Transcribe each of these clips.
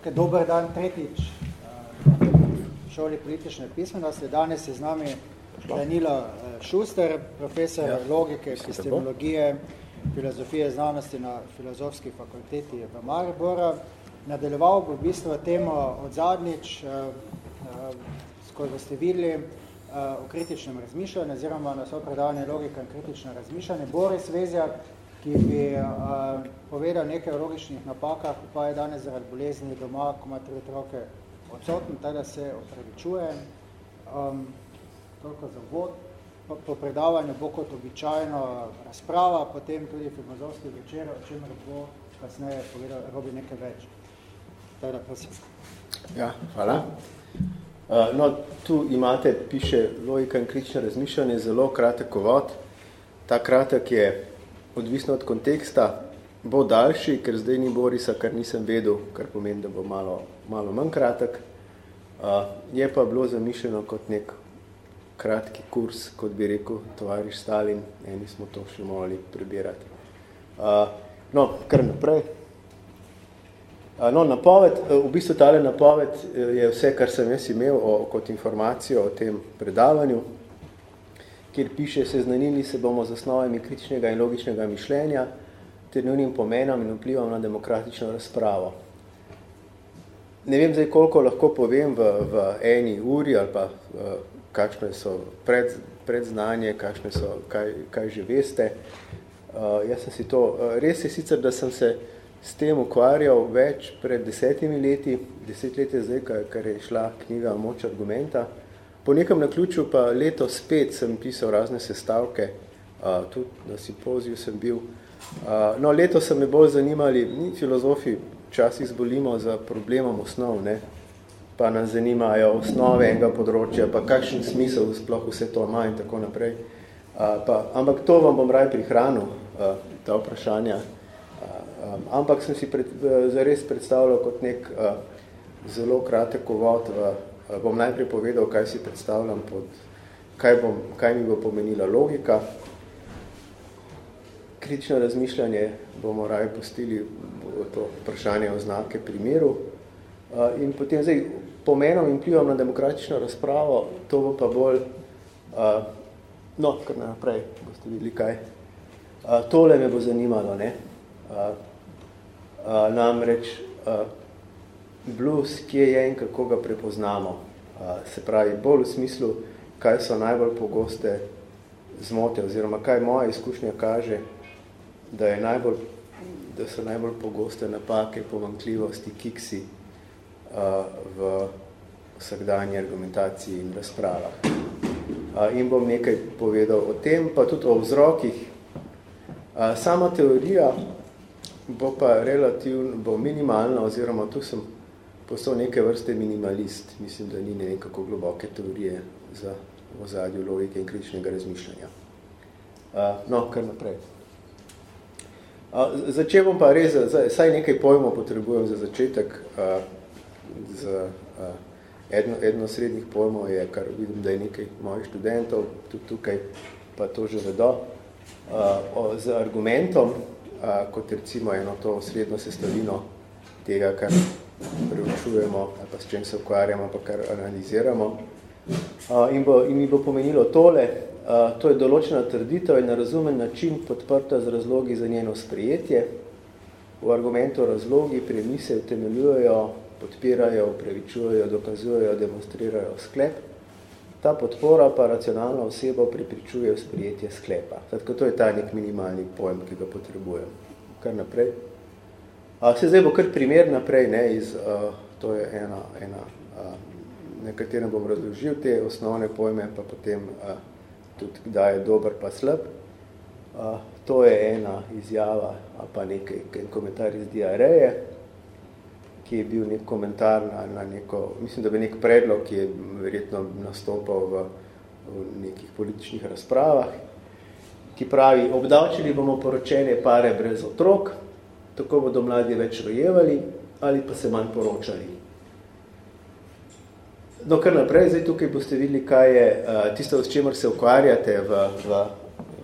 Okay, dober dan, tretjič v šoli politične pismenosti. Danes je z nami Danilo Šuster, profesor ja, logike, epistemologije, filozofije znanosti na filozofski fakulteti v Mariboru. Nadaljeval bo v bistvu temo od zadnjič, skozi ste videli, o kritičnem razmišljanju, oziroma na svoje predavanje logika in kritično razmišljanje. Boris Vezjak, ki bi uh, povedal nekaj o logičnih napakah, pa je danes zaradi bolezni doma, ko ima tri otroke odsotno, tako da se opravičujem. Um, toliko za vod. Po, po predavanju bo kot običajno razprava, potem tudi filozofski večer, o čemer bo kasneje povedal Robi nekaj več. Tako da, prosim. Ja, hvala. Uh, no, tu imate, piše logika in kritično razmišljanje, zelo kratek uvod. Ta kratek je odvisno od konteksta, bo daljši, ker zdaj ni Borisa, kar nisem vedel, kar pomeni, da bo malo, malo manj kratek. Uh, je pa bilo zamišljeno kot nek kratki kurs, kot bi rekel tovariš Stalin, eni smo to še morali prebirati. Uh, no, kar naprej. Uh, no, napoved, v bistvu tale napoved je vse, kar sem jaz imel o, kot informacijo o tem predavanju kjer piše, seznanili se bomo z osnovami kritičnega in logičnega mišljenja, ter njunim pomenom in vplivom na demokratično razpravo. Ne vem zdaj, koliko lahko povem v, v eni uri ali pa uh, kakšne so pred, predznanje, kakšne so, kaj, kaj že veste. Uh, jaz sem si to, uh, res je sicer, da sem se s tem ukvarjal več pred desetimi leti, deset let je zdaj, kar je šla knjiga Moč argumenta, Po nekem naključju pa leto spet sem pisal razne sestavke, uh, tudi na simpoziju sem bil. Uh, no, leto so me bolj zanimali, ni filozofi, včasih zbolimo za problemom osnov, ne? pa nas zanimajo osnove enega področja, pa kakšen smisel sploh vse to ima in tako naprej. Uh, pa, ampak to vam bom raj prihranil, uh, ta vprašanja. Uh, um, ampak sem si pred, uh, zares predstavljal kot nek uh, zelo kratek uvod v bom najprej povedal, kaj si predstavljam, pod, kaj, bom, kaj mi bo pomenila logika. Kritično razmišljanje bomo raje postili to vprašanje o znake primeru. In potem zdaj pomenom in plivom na demokratično razpravo, to bo pa bolj, no, kar naprej boste videli kaj. Tole me bo zanimalo, ne? Namreč, blues, kje je in kako ga prepoznamo. Se pravi, bolj v smislu, kaj so najbolj pogoste zmote, oziroma kaj moja izkušnja kaže, da, je najbolj, da so najbolj pogoste napake, pomankljivosti, kiksi v vsakdanji argumentaciji in razpravah. In bom nekaj povedal o tem, pa tudi o vzrokih. Sama teorija bo pa relativno, bo minimalna, oziroma tu sem postal neke vrste minimalist. Mislim, da ni nekako globoke teorije za ozadju logike in kritičnega razmišljanja. No, kar naprej. Začel bom pa res, saj nekaj pojmov potrebujem za začetek. Z, uh, edno, edno srednjih pojmov je, kar vidim, da je nekaj mojih študentov, tudi tukaj pa to že vedo, uh, o, z argumentom, uh, kot recimo eno to srednjo sestavino tega, kar preučujemo ali pa s čem se ukvarjamo, pa kar analiziramo. In, bo, in mi bo pomenilo tole, to je določena trditev in na razumen način podprta z razlogi za njeno sprejetje. V argumentu razlogi premise utemeljujejo, podpirajo, upravičujejo, dokazujejo, demonstrirajo sklep. Ta podpora pa racionalna oseba pripričuje v sprejetje sklepa. Tako to je ta nek minimalni pojem, ki ga potrebujem. Kar naprej. Se zdaj bo kar primer naprej, ne, iz, uh, to je ena, ena uh, nekaterem bom razložil te osnovne pojme, pa potem uh, tudi kdaj je dober pa slab. Uh, to je ena izjava, pa nekaj, en komentar iz diareje, ki je bil nek komentar na, na neko, mislim, da bi nek predlog, ki je verjetno nastopal v, v nekih političnih razpravah, ki pravi, obdavčili bomo poročene pare brez otrok, tako bodo mladi več rojevali ali pa se manj poročali. No, kar naprej, zdaj tukaj boste videli, kaj je uh, tisto, s čemer se ukvarjate v, v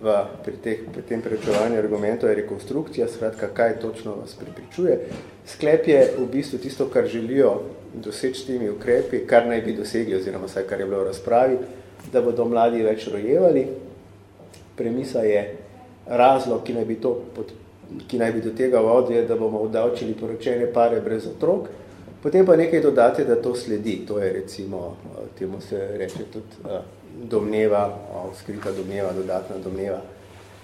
v, pri, teh, pri tem prečevanju argumentov je rekonstrukcija, skratka, kaj točno vas pripričuje. Sklep je v bistvu tisto, kar želijo doseči temi ukrepi, kar naj bi dosegli, oziroma vsaj, kar je bilo v razpravi, da bodo mladi več rojevali. Premisa je razlog, ki naj bi, to, ki naj bi do tega vodil, da bomo vdavčili poročene pare brez otrok, potem pa nekaj dodati, da to sledi. To je recimo, temu se reče tudi domneva, skrita domneva, dodatna domneva,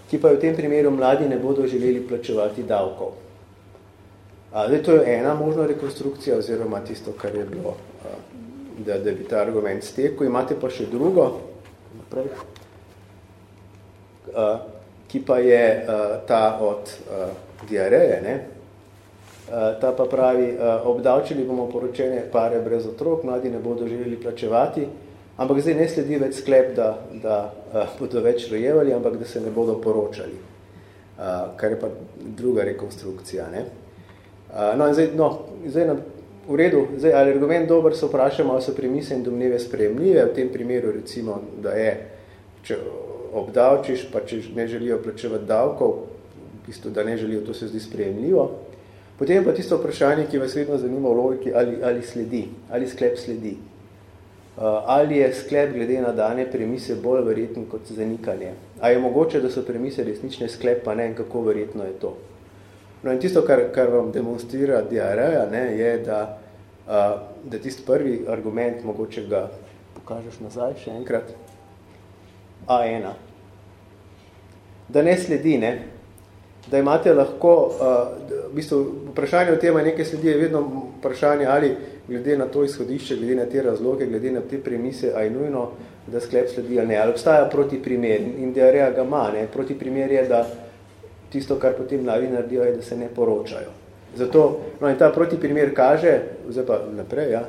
ki pa v tem primeru mladi ne bodo želeli plačevati davkov. Zdaj, to je ena možna rekonstrukcija, oziroma tisto, kar je bilo, da, da bi ta argument stekel. Imate pa še drugo, naprej, ki pa je ta od diareje. Ne? Ta pa pravi, obdavčili bomo poročene pare brez otrok, mladi ne bodo želeli plačevati, Ampak zdaj ne sledi več sklep, da, da uh, bodo več rojevali, ampak da se ne bodo poročali. Uh, kar je pa druga rekonstrukcija. Ne? Uh, no, in zdaj, no, zdaj na, v redu, zdaj, ali argument dober, se vprašamo, ali so premise in domneve sprejemljive. V tem primeru, recimo, da je, če obdavčiš, pa če ne želijo plačevati davkov, v bistvu, da ne želijo, to se zdi sprejemljivo. Potem pa tisto vprašanje, ki vas vedno zanima v logiki, ali, ali sledi, ali sklep sledi. Eh, ali je sklep glede na dane premise bolj verjeten kot zanikanje. A je mogoče, da so premise resnične sklep, pa ne, in kako verjetno je to. No in tisto, kar, kar vam demonstrira diareja, ne, je, da, uh, da tisti prvi argument, mogoče ga pokažeš nazaj še enkrat, A1, da ne sledi, ne, da imate lahko, uh, v bistvu, vprašanje o tem, nekaj sledi, je vedno vprašanje, ali glede na to izhodišče, glede na te razloge, glede na te premise, a je nujno, da sklep sledi ali ne. Ali obstaja proti primer in diareja ga ima, ne? proti primer je, da tisto, kar potem mladi naredijo, je, da se ne poročajo. Zato, no in ta proti primer kaže, zdaj pa naprej, ja,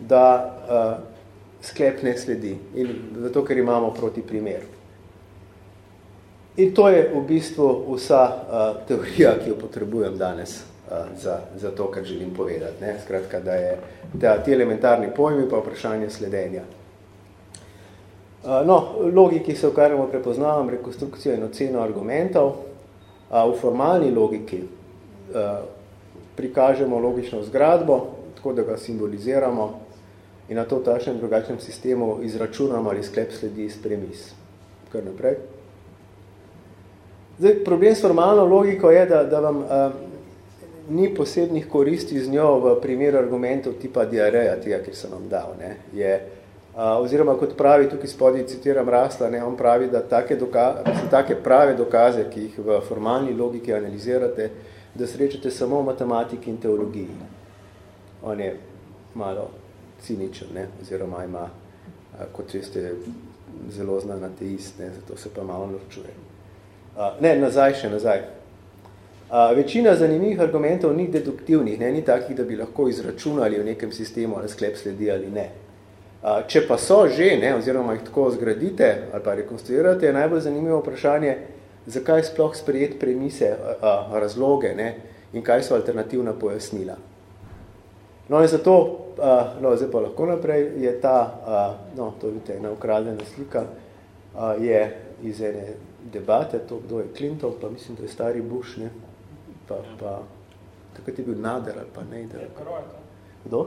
da uh, sklep ne sledi. In zato, ker imamo proti primer. In to je v bistvu vsa uh, teorija, ki jo potrebujem danes za, za to, kar želim povedati. Ne? Skratka, da je da ti elementarni pojmi pa vprašanje sledenja. No, logiki se ukvarjamo prepoznavam rekonstrukcijo in oceno argumentov. V formalni logiki prikažemo logično zgradbo, tako da ga simboliziramo in na to v tašnem drugačnem sistemu izračunamo ali sklep sledi iz premis. Kar naprej. Zdaj, problem s formalno logiko je, da, da vam ni posebnih koristi z njo v primeru argumentov tipa diareja, tega, ki sem vam dal. Ne, je, a, oziroma, kot pravi, tukaj spodaj citiram Rasla, ne, on pravi, da take, so take prave dokaze, ki jih v formalni logiki analizirate, da srečate samo v matematiki in teologiji. On je malo ciničen, ne, oziroma ima, a, kot veste, zelo znan ateist, ne, zato se pa malo norčuje. A, ne, nazaj še, nazaj. Uh, večina zanimivih argumentov ni deduktivnih, ne, ni takih, da bi lahko izračunali v nekem sistemu, ali sklep sledi ali ne. Uh, če pa so že, ne, oziroma jih tako zgradite ali pa rekonstruirate, je najbolj zanimivo vprašanje, zakaj sploh sprejeti premise, uh, razloge ne, in kaj so alternativna pojasnila. No in zato, uh, no, zdaj pa lahko naprej, je ta, uh, no, to vidite, ena ukradena slika, uh, je iz ene debate, to, kdo je Clinton, pa mislim, da je stari Bush, ne, pa, pa takrat je bil Nader ali pa Neider. Kdo?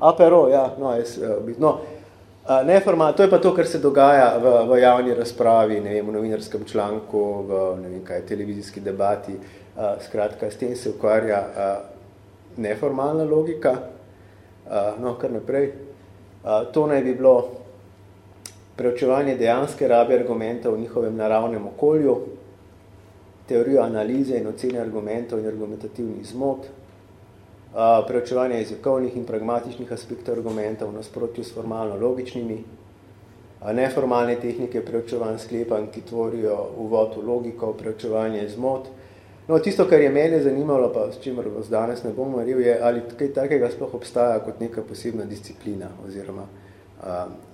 A, Pero, ja. No, jaz, eh, no, neformalno, to je pa to, kar se dogaja v, v javni razpravi, ne vem, v novinarskem članku, v ne vem kaj, televizijski debati. Skratka, s tem se ukvarja neformalna logika. No, kar naprej. To naj bi bilo preučevanje dejanske rabe argumentov v njihovem naravnem okolju, teorijo analize in ocene argumentov in argumentativnih zmot, preučevanje jezikovnih in pragmatičnih aspektov argumentov v nasprotju s formalno-logičnimi, neformalne tehnike preučevanj sklepanj, ki tvorijo uvod v logiko, preučevanje zmot. No, tisto, kar je mene zanimalo, pa s čimer vas danes ne bom maril, je, ali kaj takega sploh obstaja kot neka posebna disciplina, oziroma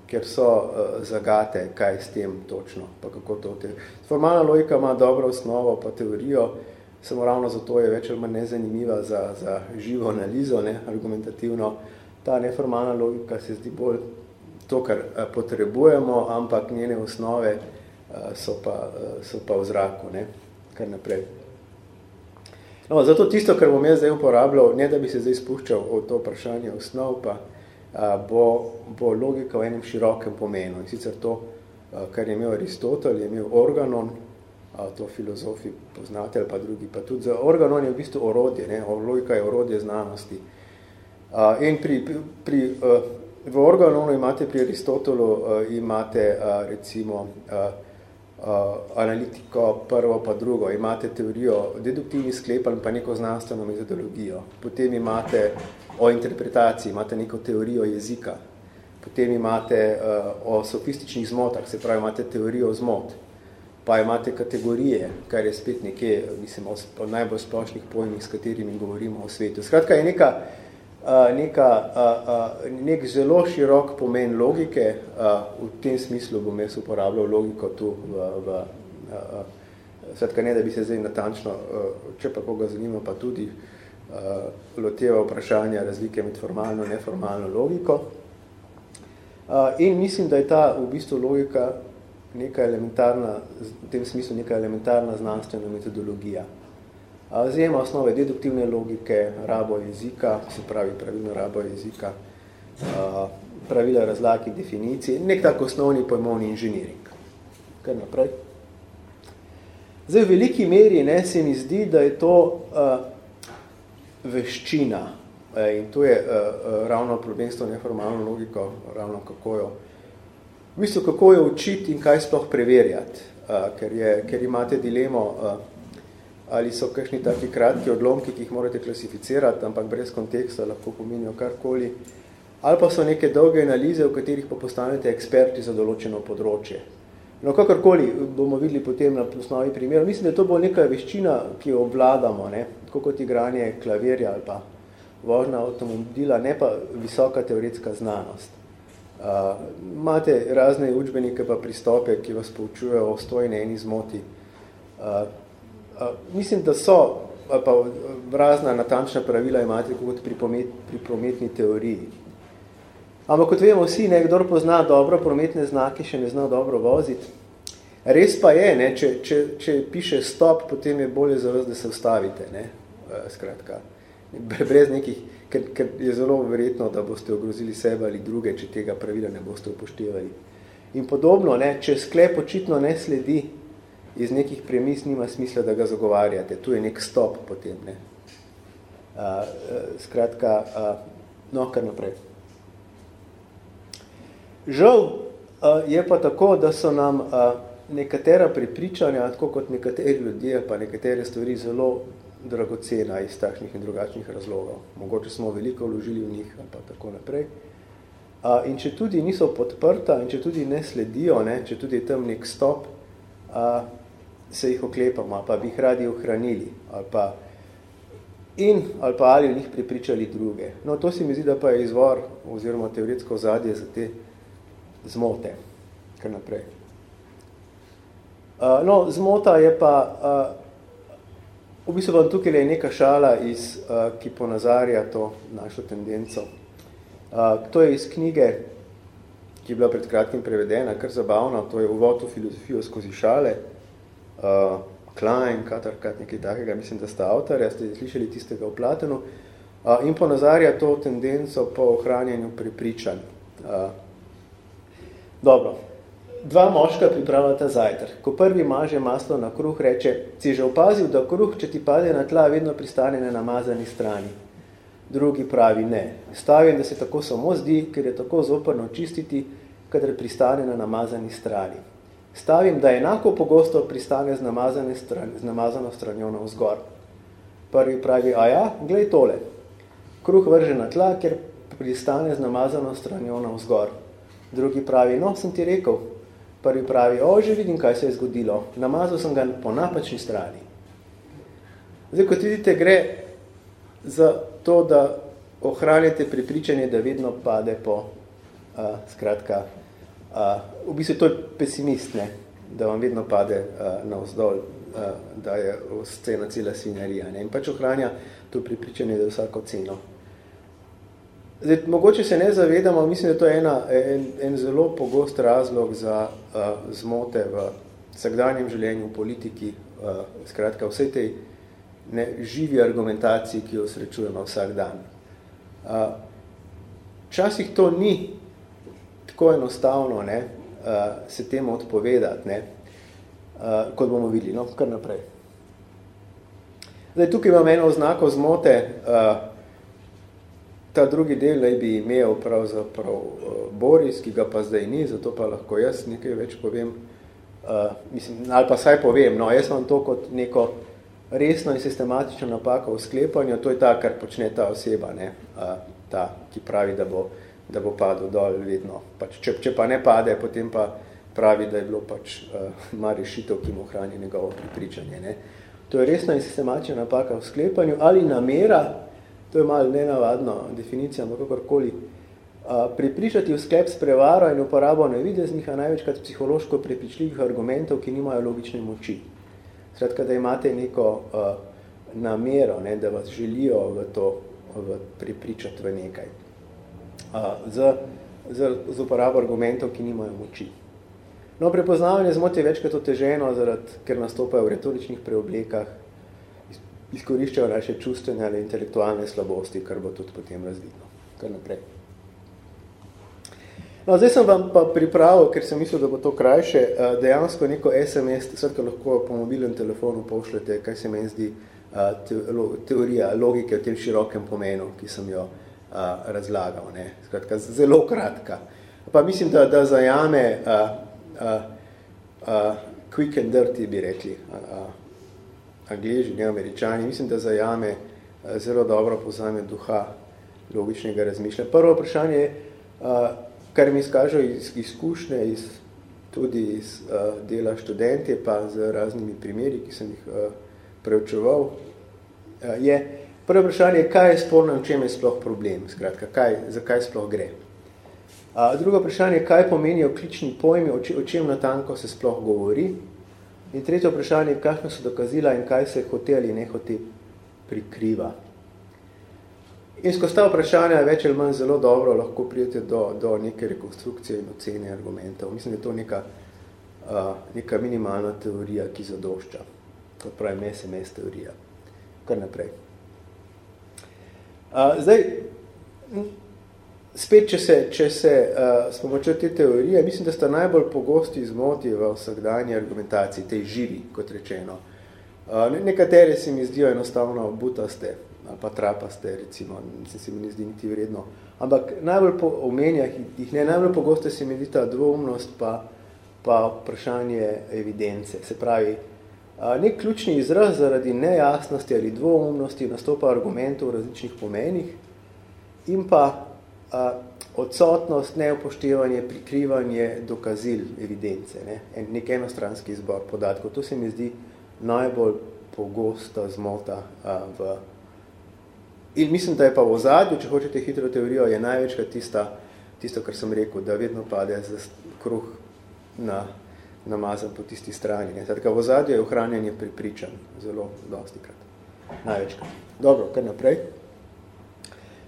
ker so uh, zagate, kaj s tem točno, pa kako to te. Formalna logika ima dobro osnovo, pa teorijo, samo ravno zato je več ali manj nezanimiva za, za živo analizo, ne, argumentativno. Ta neformalna logika se zdi bolj to, kar uh, potrebujemo, ampak njene osnove so pa, so pa v zraku, ne, kar naprej. No, zato tisto, kar bom jaz zdaj uporabljal, ne da bi se zdaj spuščal v to vprašanje osnov, pa a, bo, bo logika v enem širokem pomenu. In sicer to, a, kar je imel Aristotel, je imel organon, a, to filozofi poznate ali pa drugi, pa tudi za organon je v bistvu orodje, ne? logika je orodje znanosti. A, in pri, pri, a, v organonu imate pri Aristotelu, a, imate a, recimo a, analitiko prvo pa drugo. Imate teorijo deduktivnih sklepanj pa neko znanstveno metodologijo. Potem imate o interpretaciji, imate neko teorijo jezika. Potem imate uh, o sofističnih zmotah, se pravi, imate teorijo zmot. Pa imate kategorije, kar je spet nekje, mislim, o, o najbolj splošnih pojmih, s katerimi govorimo o svetu. Skratka, je neka neka, nek zelo širok pomen logike, v tem smislu bom jaz uporabljal logiko tu v, v Svetka ne, da bi se zdaj natančno, če pa koga zanima, pa tudi loteva vprašanja razlike med formalno in neformalno logiko. In mislim, da je ta v bistvu logika neka elementarna, v tem smislu neka elementarna znanstvena metodologija. Zajema osnove deduktivne logike, rabo jezika, se pravi pravilno rabo jezika, pravila razlaki definicij, nek tak osnovni pojmovni inženiring. Kar naprej. Zdaj, v veliki meri ne, se mi zdi, da je to uh, veščina uh, in to je uh, ravno problem s to neformalno logiko, ravno kako jo, v bistvu kako jo učiti in kaj sploh preverjati, uh, ker, je, ker imate dilemo uh, ali so kakšni taki kratki odlomki, ki jih morate klasificirati, ampak brez konteksta lahko pomenijo karkoli, ali pa so neke dolge analize, v katerih pa postanete eksperti za določeno področje. No, kakorkoli bomo videli potem na osnovi primeru, mislim, da to bo neka veščina, ki jo obvladamo, ne? tako kot igranje klavirja ali pa vožna avtomobila, ne pa visoka teoretska znanost. Uh, imate razne učbenike pa pristope, ki vas poučujejo o stojne eni zmoti. Uh, mislim, da so, pa razna natančna pravila imate kot pri, pomet, pri prometni teoriji. Ampak kot vemo vsi, nekdor pozna dobro prometne znake, še ne zna dobro voziti. Res pa je, ne, če, če, če piše stop, potem je bolje za vas, da se ustavite. Ne, skratka, brez nekih, ker, ker je zelo verjetno, da boste ogrozili sebe ali druge, če tega pravila ne boste upoštevali. In podobno, ne, če sklep očitno ne sledi, iz nekih premis nima smisla, da ga zagovarjate. Tu je nek stop potem. Ne? Uh, skratka, uh, no, kar naprej. Žal uh, je pa tako, da so nam uh, nekatera prepričanja, tako kot nekateri ljudje, pa nekatere stvari zelo dragocena iz takšnih in drugačnih razlogov. Mogoče smo veliko vložili v njih, pa tako naprej. Uh, in če tudi niso podprta, in če tudi ne sledijo, ne, če tudi je tam nek stop, uh, se jih oklepamo, pa bi jih radi ohranili, ali pa in ali pa ali v njih pripričali druge. No, to se mi zdi, da pa je izvor oziroma teoretsko zadje za te zmote, kar naprej. Uh, no, zmota je pa, uh, v bistvu vam tukaj je neka šala, iz, uh, ki ponazarja to našo tendenco. Uh, to je iz knjige, ki je bila pred kratkim prevedena, kar zabavna, to je uvod v filozofijo skozi šale, uh, Klein, Katarkat, nekaj takega, mislim, da sta avtorja, ste slišali tistega v Platenu, uh, in ponazarja to tendenco po ohranjanju prepričanj. Uh, dobro, dva moška pripravljata zajtr. Ko prvi maže maslo na kruh, reče, si že opazil, da kruh, če ti pade na tla, vedno pristane na namazani strani. Drugi pravi ne. Stavim, da se tako samo zdi, ker je tako zoprno čistiti, kadar pristane na namazani strani. Stavim, da enako pogosto pristane z, stran, z namazano stranjo na vzgor. Prvi pravi, a ja, glej tole. Kruh vrže na tla, ker pristane z namazano stranjo na vzgor. Drugi pravi, no, sem ti rekel. Prvi pravi, o, že vidim, kaj se je zgodilo. Namazal sem ga po napačni strani. Zdaj, kot vidite, gre za to, da ohranjate pripričanje, da vedno pade po, a, skratka, Uh, v bistvu to je pesimist, ne? da vam vedno pade uh, na vzdolj, uh, da je scena cela svinjarija. Ne? In pač ohranja to pripričanje, da je vsako ceno. Zdaj, mogoče se ne zavedamo, mislim, da to je ena, en, en zelo pogost razlog za uh, zmote v vsakdanjem življenju, v politiki, uh, skratka, vse tej ne, živi argumentaciji, ki jo srečujemo vsak dan. Uh, časih to ni tako enostavno ne, uh, se temu odpovedati, ne, uh, kot bomo videli, no, kar naprej. Zdaj, tukaj imam eno oznako zmote, uh, ta drugi del naj bi imel pravzaprav uh, Boris, ki ga pa zdaj ni, zato pa lahko jaz nekaj več povem, uh, mislim, ali pa saj povem, no, jaz imam to kot neko resno in sistematično napako v sklepanju, to je ta, kar počne ta oseba, ne, uh, ta, ki pravi, da bo, da bo padel dol vedno. Pač, če, če pa ne pade, potem pa pravi, da je bilo pač uh, ima rešitev, ki mu hrani njegovo pripričanje. Ne. Uh, To je resna in sistematična napaka v sklepanju ali namera, to je malo nenavadno definicija, ampak kakorkoli, pripričati v sklep s prevaro in uporabo nevideznih, a največkrat psihološko prepričljivih argumentov, ki nimajo logične moči. Skratka, da imate neko uh, namero, ne, da vas želijo v to v, pripričati v nekaj. Uh, z, z, z uporabo argumentov, ki nimajo moči. No, prepoznavanje zmot je večkrat oteženo, zaradi, ker nastopajo v retoričnih preoblekah, izkoriščajo naše čustvene ali intelektualne slabosti, kar bo tudi potem razvidno. Kar naprej. No, zdaj sem vam pa pripravil, ker sem mislil, da bo to krajše, dejansko neko SMS, sredko lahko po mobilnem telefonu pošljete, kaj se meni zdi teorija logike v tem širokem pomenu, ki sem jo eh, razlagal. Ne? Skratka, zelo kratka. Pa mislim, da, da zajame uh, uh, quick and dirty, bi rekli uh, uh, angleži, ne američani. Mislim, da zajame uh, zelo dobro pozame duha logičnega razmišljanja. Prvo vprašanje je, uh, kar mi izkažejo iz izkušnje, iz, tudi iz uh, dela študentje, pa z raznimi primeri, ki sem jih uh, preučeval, uh, je prvo vprašanje, kaj je sporno in čem je sploh problem, skratka, kaj, zakaj sploh gre. Drugo vprašanje, kaj pomenijo klični pojmi, o čem natanko se sploh govori. In tretje vprašanje, kakšne so dokazila in kaj se hote ali ne hote prikriva. In skozi ta vprašanja več ali manj zelo dobro lahko prijete do, do neke rekonstrukcije in ocene argumentov. Mislim, da je to neka, uh, neka minimalna teorija, ki zadošča. Kot pravi SMS teorija. Kar naprej. Uh, zdaj, spet, če se, če se uh, s pomočjo te teorije, mislim, da sta najbolj pogosti zmoti v vsakdanji argumentaciji, tej živi, kot rečeno. Uh, nekatere se mi zdijo enostavno butaste ali pa trapaste, recimo, se, se mi ne zdi niti vredno. Ampak najbolj po omenjah jih ne, najbolj pogoste se mi zdi ta dvomnost pa, pa vprašanje evidence. Se pravi, uh, nek ključni izraz zaradi nejasnosti ali dvoumnosti nastopa argumentov v različnih pomenih in pa odsotnost, neupoštevanje, prikrivanje dokazil evidence, ne? En, nek enostranski izbor podatkov. To se mi zdi najbolj pogosta zmota a, v... In mislim, da je pa v ozadju, če hočete hitro teorijo, je največkrat tista, tisto, kar sem rekel, da vedno pade za kruh na, namazan po tisti strani. Ne? Tako, v ozadju je ohranjanje pripričan, zelo dosti krat. Največkrat. Dobro, kar naprej.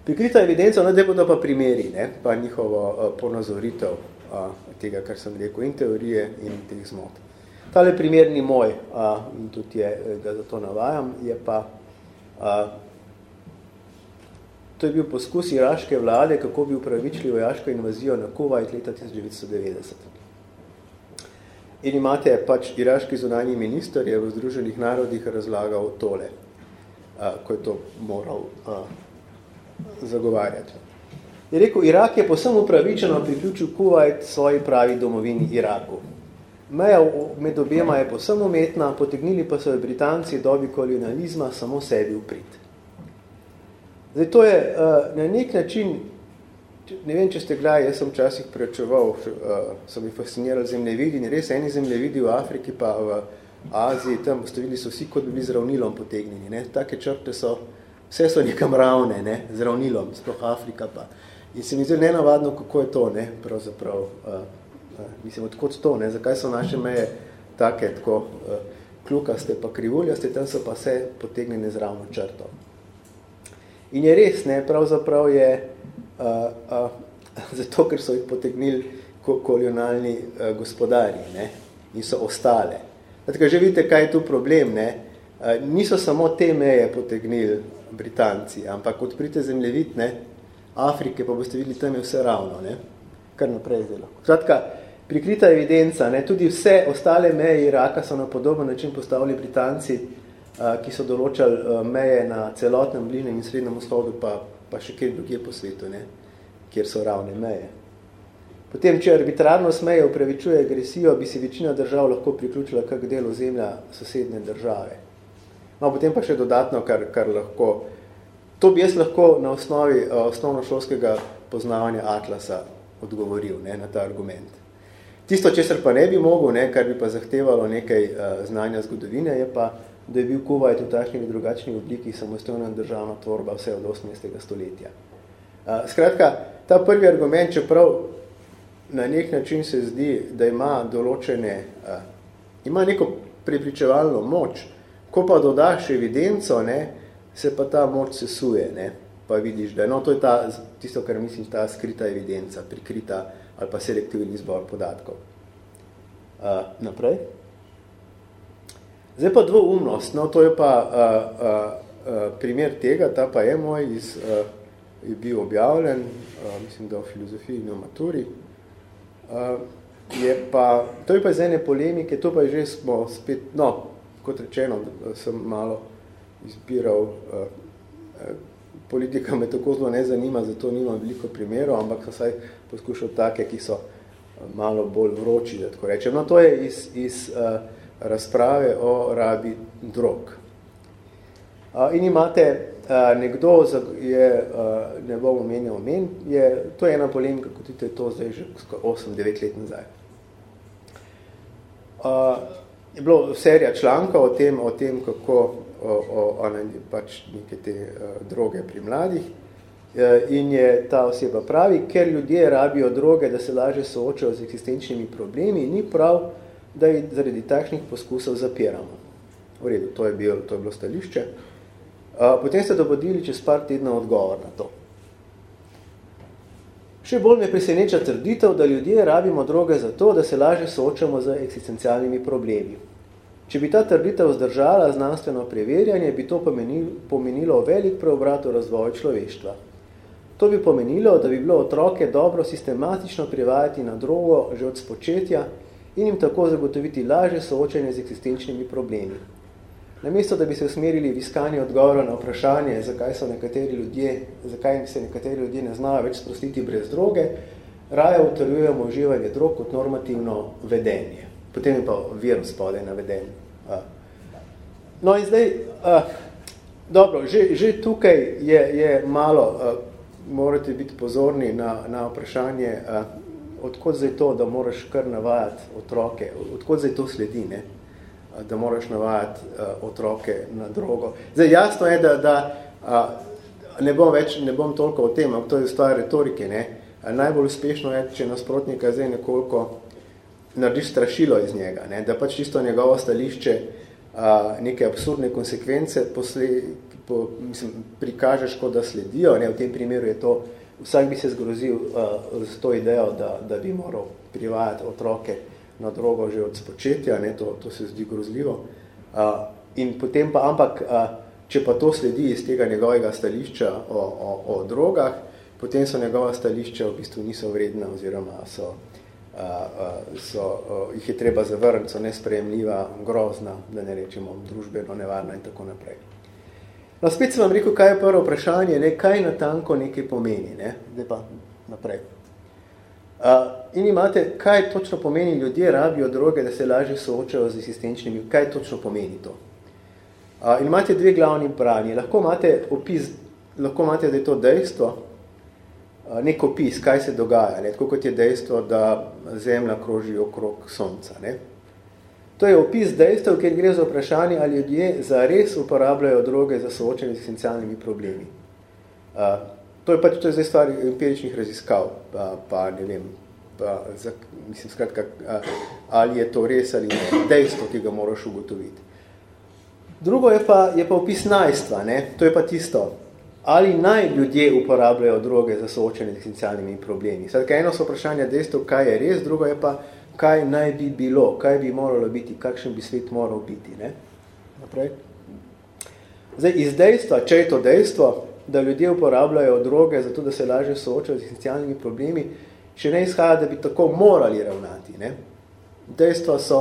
Prikrita evidenca, no, da bodo pa primeri, ne, pa njihovo uh, ponazoritev uh, tega, kar sem rekel, in teorije in teh zmot. Tale primer ni moj, uh, in tudi je, ga zato navajam, je pa, uh, to je bil poskus iraške vlade, kako bi upravičili vojaško invazijo na Kuwait leta 1990. In imate pač iraški zunanji minister je v Združenih narodih razlagal tole, uh, ko je to moral uh, zagovarjati. Je rekel, Irak je posem upravičeno priključil Kuwait svoji pravi domovini Iraku. Meja med obema je posem umetna, potegnili pa so Britanci dobi kolonializma samo sebi uprit. Zdaj, to je uh, na nek način, ne vem, če ste gledali, jaz sem včasih prečeval, uh, so mi fascinirali zemljevidi, in res eni zemljevidi v Afriki pa v Aziji, tam boste videli, so vsi kot bi z ravnilom potegnjeni. Ne? Take črte so vse so nekam ravne, ne, z ravnilom, sploh Afrika pa. In se mi zdi nenavadno, kako je to, ne, pravzaprav, uh, uh, mislim, odkot to, ne, zakaj so naše meje take, tako uh, kljukaste pa krivuljaste, tam so pa vse potegnjene z ravno črto. In je res, ne, pravzaprav je, uh, uh, zato, ker so jih potegnili kolonialni uh, gospodari, ne, in so ostale. Tako, že vidite, kaj je tu problem. Ne? Niso samo te meje potegnili Britanci, ampak odprite zemljevid, ne? Afrike, pa boste videli, tam je vse ravno. Ne? Kar naprej zdaj lahko. Kratka, prikrita evidenca, ne? tudi vse ostale meje Iraka so na podoben način postavili Britanci, ki so določali meje na celotnem bližnjem in srednjem vzhodu, pa, pa še kjer drugje po svetu, ne? kjer so ravne meje. Potem, če arbitrarnost meje upravičuje agresijo, bi si večina držav lahko priključila kak del ozemlja sosedne države. No, potem pa še dodatno, kar, kar lahko, to bi jaz lahko na osnovi uh, osnovnošolskega poznavanja Atlasa odgovoril ne, na ta argument. Tisto, česar pa ne bi mogel, ne, kar bi pa zahtevalo nekaj uh, znanja zgodovine, je pa, da je bil Kuwait v takšni drugačni obliki samostojna državna tvorba vse od 18. stoletja. Skratka, ta prvi argument, čeprav na nek način se zdi, da ima določene, ima neko prepričevalno moč, ko pa dodaš evidenco, ne, se pa ta moč sesuje, ne, pa vidiš, da no, to je ta, tisto, kar mislim, ta skrita evidenca, prikrita ali pa selektivni izbor podatkov. Uh, naprej. Zdaj pa dvoumnost, no, to je pa uh, uh, uh, primer tega, ta pa je moj, iz, uh, je bil objavljen, uh, mislim, da v filozofiji in v maturi, Uh, je pa, to je pa iz ene polemike, to pa že smo spet, no, kot rečeno, sem malo izbiral, uh, politika me tako zelo ne zanima, zato nimam veliko primerov, ampak sem saj poskušal take, ki so malo bolj vroči, da tako rečem. No, to je iz, iz uh, razprave o rabi drog. In imate nekdo je, ne bom omenjal omen, je, to je ena polemika, kot vidite, to zdaj že 8-9 let nazaj. Je bilo serija članka o tem, o tem kako o, o, o pač neke te droge pri mladih uh, in je ta oseba pravi, ker ljudje rabijo droge, da se lažje soočajo z eksistenčnimi problemi, ni prav, da jih zaradi takšnih poskusov zapiramo. V redu, to je, bil, to je bilo stališče. Potem ste dobodili čez par tednov odgovor na to. Še bolj me preseneča trditev, da ljudje rabimo droge za to, da se lažje soočamo z eksistencialnimi problemi. Če bi ta trditev zdržala znanstveno preverjanje, bi to pomenilo velik preobrat v razvoju človeštva. To bi pomenilo, da bi bilo otroke dobro sistematično privajati na drogo že od spočetja in jim tako zagotoviti lažje soočanje z eksistenčnimi problemi. Namesto, da bi se usmerili v iskanje odgovora na vprašanje, zakaj so nekateri ljudje, zakaj se nekateri ljudje ne znajo več sprostiti brez droge, raje utrjujemo uživanje drog kot normativno vedenje. Potem je pa vir spodaj na vedenje. No in zdaj, dobro, že, že tukaj je, je malo, morate biti pozorni na, na vprašanje, odkot zdaj to, da moraš kar navajati otroke, odkot zdaj to sledi, ne? da moraš navajati uh, otroke na drogo. Zdaj, jasno je, da, da uh, ne bom več, ne bom toliko o tem, ampak to je stvar retorike, ne. Uh, najbolj uspešno je, če nasprotnika zdaj nekoliko narediš strašilo iz njega, ne, da pač čisto njegovo stališče uh, neke absurdne konsekvence posle, po, mislim, prikažeš, kot da sledijo, ne, v tem primeru je to, vsak bi se zgrozil uh, z to idejo, da, da bi moral privajati otroke na drogo že od spočetja, ne, to, to se zdi grozljivo. Uh, in potem pa, ampak, uh, če pa to sledi iz tega njegovega stališča o, o, o drogah, potem so njegova stališča v bistvu niso vredna oziroma so, uh, uh, so, uh, jih je treba zavrniti, so nesprejemljiva, grozna, da ne rečemo družbeno nevarna in tako naprej. No, spet sem vam rekel, kaj je prvo vprašanje, ne, kaj natanko nekaj pomeni, ne, zdaj pa naprej. Uh, in imate, kaj točno pomeni, ljudje rabijo droge, da se lažje soočajo z existenčnimi, kaj točno pomeni to. Uh, in imate dve glavni branje. Lahko imate opis, lahko imate, da je to dejstvo, uh, nek opis, kaj se dogaja, ne? tako kot je dejstvo, da zemlja kroži okrog sonca. Ne? To je opis dejstev, kjer gre za vprašanje, ali ljudje zares uporabljajo droge za soočanje z existencialnimi problemi. Uh, To je pač to je zdaj stvar empiričnih raziskav, pa, pa ne vem, pa, za, mislim skratka, ali je to res ali ne, dejstvo, ki ga moraš ugotoviti. Drugo je pa, je pa opis najstva, ne? to je pa tisto, ali naj ljudje uporabljajo droge za soočanje z esencialnimi problemi. Skratka, eno so vprašanja dejstvo, kaj je res, drugo je pa, kaj naj bi bilo, kaj bi moralo biti, kakšen bi svet moral biti. Ne? Naprej. Zdaj, iz dejstva, če je to dejstvo, da ljudje uporabljajo droge zato, da se lažje soočajo z esencialnimi problemi, še ne izhaja, da bi tako morali ravnati. Ne? Dejstva so,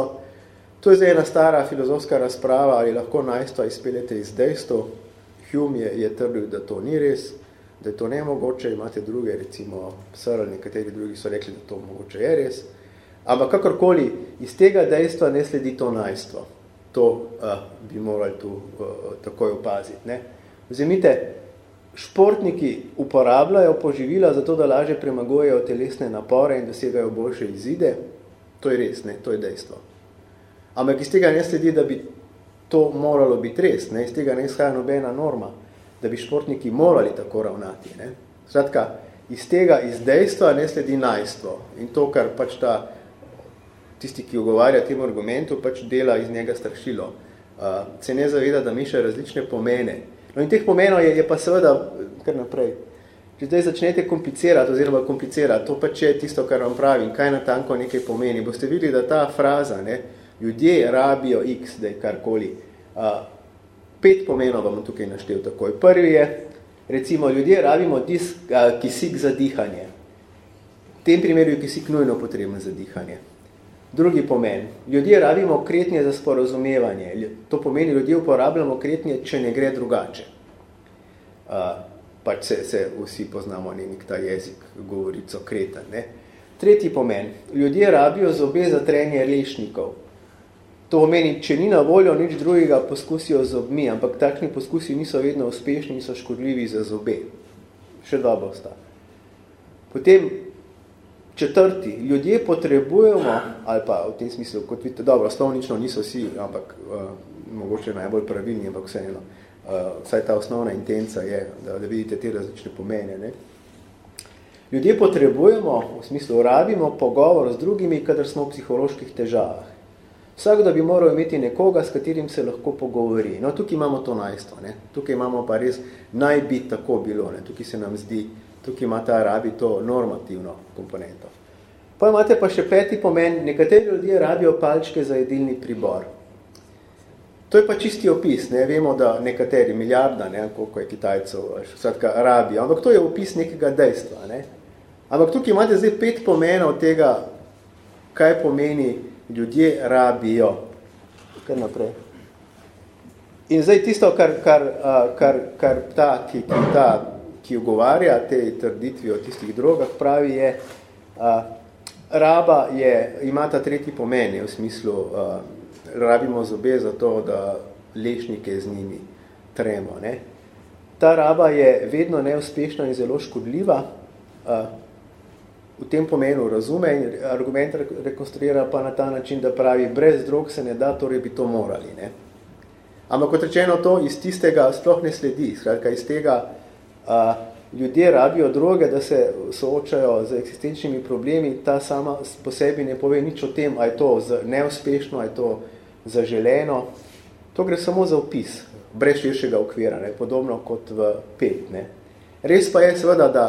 to je zdaj ena stara filozofska razprava, ali lahko najstva izpeljete iz dejstva. Hume je, je trdil, da to ni res, da je to nemogoče, imate druge, recimo Searle, nekateri drugi so rekli, da to mogoče je res. Ampak kakorkoli, iz tega dejstva ne sledi to najstvo. To uh, bi morali tu uh, takoj opaziti. Ne? Vzemite, športniki uporabljajo poživila zato, da laže premagujejo telesne napore in dosegajo boljše izide. To je res, ne? to je dejstvo. Ampak iz tega ne sledi, da bi to moralo biti res. Ne? Iz tega ne izhaja nobena norma, da bi športniki morali tako ravnati. Ne? Skratka, iz tega, iz dejstva ne sledi najstvo. In to, kar pač ta tisti, ki ogovarja temu argumentu, pač dela iz njega strašilo. Uh, se ne zaveda, da miša različne pomene. No in teh pomenov je, je pa seveda kar naprej. Če zdaj začnete komplicirati oziroma komplicirati, to pač je tisto, kar vam pravim, kaj na tanko nekaj pomeni. Boste videli, da ta fraza, ne, ljudje rabijo x, da je karkoli. Uh, pet pomenov vam tukaj naštel takoj. Prvi je, recimo, ljudje rabimo dis, uh, kisik za dihanje. V tem primeru je kisik nujno potreben za dihanje. Drugi pomen. Ljudje rabimo kretnje za sporozumevanje. To pomeni, ljudje uporabljamo kretnje, če ne gre drugače. Uh, pač se, se vsi poznamo nek ta jezik, govorico kreta. Ne? Tretji pomen. Ljudje rabijo zobe za trenje lešnikov. To pomeni, če ni na voljo nič drugega, poskusijo zobmi, ampak takšni poskusi niso vedno uspešni in so škodljivi za zobe. Še dobro sta. Potem Četrti, ljudje potrebujemo, ali pa v tem smislu, kot vidite, dobro, slovnično niso vsi, ampak uh, mogoče najbolj pravilni, ampak vseeno, uh, vsaj ta osnovna intenca je, da, da vidite te različne pomene. Ne? Ljudje potrebujemo, v smislu, rabimo pogovor z drugimi, kadar smo v psiholoških težavah. Vsak, da bi moral imeti nekoga, s katerim se lahko pogovori. No, tukaj imamo to najstvo, ne? tukaj imamo pa res naj bi tako bilo, ne? tukaj se nam zdi, tukaj ima ta rabi to normativno komponento. Pa imate pa še peti pomen, nekateri ljudje rabijo palčke za jedilni pribor. To je pa čisti opis, ne? vemo, da nekateri milijarda, ne? koliko je kitajcev, vsatka, rabijo, ampak to je opis nekega dejstva. Ne? Ampak tukaj imate zdaj pet pomenov tega, kaj pomeni ljudje rabijo. Kar naprej. In zdaj tisto, kar, kar, kar, kar ta, ki, ki ta ki ugovarja te trditvi o tistih drogah, pravi je, a, raba je, ima ta tretji pomen, je v smislu, a, rabimo zobe za to, da lešnike z njimi tremo. Ne. Ta raba je vedno neuspešna in zelo škodljiva, a, v tem pomenu razume in argument rekonstruira pa na ta način, da pravi, brez drog se ne da, torej bi to morali. Ne. Ampak kot rečeno, to iz tistega sploh ne sledi, skratka iz tega, ljudje rabijo droge, da se soočajo z eksistenčnimi problemi, ta sama po sebi ne pove nič o tem, a je to neuspešno, a je to zaželeno. To gre samo za opis, brez širšega okvira, ne, podobno kot v pet. Ne. Res pa je seveda, da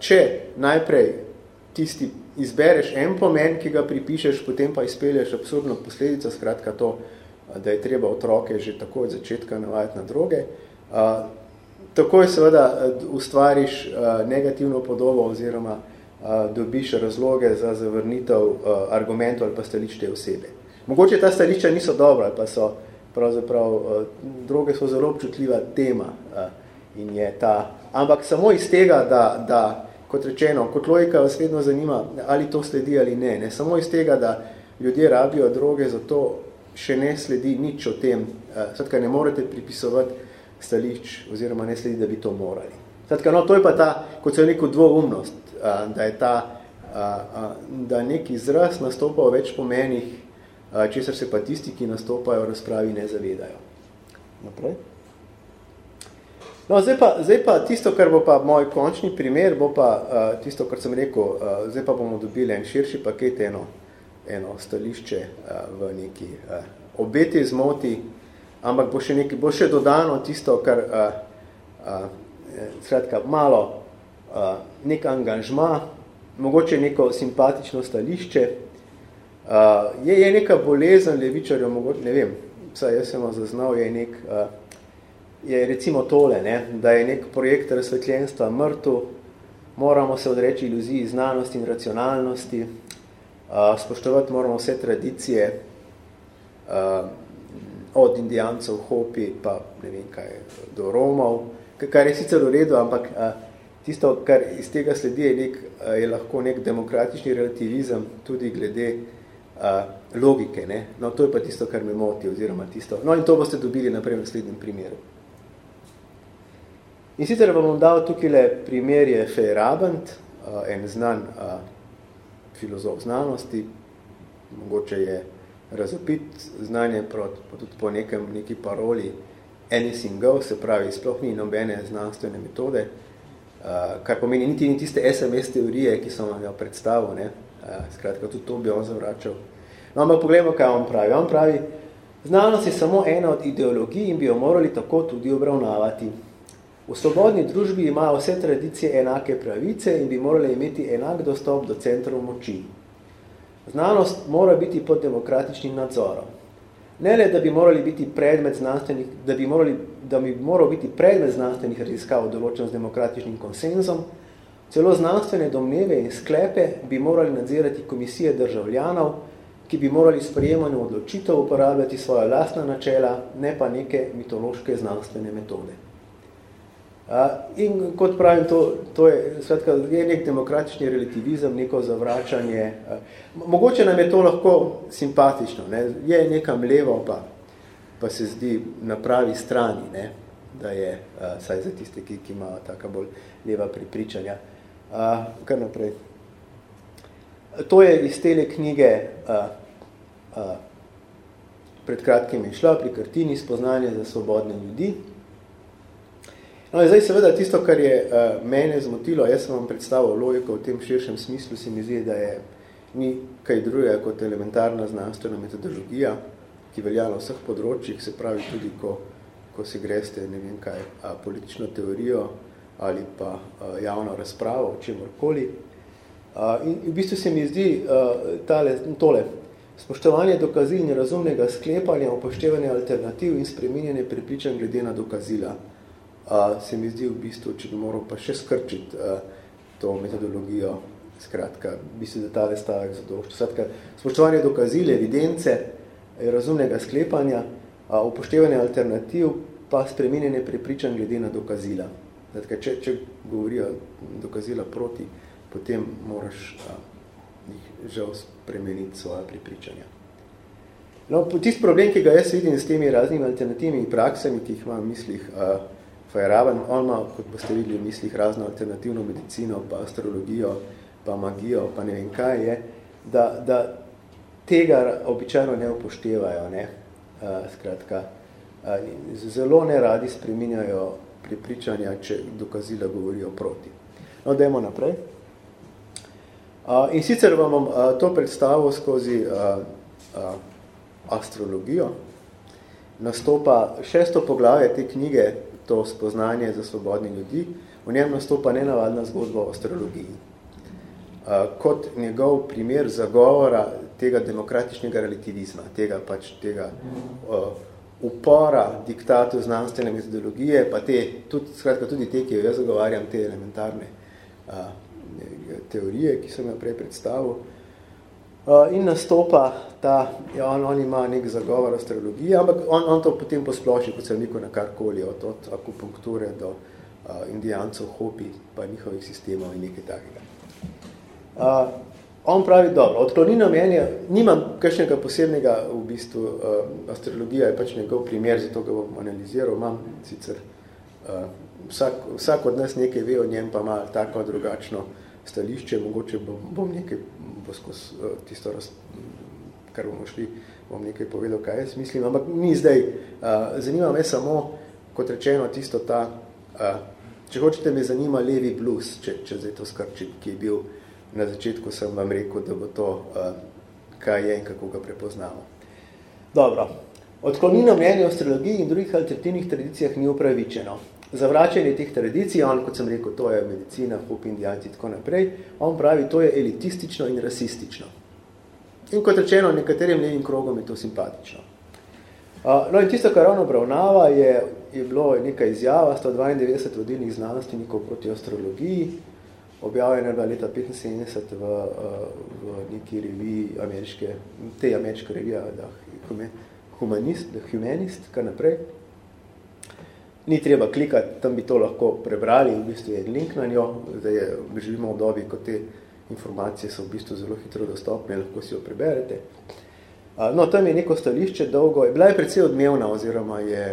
če najprej tisti izbereš en pomen, ki ga pripišeš, potem pa izpelješ absurdno posledico, skratka to, da je treba otroke že tako od začetka navajati na droge, takoj seveda eh, ustvariš eh, negativno podobo oziroma eh, dobiš razloge za zavrnitev argumentov ali pa stališče osebe. Mogoče ta stališča niso dobra, pa so pravzaprav, droge so zelo občutljiva tema in je ta, ampak samo iz tega, da, da kot rečeno, kot logika vas vedno zanima, ali to sledi ali ne, ne, samo iz tega, da ljudje rabijo droge, zato še ne sledi nič o tem, skratka ne morete pripisovati stališč oziroma ne sledi, da bi to morali. Zatka, no, to je pa ta, kot se je neko dvoumnost, da je ta, da nek izraz nastopa v več pomenih, česar se pa tisti, ki nastopajo v razpravi, ne zavedajo. Naprej. No, zdaj pa, zdaj pa tisto, kar bo pa moj končni primer, bo pa tisto, kar sem rekel, zdaj pa bomo dobili en širši paket, eno, eno stališče v neki obeti zmoti, ampak bo še, nekaj, bo še dodano tisto, kar uh, uh, skratka, malo uh, nek angažma, mogoče neko simpatično stališče, Uh, je, je neka bolezen levičarja, mogoče, ne vem, saj jaz sem zaznal, je nek, uh, je recimo tole, ne, da je nek projekt razsvetljenstva mrtev, moramo se odreči iluziji znanosti in racionalnosti, uh, spoštovati moramo vse tradicije, uh, od indijancov, hopi, pa ne vem kaj, do Romov, kar je sicer v redu, ampak uh, tisto, kar iz tega sledi, je, nek, uh, je lahko nek demokratični relativizem tudi glede uh, logike. Ne? No, to je pa tisto, kar me moti, oziroma tisto. No, in to boste dobili naprej v naslednjem primeru. In sicer vam bom dal tukaj le primer je Feyerabend, en znan uh, filozof znanosti, mogoče je razopit znanje prot, pa tudi po nekem, neki paroli anything go, se pravi, sploh ni nobene znanstvene metode, uh, kar pomeni niti ni tiste SMS teorije, ki sem vam jo predstavil, ne? Uh, skratka, tudi to bi on zavračal. No, ampak pogledamo, kaj on pravi. On pravi, znanost je samo ena od ideologij in bi jo morali tako tudi obravnavati. V svobodni družbi imajo vse tradicije enake pravice in bi morali imeti enak dostop do centrov moči. Znanost mora biti pod demokratičnim nadzorom. Ne le, da bi morali biti predmet znanstvenih, da bi, morali, da bi moral biti predmet znanstvenih raziskav določen z demokratičnim konsenzom, celo znanstvene domneve in sklepe bi morali nadzirati komisije državljanov, ki bi morali sprejemanju odločitev uporabljati svoja lastna načela, ne pa neke mitološke znanstvene metode. In kot pravim, to, to je, svetka, je nek demokratični relativizem, neko zavračanje. Mogoče nam je to lahko simpatično, ne? je nekam levo, pa, pa se zdi na pravi strani, ne? da je, saj za tiste, ki, ki imajo taka bolj leva pripričanja. Kar naprej. To je iz tele knjige pred kratkim je šla pri kartini spoznanje za svobodne ljudi. No, zdaj seveda tisto, kar je uh, mene zmotilo, jaz sem vam predstavil logiko v tem širšem smislu, se mi zdi, da je ni kaj drugega kot elementarna znanstvena metodologija, ki velja na vseh področjih, se pravi tudi, ko, ko se greste, ne vem kaj, a, politično teorijo ali pa a, javno razpravo, čemorkoli. In v bistvu se mi zdi a, tale, tole, spoštovanje dokazil in razumnega sklepanja, upoštevanje alternativ in spreminjanje pripričanj glede na dokazila uh, se mi zdi v bistvu, če bi moral pa še skrčiti uh, to metodologijo, skratka, bistvu za tale stavek zadošča. Skratka, spoštovanje dokazil, evidence, razumnega sklepanja, uh, upoštevanje alternativ, pa spremenjene prepričanj glede na dokazila. Skratka, če, če govorijo dokazila proti, potem moraš uh, jih žal spremeniti svoje prepričanja. No, tisti problem, ki ga jaz vidim s temi raznimi alternativnimi praksami, ki jih imam v mislih, uh, Fajraben, on ima, kot boste videli v mislih, razno alternativno medicino, pa astrologijo, pa magijo, pa ne vem kaj je, da, da tega običajno ne upoštevajo, ne, uh, skratka, uh, zelo ne radi spreminjajo pripričanja, če dokazila govorijo proti. No, dajmo naprej. Uh, in sicer vam uh, to predstavil skozi uh, uh, astrologijo. Nastopa šesto poglavje te knjige, to spoznanje za svobodni ljudi, v njem nastopa nenavadna zgodba o astrologiji. Kot njegov primer zagovora tega demokratičnega relativizma, tega pač tega upora diktatu znanstvene metodologije, pa te, tudi, skratka tudi te, ki jo jaz zagovarjam, te elementarne teorije, ki sem jo prej predstavil, in nastopa ta, ja, on, on ima nek zagovor astrologije, ampak on, on to potem posploši kot celniko na karkoli, od, od akupunkture do uh, indijancov, hopi, pa njihovih sistemov in nekaj takega. Uh, on pravi, dobro, odklonino mnenja, nimam kakšnega posebnega v bistvu, uh, astrologija je pač njegov primer, zato ga bom analiziral, imam sicer uh, vsak, vsak od nas nekaj ve o njem, pa ima tako drugačno stališče, mogoče bom, bom nekaj bo skozi uh, tisto, raz, kar bomo šli, bom nekaj povedal, kaj jaz mislim, ampak ni zdaj. Uh, zanima me samo, kot rečeno, tisto ta, uh, če hočete, me zanima levi blues, če, če zdaj to skrčim, ki je bil na začetku, sem vam rekel, da bo to, kaj je in kako ga prepoznamo. Dobro. Odklonino mnenje o astrologiji in drugih alternativnih tradicijah ni upravičeno zavračanje teh tradicij, on, kot sem rekel, to je medicina, hop, indijanci in tako naprej, on pravi, to je elitistično in rasistično. In kot rečeno, nekaterim levim krogom je to simpatično. No in tisto, kar ravno obravnava, je, je bilo neka izjava 192 vodilnih znanstvenikov proti astrologiji, objavljena bila leta 75 v, v neki reviji ameriške, te ameriške revija, da, humanist, the humanist, kar naprej. Ni treba klikati, tam bi to lahko prebrali, v bistvu je link na njo, da je, živimo v dobi, ko te informacije so v bistvu zelo hitro dostopne, lahko si jo preberete. No, tam je neko stališče dolgo, bila je precej odmevna, oziroma je,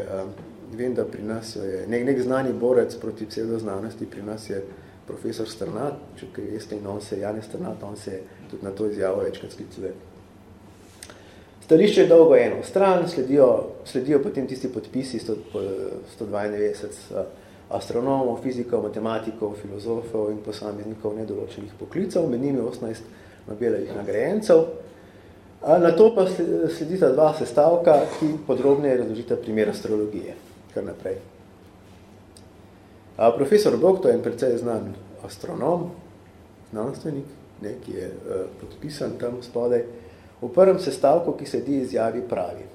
vem, da pri nas je nek, nek znani borec proti pseudoznanosti, pri nas je profesor Strnat, če kaj veste, in on se, Janez Strnat, on se tudi na to izjavo večkrat sklicuje. Stališče je dolgo eno stran, sledijo, sledijo potem tisti podpisi 100, 192 astronomov, fizikov, matematikov, filozofov in posameznikov nedoločenih poklicov, med njimi 18 Nobelovih nagrajencev. Na to pa sledita dva sestavka, ki podrobneje razložita primer astrologije. Kar naprej. A profesor Bog, to je en precej znan astronom, znanstvenik, ne, ki je uh, podpisan tam spodaj, v prvem sestavku, ki sedi izjavi pravi.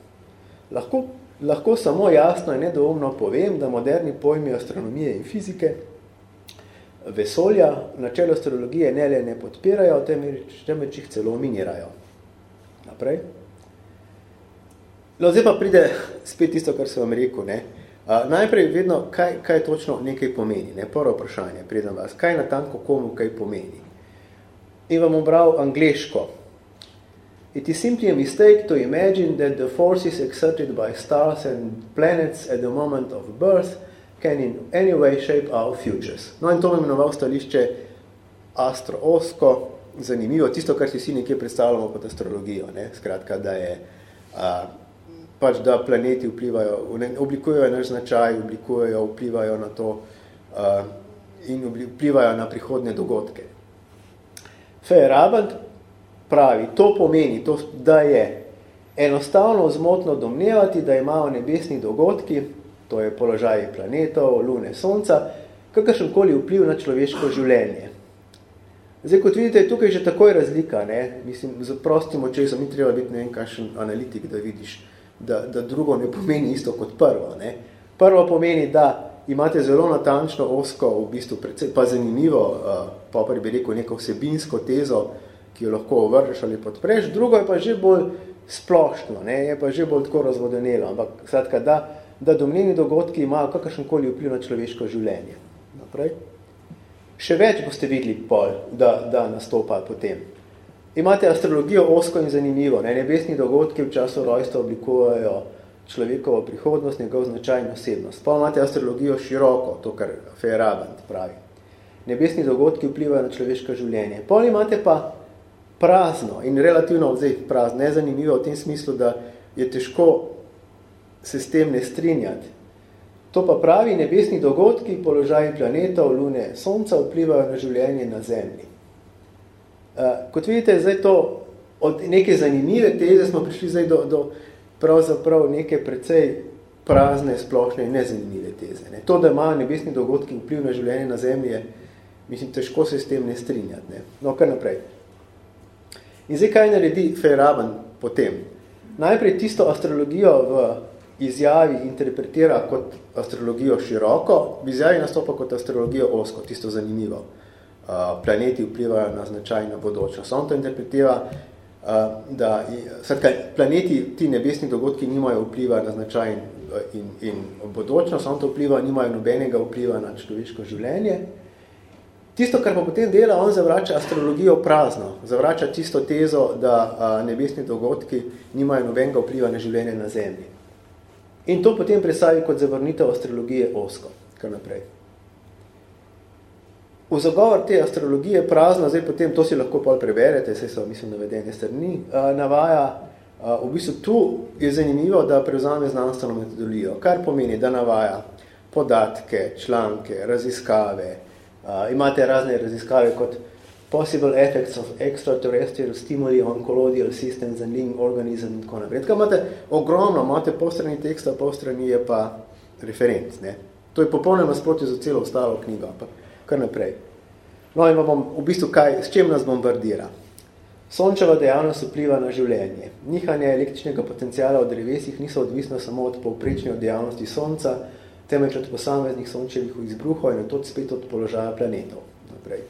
Lahko, lahko samo jasno in nedoumno povem, da moderni pojmi astronomije in fizike vesolja načelo astrologije ne le ne podpirajo, temveč jih celo minirajo. Naprej. No, zdaj pa pride spet tisto, kar sem vam rekel. Ne. Uh, najprej vedno, kaj, kaj točno nekaj pomeni. Ne. Prvo vprašanje, predem vas, kaj na tanko komu kaj pomeni. In vam obral angleško, It is simply a mistake to imagine that the forces exerted by stars and planets at the moment of birth can in any way shape our futures. No in to mi imenoval stališče astroosko, zanimivo, tisto, kar si vsi nekje predstavljamo pod astrologijo, ne? skratka, da je a, pač, da planeti vplivajo, oblikujejo naš značaj, oblikujejo, vplivajo na to a, in vplivajo na prihodne dogodke. Feyerabend pravi, to pomeni, to, da je enostavno zmotno domnevati, da imajo nebesni dogodki, to je položaj planetov, lune, sonca, kakršenkoli vpliv na človeško življenje. Zdaj, kot vidite, tukaj je že takoj razlika, ne? mislim, z prostim očesom, ni treba biti ne kakšen analitik, da vidiš, da, da drugo ne pomeni isto kot prvo. Ne? Prvo pomeni, da imate zelo natančno osko, v bistvu predvsej, pa zanimivo, uh, pa bi rekel neko vsebinsko tezo, ki jo lahko ovržeš ali podpreš, drugo je pa že bolj splošno, ne, je pa že bolj tako razvodenelo, ampak skratka, da, da domneni dogodki imajo kakršenkoli vpliv na človeško življenje. Naprej. Še več boste videli pol, da, da nastopa potem. Imate astrologijo osko in zanimivo, ne, nebesni dogodki v času rojstva oblikujejo človekovo prihodnost, njegov značaj in osebnost. Pa imate astrologijo široko, to, kar Feyerabend pravi. Nebesni dogodki vplivajo na človeško življenje. Pol imate pa prazno in relativno zdaj prazno, nezanimivo v tem smislu, da je težko se s tem ne strinjati. To pa pravi, nebesni dogodki, položaji planetov, lune, sonca vplivajo na življenje na Zemlji. Uh, kot vidite, zdaj to od neke zanimive teze smo prišli zdaj do, do pravzaprav neke precej prazne, splošne in nezanimive teze. Ne. To, da imajo nebesni dogodki vpliv na življenje na Zemlji, je, mislim, težko se s tem ne strinjati. Ne. No, kar naprej. In zdaj, kaj naredi Feyerabend potem? Najprej tisto astrologijo v izjavi interpretira kot astrologijo široko, v izjavi nastopa kot astrologijo osko, tisto zanimivo. Planeti vplivajo na značaj na bodočnost. On to interpretira, da sredka, planeti, ti nebesni dogodki nimajo vpliva na značaj in, in bodočnost, on to vpliva, nimajo nobenega vpliva na človeško življenje. Tisto, kar pa potem dela, on zavrača astrologijo prazno, zavrača tisto tezo, da a, nebesni dogodki nimajo nobenega vpliva na življenje na Zemlji. In to potem predstavi kot zavrnitev astrologije osko, kar naprej. V zagovor te astrologije prazno, zdaj potem, to si lahko pol preberete, se so, mislim, navedene strani, a, navaja, a, v bistvu tu je zanimivo, da prevzame znanstveno metodologijo, kar pomeni, da navaja podatke, članke, raziskave, Uh, imate razne raziskave kot possible effects of extraterrestrial stimuli on colloidal systems and living organisms in tako naprej. Tako imate ogromno, imate pol strani teksta, pol strani je pa referenc. Ne? To je popolnoma sproti za celo ostalo knjigo, pa kar naprej. No in bom v bistvu kaj, s čem nas bombardira? Sončeva dejavnost vpliva na življenje. Nihanje električnega potencijala v drevesih niso odvisno samo od povprečne dejavnosti Sonca, temveč od posameznih sončevih izbruhov in od spet od položaja planetov. Naprej.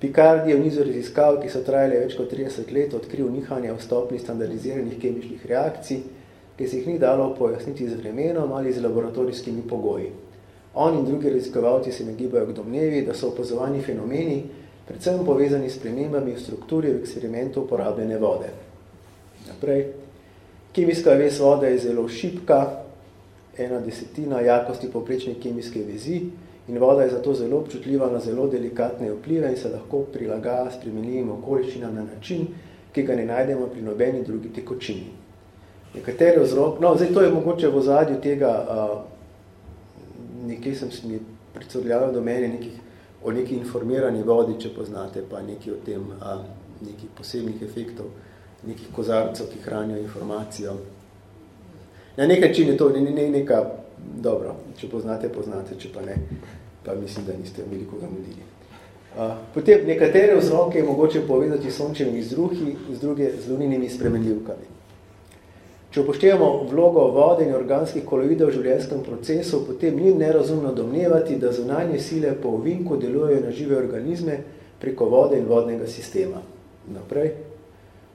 Picard je v nizu raziskav, ki so trajale več kot 30 let, odkril nihanje v stopni standardiziranih kemičnih reakcij, ki se jih ni dalo pojasniti z vremenom ali z laboratorijskimi pogoji. On in drugi raziskovalci se nagibajo k domnevi, da so opazovani fenomeni, predvsem povezani s premembami v strukturi v eksperimentu uporabljene vode. Naprej. Kemijska vez vode je zelo šipka, ena desetina jakosti poprečne kemijske vezi in voda je zato zelo občutljiva na zelo delikatne vplive in se lahko prilagaja spremenljivim okoliščinam na način, ki ga ne najdemo pri nobeni drugi tekočini. Nekateri vzrok, no, zdaj to je mogoče v ozadju tega, uh, nekaj sem se mi pricodljalo do mene nekih o neki informirani vodi, če poznate, pa neki o tem, a, nekih posebnih efektov, nekih kozarcev, ki hranijo informacijo. Na nekaj način je to ne, ne, neka, dobro, če poznate, poznate, če pa ne, pa mislim, da niste veliko zamudili. A, potem nekatere vzroke je mogoče povezati s sončevimi izruhi, z druge z luninimi spremenljivkami. Če upoštevamo vlogo vode in organskih koloidov v življenjskem procesu, potem ni nerazumno domnevati, da zunanje sile po ovinku delujejo na žive organizme preko vode in vodnega sistema. Naprej.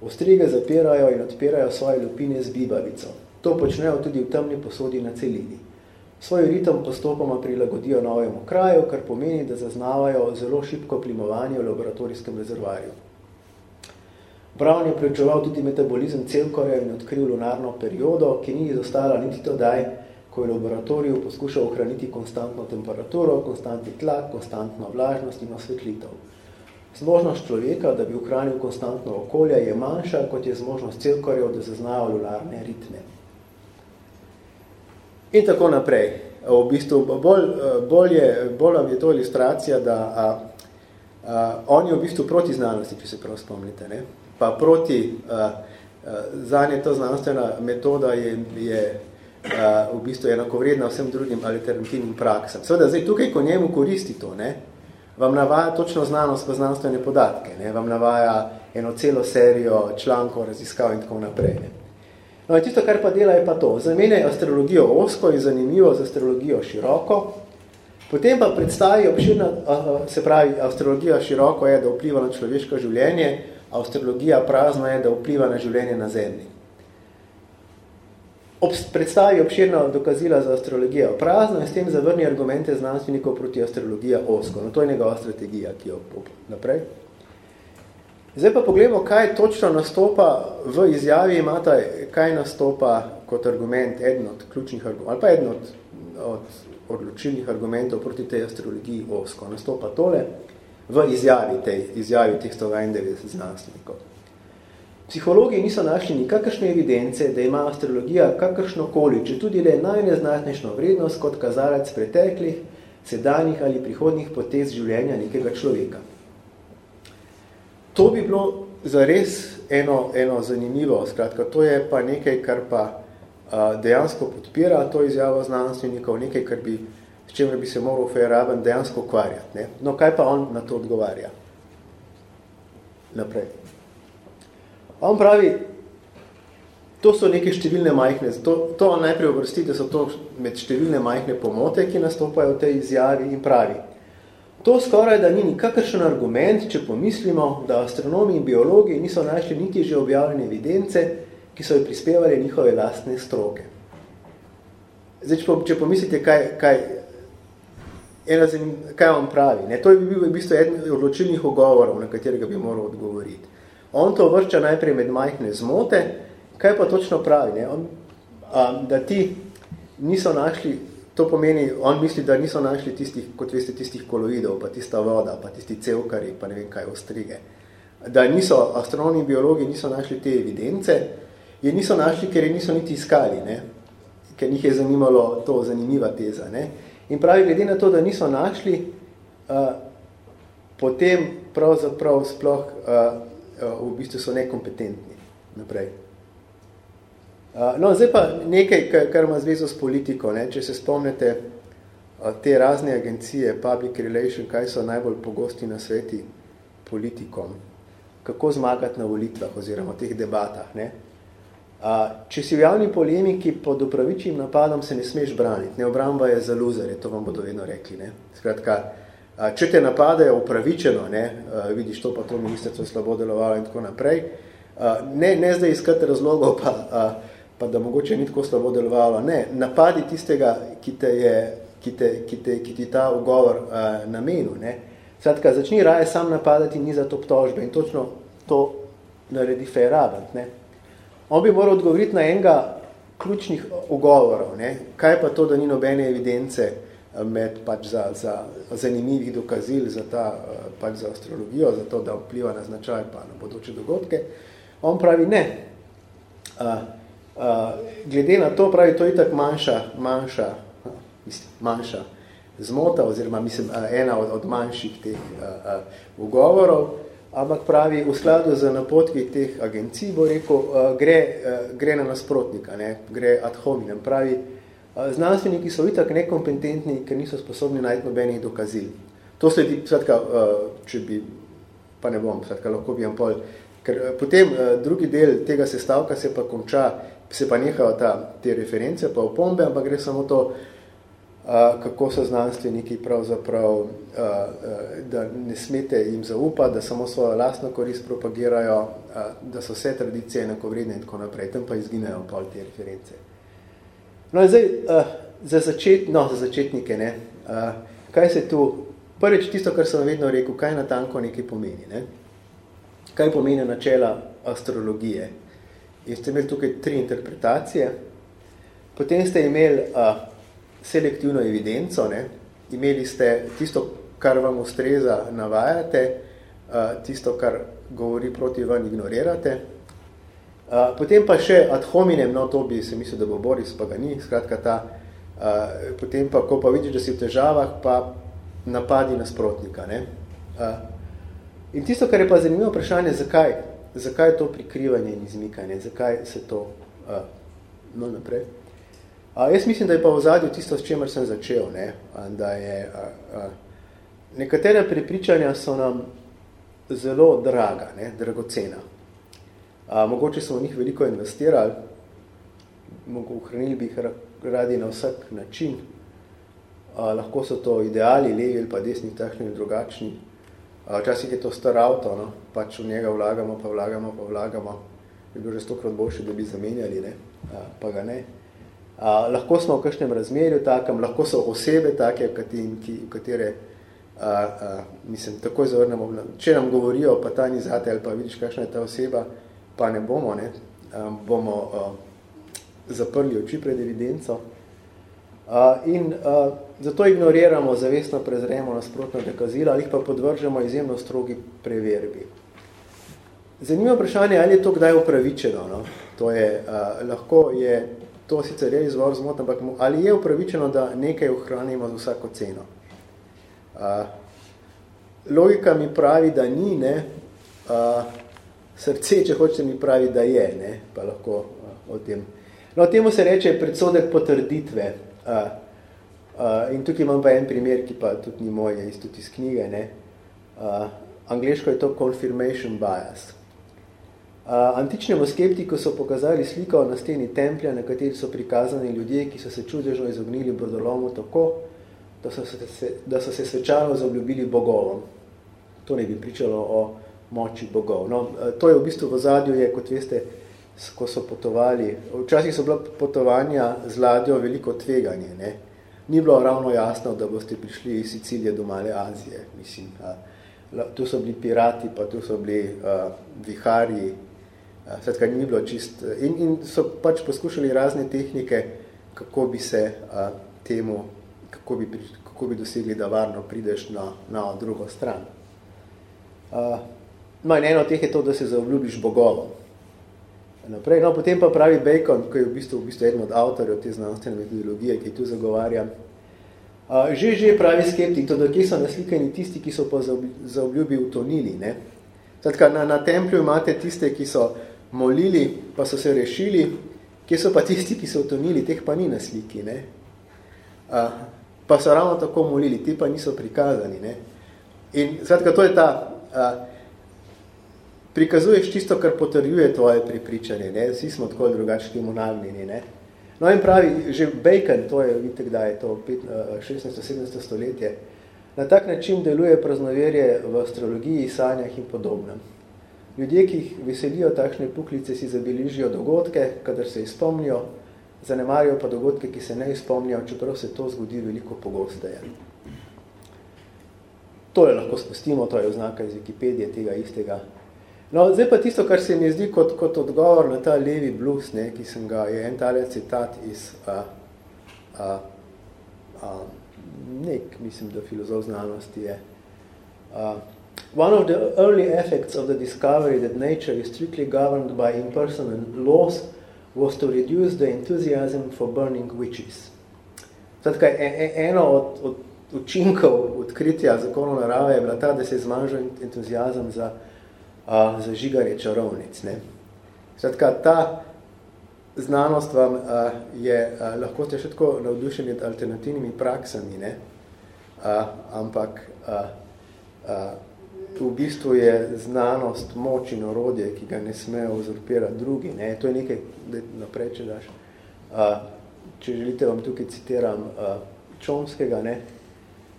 Ostrige zapirajo in odpirajo svoje lupine z bibavico. To počnejo tudi v temni posodi na celini. Svoj ritem postopoma prilagodijo novemu kraju, kar pomeni, da zaznavajo zelo šibko plimovanje v laboratorijskem rezervarju. Brown je prečeval tudi metabolizem celkorja in odkril lunarno periodo, ki ni izostala niti todaj, ko je v laboratoriju poskušal ohraniti konstantno temperaturo, konstantni tlak, konstantno vlažnost in osvetlitev. Zmožnost človeka, da bi ohranil konstantno okolje, je manjša, kot je zmožnost celkorjev, da zaznajo lunarne ritme. In tako naprej. V bistvu bolj, bolj, je, bolj vam je to ilustracija, da a, a, on je v bistvu proti znanosti, če se prav spomnite. Ne? pa proti, uh, uh, zanje to znanstvena metoda je, je uh, v bistvu enakovredna vsem drugim alternativnim praksam. Seveda, zdaj tukaj, ko njemu koristi to, ne, vam navaja točno znanost pa znanstvene podatke, ne, vam navaja eno celo serijo člankov, raziskav in tako naprej. Ne. No, tisto, kar pa dela, je pa to. Za mene je astrologijo osko in zanimivo za astrologijo široko, potem pa predstavi obširna, se pravi, astrologija široko je, da vpliva na človeško življenje, astrologija prazno je, da vpliva na življenje na zemlji. Ob predstavi obširno dokazila za astrologijo prazno in s tem zavrni argumente znanstvenikov proti astrologija osko. No, to je njegova strategija, ki jo naprej. Zdaj pa pogledamo, kaj točno nastopa v izjavi, imata, kaj nastopa kot argument, eden od ključnih argumentov, ali pa eden od, od odločilnih argumentov proti tej astrologiji osko. Nastopa tole, v izjavi, tej, izjavi teh 192 znanstvenikov. Psihologi niso našli nikakršne evidence, da ima astrologija kakršno koli, če tudi le najneznatnejšno vrednost kot kazalec preteklih, sedanjih ali prihodnih potez življenja nekega človeka. To bi bilo zares eno, eno zanimivo, skratka, to je pa nekaj, kar pa a, dejansko podpira to izjavo znanstvenikov, nekaj, kar bi s čemer bi se moral Feyerabend dejansko ukvarjati. Ne? No, kaj pa on na to odgovarja? Naprej. On pravi, to so neke številne majhne, to, to on najprej obrsti, da so to med številne majhne pomote, ki nastopajo v tej izjavi in pravi. To skoraj da ni nikakršen argument, če pomislimo, da astronomi in biologi niso našli niti že objavljene evidence, ki so jo prispevali njihove lastne stroke. Zdaj, če pomislite, kaj, kaj ena zanim, kaj on pravi. Ne? To je bil v bistvu eden odločilnih ogovorov, na katerega bi moral odgovoriti. On to vrča najprej med majhne zmote, kaj pa točno pravi? Ne? On, a, da ti niso našli, to pomeni, on misli, da niso našli tistih, kot veste, tistih koloidov, pa tista voda, pa tisti cevkari, pa ne vem kaj, ostrige. Da niso, astronomi in biologi niso našli te evidence, je niso našli, ker je niso niti iskali, ne? ker njih je zanimalo to zanimiva teza. Ne? In pravi, glede na to, da niso našli, uh, potem pravzaprav sploh uh, uh, v bistvu so nekompetentni naprej. Uh, no, zdaj pa nekaj, kar, ima zvezo s politiko. Ne? Če se spomnite uh, te razne agencije, public relation, kaj so najbolj pogosti na sveti politikom, kako zmagati na volitvah oziroma teh debatah. Ne? A, če si v javni polemiki pod upravičnim napadom, se ne smeš braniti. Ne, obramba je za luzere, to vam bodo vedno rekli. Ne? Skratka, če te napadajo upravičeno, ne, vidiš to pa to ministrstvo slabo delovalo in tako naprej, ne, ne zdaj iskati razlogov, pa, a, pa da mogoče ni tako slabo delovalo. Ne, napadi tistega, ki te je ki, te, ki, te, ki ti ta ugovor uh, namenil. Ne. Skratka, začni raje sam napadati ni za to obtožbe in točno to naredi Fejrabant. Ne. On bi moral odgovoriti na enega ključnih ugovorov. Ne. Kaj pa to, da ni nobene evidence med pač za, za zanimivih dokazil za, ta, pač za astrologijo, za to, da vpliva na značaj pa na bodoče dogodke. On pravi ne. Uh, glede na to pravi, to je tak manjša, manjša mislim, manjša zmota, oziroma mislim, ena od, od manjših teh a, a, ugovorov, ampak pravi, v skladu z napotki teh agencij, bo rekel, a, gre, a, gre na nasprotnika, ne, gre ad hominem. Pravi, znanstveniki so itak nekompetentni, ker niso sposobni najti nobenih dokazil. To sledi, skratka, a, če bi, pa ne bom, skratka, lahko bi pol, ker potem drugi del tega sestavka se pa konča, se pa nehajo ta, te reference, pa opombe, ampak gre samo to, kako so znanstveniki pravzaprav, da ne smete jim zaupati, da samo svojo lastno korist propagirajo, da so vse tradicije enakovredne in tako naprej, tam pa izginejo pol te reference. No in zdaj, za, začet, no, za začetnike, ne, kaj se tu, prvič tisto, kar sem vedno rekel, kaj natanko nekaj pomeni, ne? kaj pomeni načela astrologije. In ste imeli tukaj tri interpretacije, potem ste imeli uh, selektivno evidenco, ne? imeli ste tisto, kar vam ustreza, navajate, uh, tisto, kar govori proti vam, ignorirate. Uh, potem pa še ad hominem, no to bi se mislil, da bo Boris, pa ga ni, skratka ta, uh, potem pa, ko pa vidiš, da si v težavah, pa napadi nasprotnika. Ne? Uh, in tisto, kar je pa zanimivo vprašanje, zakaj, zakaj to prikrivanje in izmikanje, zakaj se to, uh, no naprej. A, jaz mislim, da je pa v zadju tisto, s čemer sem začel. Ne? Da je, a, a, nekatere prepričanja so nam zelo draga, ne? dragocena. A, mogoče smo v njih veliko investirali, ohranili bi jih radi na vsak način. A, lahko so to ideali, levi ali pa desni, takšni in drugačni. Včasih je to star avto, no? Pač v njega vlagamo, pa vlagamo, pa vlagamo. Je bilo že stokrat boljše, da bi zamenjali, ne? A, pa ga ne lahko smo v kakšnem razmerju takem, lahko so osebe take, v katere a, a, mislim, takoj zavrnemo. Če nam govorijo, pa ta ni zate, ali pa vidiš, kakšna je ta oseba, pa ne bomo, ne, a, bomo a, zaprli oči pred evidenco. A, in a, zato ignoriramo, zavestno prezremo nasprotno dokazila, ali pa podvržemo izjemno strogi preverbi. Zanimivo vprašanje, ali je to kdaj upravičeno. No? To je, a, lahko je to sicer je izvor zmot, ampak ali je upravičeno, da nekaj ohranimo z vsako ceno? Uh, logika mi pravi, da ni, ne? Uh, srce, če hočete, mi pravi, da je, ne? pa lahko uh, o tem. No, temu se reče predsodek potrditve. Uh, uh, in tukaj imam pa en primer, ki pa tudi ni moj, je isto iz knjige. Ne? Uh, angliško je to confirmation bias. Antičnemu skeptiku so pokazali sliko na steni templja, na kateri so prikazani ljudje, ki so se čudežno izognili brodolomu tako, da so se, da so se svečano zaobljubili bogovom. To ne bi pričalo o moči bogov. No, to je v bistvu v zadju, je, kot veste, ko so potovali. Včasih so bila potovanja z ladjo veliko tveganje. Ne? Ni bilo ravno jasno, da boste prišli iz Sicilije do Male Azije. Mislim, a, tu so bili pirati, pa tu so bili a, viharji, Skratka, ni bilo čist. In, in so pač poskušali razne tehnike, kako bi se a, temu, kako bi, kako bi dosegli, da varno prideš na, na drugo stran. A, no, eno od teh je to, da se zaobljubiš bogovom. Naprej. No, potem pa pravi Bacon, ki je v bistvu, v bistvu eden od avtorjev te znanstvene metodologije, ki tu zagovarja. A, že, že pravi skeptik, to, kje so naslikani tisti, ki so pa za obljubi utonili. Ne? Skratka, na, na templju imate tiste, ki so molili, pa so se rešili, kje so pa tisti, ki so utonili, teh pa ni na sliki, ne? A, pa so ravno tako molili, ti pa niso prikazani, ne? In skratka, to je ta a, prikazuješ tisto, kar potrjuje tvoje pripričanje, ne? vsi smo tako drugačni monalnini. Ne? No in pravi, že Bacon, to je, vidite, kdaj je to, 16-17 stoletje, na tak način deluje praznoverje v astrologiji, sanjah in podobnem. Ljudje, ki jih veselijo takšne puklice, si zabeležijo dogodke, kadar se izpomnijo, zanemarijo pa dogodke, ki se ne izpomnijo, čeprav se to zgodi veliko pogosteje. To je lahko spustimo, to je oznaka iz Wikipedije tega istega. No, zdaj pa tisto, kar se mi zdi kot, kot odgovor na ta levi blues, ne, ki sem ga, je en tale citat iz a, a, a, nek, mislim, da filozof znanosti je. A, One of the early effects of the discovery that nature is strictly governed by impersonal laws was to reduce the enthusiasm for burning witches. Zdaj, e, e, eno od, od učinkov odkritja zakonov narave je bila ta, da se je zmanjšal entuzijazem za, a, za žiganje čarovnic. Ne? Zdaj, ta znanost vam a, je a, lahko ste še tako navdušeni alternativnimi praksami, ne? A, ampak a, a, v bistvu je znanost moč in orodje, ki ga ne smejo uzurpirati drugi. Ne? To je nekaj, da naprej, če daš. A, če želite, vam tukaj citiram a, Čomskega. Ne?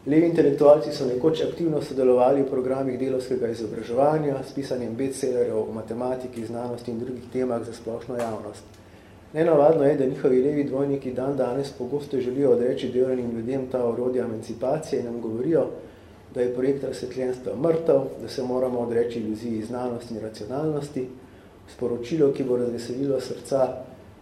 Levi intelektualci so nekoč aktivno sodelovali v programih delovskega izobraževanja s pisanjem bestsellerjev o matematiki, znanosti in drugih temah za splošno javnost. Nenavadno je, da njihovi levi dvojniki dan danes pogosto želijo odreči delovnim ljudem ta orodja emancipacije in nam govorijo, da je projekt razsvetljenstva mrtev, da se moramo odreči iluziji znanosti in racionalnosti, sporočilo, ki bo razveselilo srca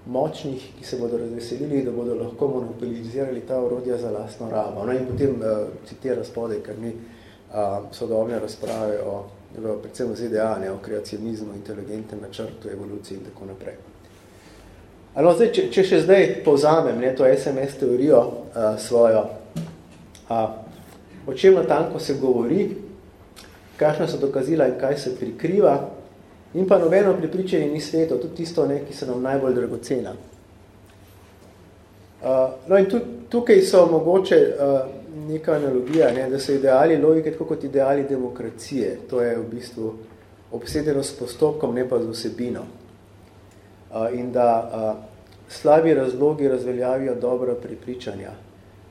močnih, ki se bodo razveselili, da bodo lahko monopolizirali ta orodja za lastno rabo. No in potem uh, citira spodaj, ker ni uh, sodobne razprave o, v, predvsem v ZDA, ne, o kreacionizmu, inteligentnem načrtu, evoluciji in tako naprej. No, zdaj, če, če še zdaj povzamem ne, to SMS teorijo uh, svojo, uh, o čem natanko se govori, kakšne so dokazila in kaj se prikriva, in pa nobeno pripričanje ni sveto, tudi tisto, ne, ki se nam najbolj dragocena. Uh, no in tu, tukaj so mogoče uh, neka analogija, ne, da so ideali logike tako kot ideali demokracije. To je v bistvu obsedeno s postopkom, ne pa z vsebino. Uh, in da uh, slabi razlogi razveljavijo dobra pripričanja.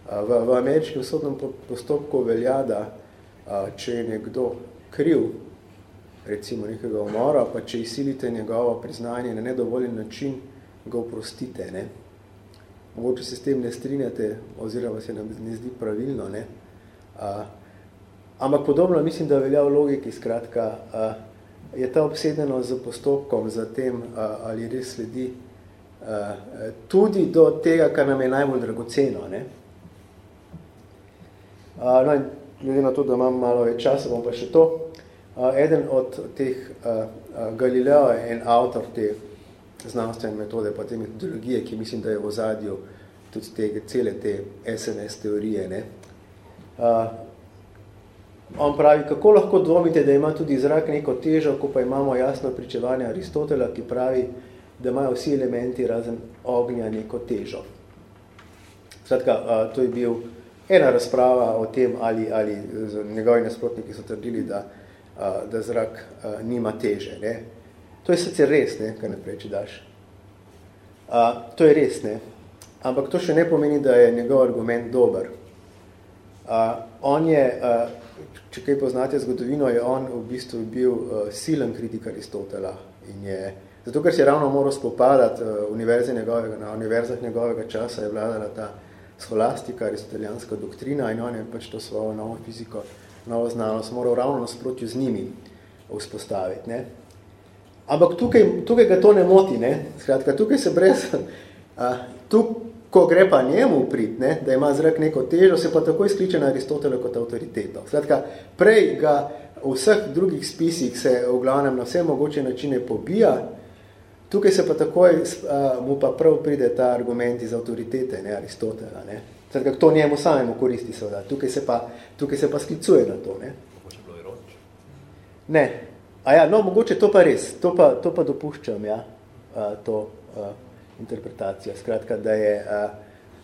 V, v ameriškem sodnem postopku velja, da če je nekdo kriv, recimo nekega umora, pa če izsilite njegovo priznanje na nedovoljen način, ga oprostite. Ne? Mogoče se s tem ne strinjate, oziroma se nam ne zdi pravilno. Ne? A, ampak podobno mislim, da velja v logiki, skratka, a, je ta obsedeno z postopkom, za tem, a, ali res sledi a, tudi do tega, kar nam je najbolj dragoceno. Ne? No, in glede na to, da imam malo več časa, bom pa še to. Eden od teh Galileo je en avtor te znanstvene metode, pa te metodologije, ki mislim, da je v ozadju tudi te, cele te SNS teorije. Ne? On pravi, kako lahko dvomite, da ima tudi zrak neko težo, ko pa imamo jasno pričevanje Aristotela, ki pravi, da imajo vsi elementi razen ognja neko težo. Skratka, to je bil ena razprava o tem, ali, ali njegovi nasprotniki so trdili, da, da zrak nima teže. Ne? To je sicer res, ne, kaj naprej, če daš. A, to je res, ne. Ampak to še ne pomeni, da je njegov argument dober. A, on je, a, če kaj poznate zgodovino, je on v bistvu bil a, silen kritik Aristotela. In je, zato, ker si je ravno moral spopadati univerze njegovega, na univerzah njegovega časa je vladala ta scholastika, aristotelijanska doktrina in on je pač to svojo novo fiziko, novo znanost moral ravno nasprotju z njimi vzpostaviti. Ne? Ampak tukaj, tukaj ga to ne moti, ne? Skratka, tukaj se brez, a, tu, ko gre pa njemu prid, ne? da ima zrak neko težo, se pa tako izkliče na Aristotele kot autoriteto. Skratka, prej ga v vseh drugih spisih se v glavnem na vse mogoče načine pobija, Tukaj se pa takoj, uh, mu pa prav pride ta argument iz avtoritete, ne, Aristotela, ne. Zdaj, to njemu samemu koristi seveda. Tukaj se pa, tukaj se pa sklicuje na to, ne. Mogoče bilo ironično. Ne. A ja, no, mogoče to pa res, to pa, to pa dopuščam, ja, uh, to uh, interpretacijo. Skratka, da je, uh,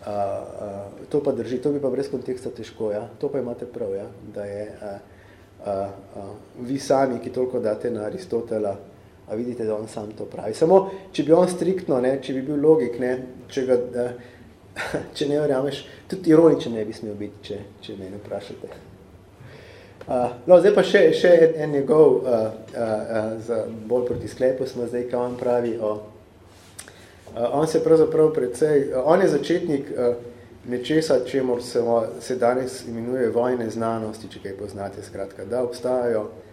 uh, uh, to pa drži, to bi pa brez konteksta težko, ja. To pa imate prav, ja, da je, uh, uh, uh, vi sami, ki toliko date na Aristotela, a vidite, da on sam to pravi. Samo, če bi on striktno, ne, če bi bil logik, ne, če, ga, uh, če ne verjameš, tudi ironičen ne bi smel biti, če, če me ne vprašate. Uh, no, zdaj pa še, še en njegov, uh, uh, uh, za bolj proti sklepu smo zdaj, kaj on pravi o... Uh, on se pravzaprav precej, uh, on je začetnik uh, nečesa, čemor se, se danes imenuje vojne znanosti, če kaj poznate, skratka, da obstajajo uh,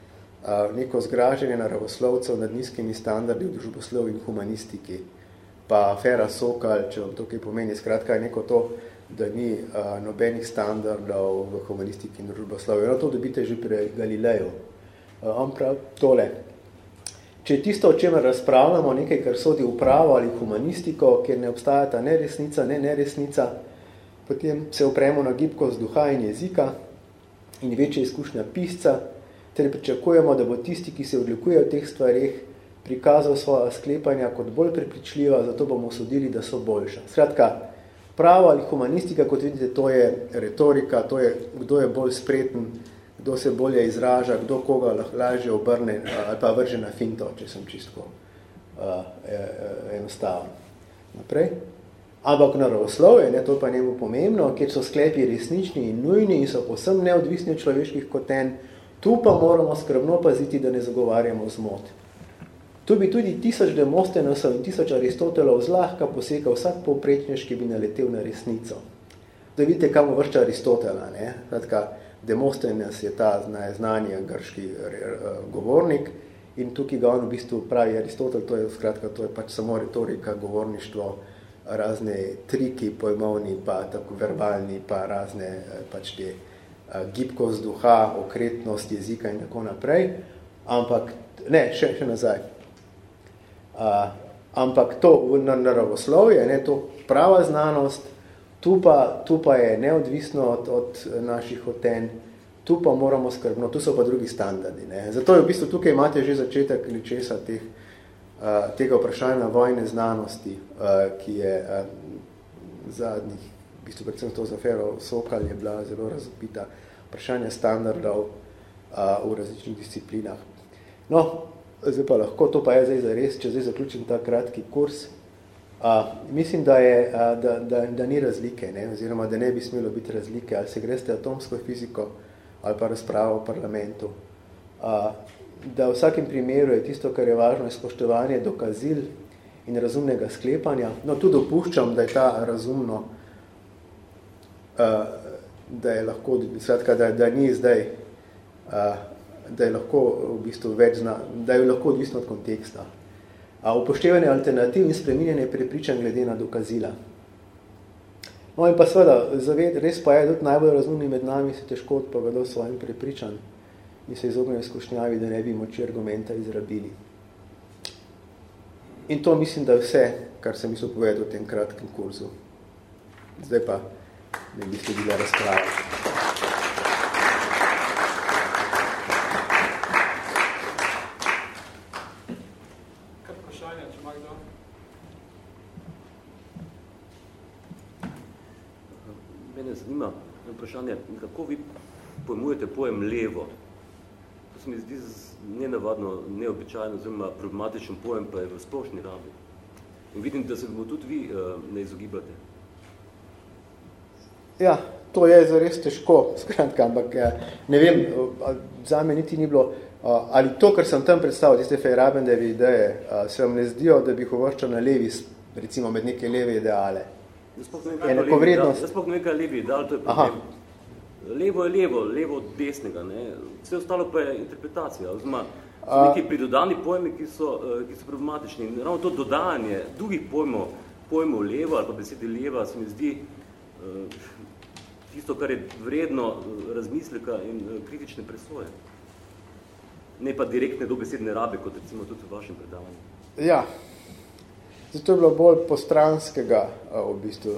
neko zgraženje naravoslovcev nad nizkimi standardi v družboslovi in humanistiki, pa afera Sokal, če vam to kaj pomeni, skratka, je neko to, da ni uh, nobenih standardov v humanistiki in družboslovju. No, to dobite že pri Galileju. Uh, on prav tole. Če je tisto, o čemer razpravljamo, nekaj, kar sodi v pravo ali humanistiko, kjer ne obstajata ne resnica, ne neresnica, potem se opremo na gibkost duha in jezika in večja izkušnja pisca, ter pričakujemo, da bo tisti, ki se odlikuje v teh stvarih, prikazal svoja sklepanja kot bolj prepričljiva, zato bomo sodili, da so boljša. Skratka, pravo ali humanistika, kot vidite, to je retorika, to je, kdo je bolj spreten, kdo se bolje izraža, kdo koga lažje obrne ali pa vrže na finto, če sem čisto uh, enostaven. Naprej. Ampak naravoslovje, ne, to pa njemu pomembno, kjer so sklepi resnični in nujni in so posem neodvisni od človeških koten, tu pa moramo skrbno paziti, da ne zagovarjamo zmoti. Tu bi tudi tisoč Demostenosov in tisoč Aristotelov zlahka posekal vsak povprečnež, ki bi naletel na resnico. Da vidite, kam vršča Aristotela. Ne? Kratka, Demostenes je ta znani grški govornik in tukaj ga on v bistvu pravi Aristotel, to je, skratka, to je pač samo retorika, govorništvo, razne triki pojmovni, pa tako verbalni, pa razne pač te gibkost duha, okretnost jezika in tako naprej. Ampak, ne, še, še nazaj. Uh, ampak to naravoslovje, ne, to prava znanost, tu pa, tu pa je neodvisno od, od naših hoten, tu pa moramo skrbno, tu so pa drugi standardi. Ne. Zato je v bistvu tukaj imate že začetek ličesa teh, uh, tega vprašanja vojne znanosti, uh, ki je uh, zadnjih, bistvu predvsem to z afero Sokal je bila zelo razopita, vprašanje standardov uh, v različnih disciplinah. No, zdaj pa lahko, to pa je zdaj zares, če zdaj zaključim ta kratki kurs. A, mislim, da, je, a, da, da, da ni razlike, ne? oziroma da ne bi smelo biti razlike, ali se greste atomsko fiziko ali pa razpravo v parlamentu. A, da v vsakem primeru je tisto, kar je važno, je spoštovanje dokazil in razumnega sklepanja. No, tu dopuščam, da je ta razumno, a, da je lahko, skratka, da, da ni zdaj da je lahko v bistvu več zna, da je lahko odvisno od konteksta. A upoštevanje alternativ in spreminjanje prepričanj glede na dokazila. No in pa seveda, zaved, res pa je, tudi najbolj razumni med nami se težko odpovedo svojim prepričanj in se izognejo izkušnjavi, da ne bi moči argumenta izrabili. In to mislim, da je vse, kar sem mislil povedati v tem kratkem kurzu. Zdaj pa ne bi sledila razprava. zanima vprašanje, kako vi pojmujete pojem levo? To se mi zdi nenavadno, neobičajno, oziroma problematičen pojem, pa je v splošni rabi. In vidim, da se bomo tudi vi uh, ne izogibate. Ja, to je zares težko, skratka, ampak ja, ne vem, za me niti ni bilo, ali to, kar sem tam predstavil, tiste Fejrabendeve ideje, se vam ne zdijo, da bi jih uvrščal na levi, recimo med neke leve ideale. Jaz sploh ne vem, kaj levi ideal, to je problem. Levo je levo, levo od desnega, ne? vse ostalo pa je interpretacija. Ozma, so neki pridodani pojmi, ki so, eh, ki so problematični. In ravno to dodajanje drugih pojmov, pojmov levo ali pa besedi leva, se mi zdi uh, tisto, kar je vredno eh, razmisleka in uh, kritične presoje. Ne pa direktne dobesedne rabe, kot recimo tudi v vašem predavanju. Ja, Zato je bilo bolj postranskega v bistvu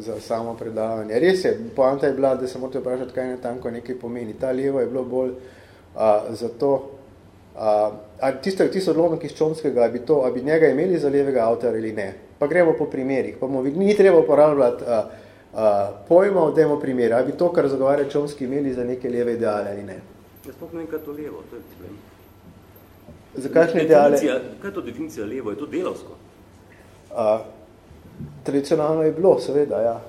za samo predavanje. Res je, poanta je bila, da se morate vprašati, kaj ne tanko nekaj pomeni. Ta levo je bilo bolj a, zato, a, a tisto, tisto odlomek iz Čomskega, a bi, to, a bi njega imeli za levega avtora ali ne. Pa gremo po primerih. Pa movi, ni treba uporabljati a, a, pojmov, dajmo primere. A bi to, kar zagovarja Čomski, imeli za neke leve ideale ali ne. Jaz sploh ne vem, kaj to levo, to je problem. Za kakšne ideale? Kaj je to definicija levo? Je to delovsko? A, tradicionalno je bilo, seveda, ja.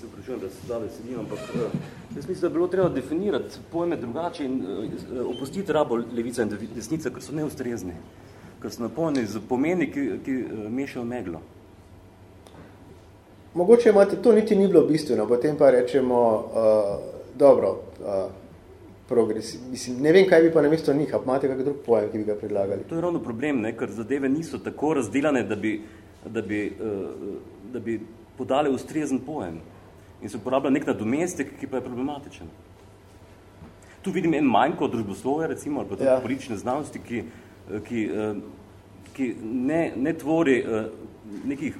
Se vprašujem, da se dali sedim, ampak eh, jaz mislim, da je bilo treba definirati pojme drugače in uh, opustiti rabo levica in desnica, ker so neustrezni, ker so napolnjeni z pomeni, ki, ki uh, mešajo meglo. Mogoče imate, to niti ni bilo bistveno, potem pa rečemo, uh, dobro, uh, progresi. Mislim, ne vem, kaj bi pa na mesto njih, ali imate kakšen drug pojem, ki bi ga predlagali? To je ravno problem, ne? ker zadeve niso tako razdelane, da bi, da bi, uh, da bi podali ustrezen pojem. In se uporablja nek nadomestek, ki pa je problematičen. Tu vidim en manjko družboslove, recimo, ali pa ja. politične znanosti, ki, ki, ki ne, ne tvori nekih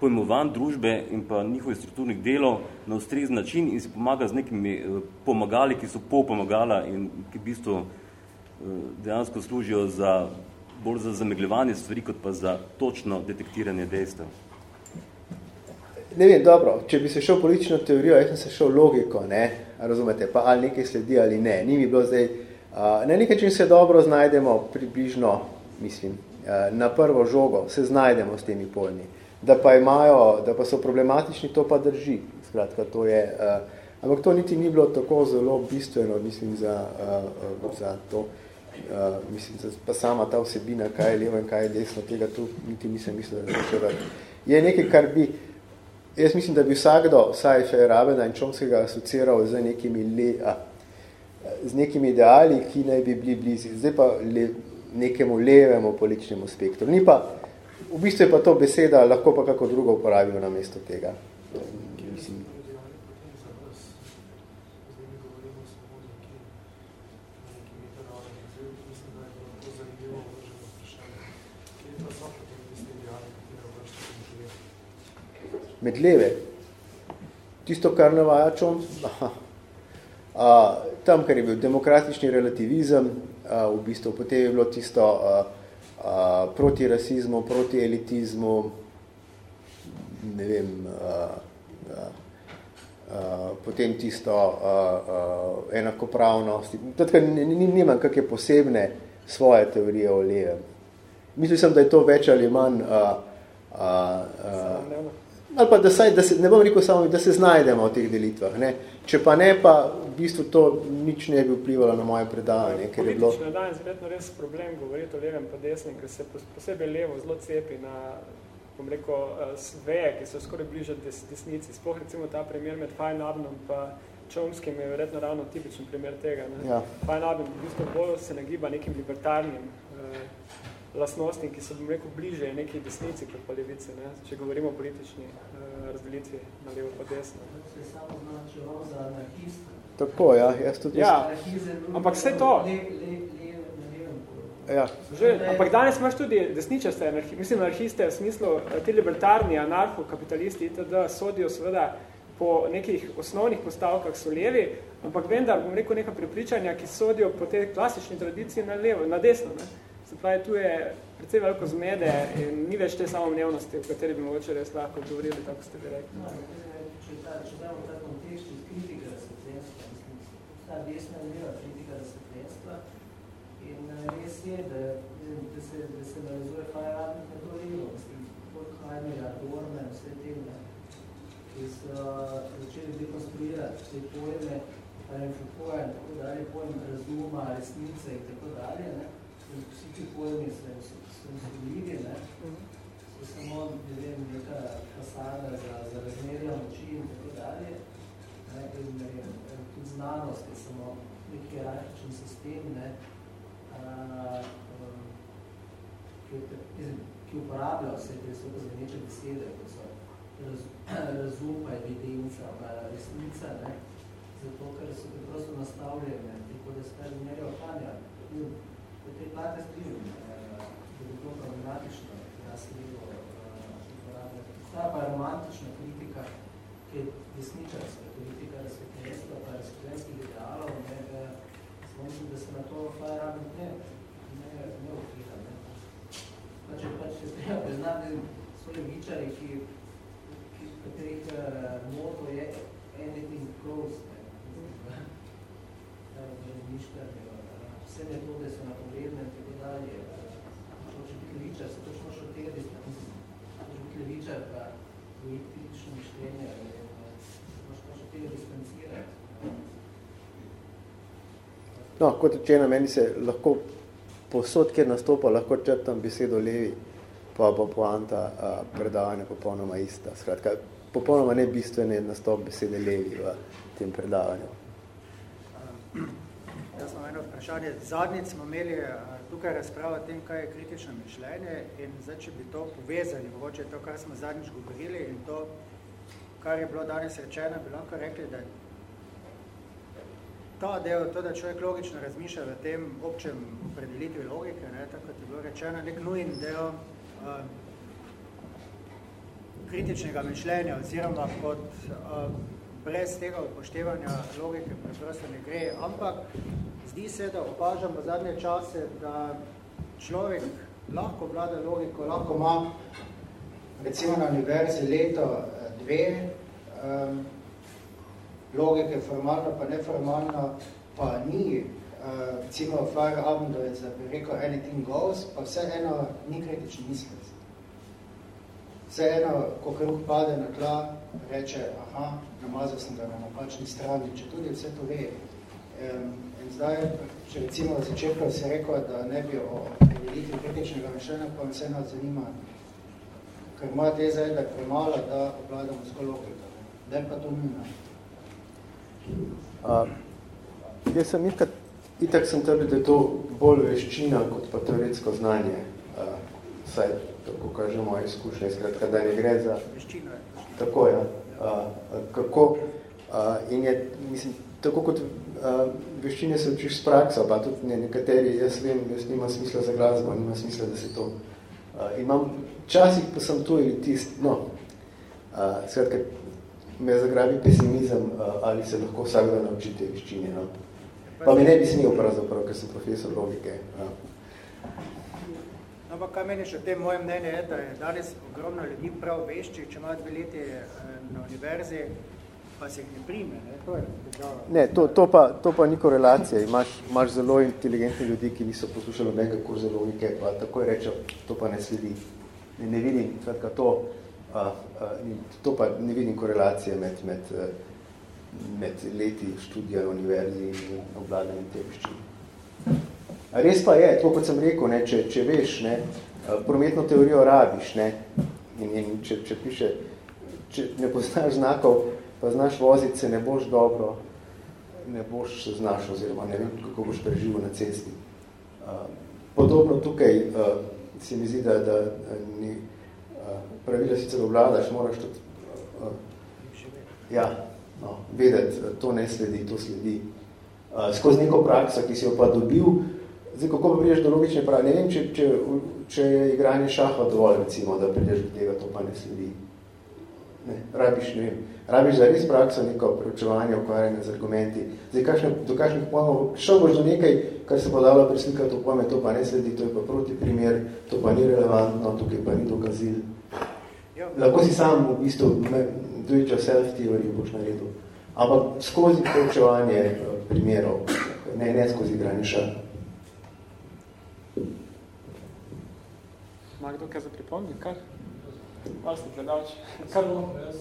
pojmovanj družbe in pa njihovih strukturnih delov na ustrezen način in si pomaga z nekimi eh, pomagali, ki so pol pomagala in ki v bistvu eh, dejansko služijo za bolj za zamegljevanje stvari, kot pa za točno detektiranje dejstev. Ne vem, dobro, če bi se šel politično teorijo, jaz sem se šel logiko, ne, razumete, pa ali nekaj sledi ali ne. Ni mi bilo zdaj, uh, na nekaj čim se dobro znajdemo, približno, mislim, uh, na prvo žogo, se znajdemo s temi pojmi da pa imajo, da pa so problematični, to pa drži. Skratka, to je, uh, ampak to niti ni bilo tako zelo bistveno, mislim, za, uh, za to, uh, mislim, za, pa sama ta vsebina, kaj je levo in kaj je desno, tega tu niti nisem mislil, da je Je nekaj, kar bi, jaz mislim, da bi vsakdo, vsaj Fejerabena in Čomskega asociiral z nekimi, le, a, z nekimi ideali, ki naj bi bili blizi. Zdaj pa le, nekemu levemu političnemu spektru. Ni pa, v bistvu je pa to beseda, lahko pa kako drugo uporabimo na mesto tega. Mislim. Med leve, tisto, kar navaja Čon, tam, kar je bil demokratični relativizem, a, v bistvu potem je bilo tisto a, proti rasizmu, proti elitizmu, ne vem, a, a, a, potem tisto a, a, enakopravnosti. Tako nimam kakje posebne svoje teorije o levem. Mislim, da je to več ali manj a, a, a, ali pa da, saj, da se, ne bom rekel samo, da se znajdemo v teh delitvah. Ne. Če pa ne, pa v bistvu to nič ne bi vplivalo na moje predavanje. Ker je bilo... Politično je danes verjetno res problem govoriti o levem pa desnem, ker se posebej levo zelo cepi na bom rekel, eh, sveje, ki so skoraj bliže des, desnici. Sploh recimo ta primer med Feinabnom pa Čomskim je verjetno ravno tipičen primer tega. Ne. Ja. Feinabn v bistvu bolj se nagiba nekim libertarnim eh, lastnosti, ki so, bom rekel, bliže neki desnici kot pa levici, ne? če govorimo o politični uh, razdelitvi na levo pa desno. Se samo značilo za anarhista. Tako, ja, jaz tudi. Ja, ampak vse to. Le, le, le, Ja. Že, ampak danes imaš tudi desničaste anarhiste, mislim anarhiste v smislu, eh, ti libertarni anarcho-kapitalisti itd. sodijo seveda po nekih osnovnih postavkah so levi, ampak vendar bom rekel neka prepričanja, ki sodijo po tej klasični tradiciji na levo, na desno. Ne? Se pravi, tu je precej veliko zmede in ni več te samomnevnosti, v kateri bi mogoče res lahko govorili, tako ste bi rekli. No, če damo ta kontekst iz kritika razsvetljenstva, mislim, ta desna leva kritika razsvetljenstva in eh, res je, da, da se, da se navezuje Fajradnik na to levo, mislim, kot Heimerja, Dorme, vse te, ki so začeli dekonstruirati vse pojme, pa in tako dalje, pojem razuma, resnice in tako dalje, ne, vsi ti pojmi se vzpostavljivi, ne, so samo ne vem, neka fasada za, za razmerja moči in tako dalje. Ne, in, ne vem, tudi znanost je samo nek hierarhičen sistem, ne, a, um, ki, mislim, ki uporablja vse te zveneče besede, kot so raz, razum, pa evidenca, pa resnica, ne, zato ker so preprosto nastavljene, tako da se kaj zmerja ohranja te plate skrivim, da bi to problematično, da se bilo uporabljati. Ta pa romantična kritika, ki je desničarska kritika razsvetljenstva, pa razsvetljenskih idealov, ne, da mislim, da se na to Fajrabit ne, ne, ne odkrita. Ne. Pa če pač se treba priznati, so levičari, ki, ki katerih uh, moto je anything close, ne. mišljenje, vse metode so napovedne in tako dalje. Hoče biti levičar, se točno še tega. Hoče biti levičar, pa dojiti kritično mišljenje, hoče še od tega distancirati. No, kot rečeno, meni se lahko posod, kjer nastopa, lahko črtam besedo levi, pa bo poanta predavanja popolnoma ista. Skratka, popolnoma ne bistvene nastop besede levi v tem predavanju. Jaz sem eno vprašanje. Zadnjič smo imeli tukaj razpravo o tem, kaj je kritično mišljenje in zdaj, če bi to povezali, mogoče to, kar smo zadnjič govorili in to, kar je bilo danes rečeno, bi lahko rekli, da ta del, to, da človek logično razmišlja v tem občem opredelitvi logike, ne, tako kot je bilo rečeno, nek nujen del uh, kritičnega mišljenja oziroma kot uh, brez tega upoštevanja logike preprosto ne gre, ampak zdi se, da opažam v zadnje čase, da človek lahko vlada logiko, lahko ima recimo na univerzi leto dve, um, logike, formalno pa neformalno, pa ni, uh, recimo Feierabendovec, da bi rekel anything goes, pa vse eno ni kritični mislec. Vse eno, ko kruh pade na tla, reče, aha, namazal sem ga na napačni strani, če tudi vse to ve. In zdaj, če recimo v začetku se rekel, da ne bi o velikih kritičnega mišljenja, pa vse nas zanima, ker moja teza je, da je premala, da obladamo zgolj logika. Da pa to nujno. Uh, jaz sem itak, itak sem trbi, da je to bolj veščina kot pa teoretsko znanje. Uh, saj, tako kaže moje izkušnje, skratka, da ne gre za... Veščina je. Tako, ja. Uh, kako, uh, in je, mislim, tako kot uh, veščine se učiš s prakso, pa tudi ne, nekateri, jaz vem, jaz nima smisla za glasbo, nima smisla, da se to... Uh, imam, časih pa sem to elitist, no, uh, skratka, me zagrabi pesimizem, ali se lahko vsak dan nauči te veščine. No? Pa mi ne bi smil pravzaprav, ker sem profesor logike. No? Pa kaj meniš o tem moje mnenje je, da je danes ogromno ljudi prav vešči, če imajo dve leti na univerzi, pa se jih ne prime. Ne, to, je ne to, to, pa, to pa ni korelacija. Imaš, imaš zelo inteligentni ljudi, ki niso poslušali nekaj kurze logike, pa tako je rečel, to pa ne sledi. Ne, ne vidim, kratka, to, A, a, to pa ne vidim korelacije med, med, med leti študija na univerzi in obladanjem te veščine. Res pa je, to kot sem rekel, ne, če, če veš, ne, prometno teorijo rabiš, ne, in, in če, če piše, če ne poznaš znakov, pa znaš voziti se, ne boš dobro, ne boš se znaš, oziroma ne vem, kako boš preživel na cesti. Podobno tukaj se mi zdi, da, da ni, pravila sicer obladaš, moraš tudi ja, no, vedeti, to ne sledi, to sledi. Skozi neko prakso, ki si jo pa dobil, zdaj, kako pa prideš do logične pravi, ne vem, če, če, če je igranje šaha dovolj, recimo, da prideš do tega, to pa ne sledi. Ne, rabiš, ne vem, rabiš za res prakso neko preučevanje, ukvarjanje z argumenti. Zdaj, kakšne, do kakšnih pojmov, šel boš do nekaj, kar se bo dalo preslikati v pojme, to pa ne sledi, to je pa proti primer, to pa ni relevantno, tukaj pa ni dokazil. Lahko si sam v bistvu do it yourself teorij boš naredil. Ampak skozi poučevanje eh, primerov, ne, ne skozi igranje šal. Ima kdo kaj za pripomni? Kar? Malo ste predavči. Kar bom? Jaz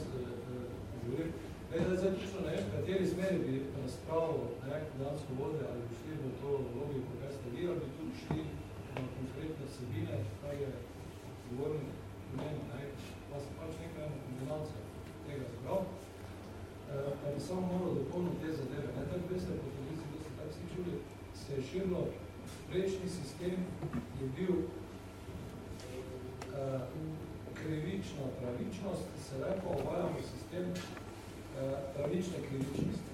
želim. Zdaj, zdaj, čisto ne vem, kateri smeri bi razpravil dansko vode, ali bi šli v to logiko, kaj ste vi, ali bi tudi šli na konkretne sebine, kaj je govorni meni, pa bi samo moral dopolniti te zadeve. Ne, tako veste, po televiziji, da ste tako vsi čuli, se je širilo, prejšnji sistem je bil uh, krivična pravičnost, se lepo uvajamo sistem uh, pravične krivičnosti.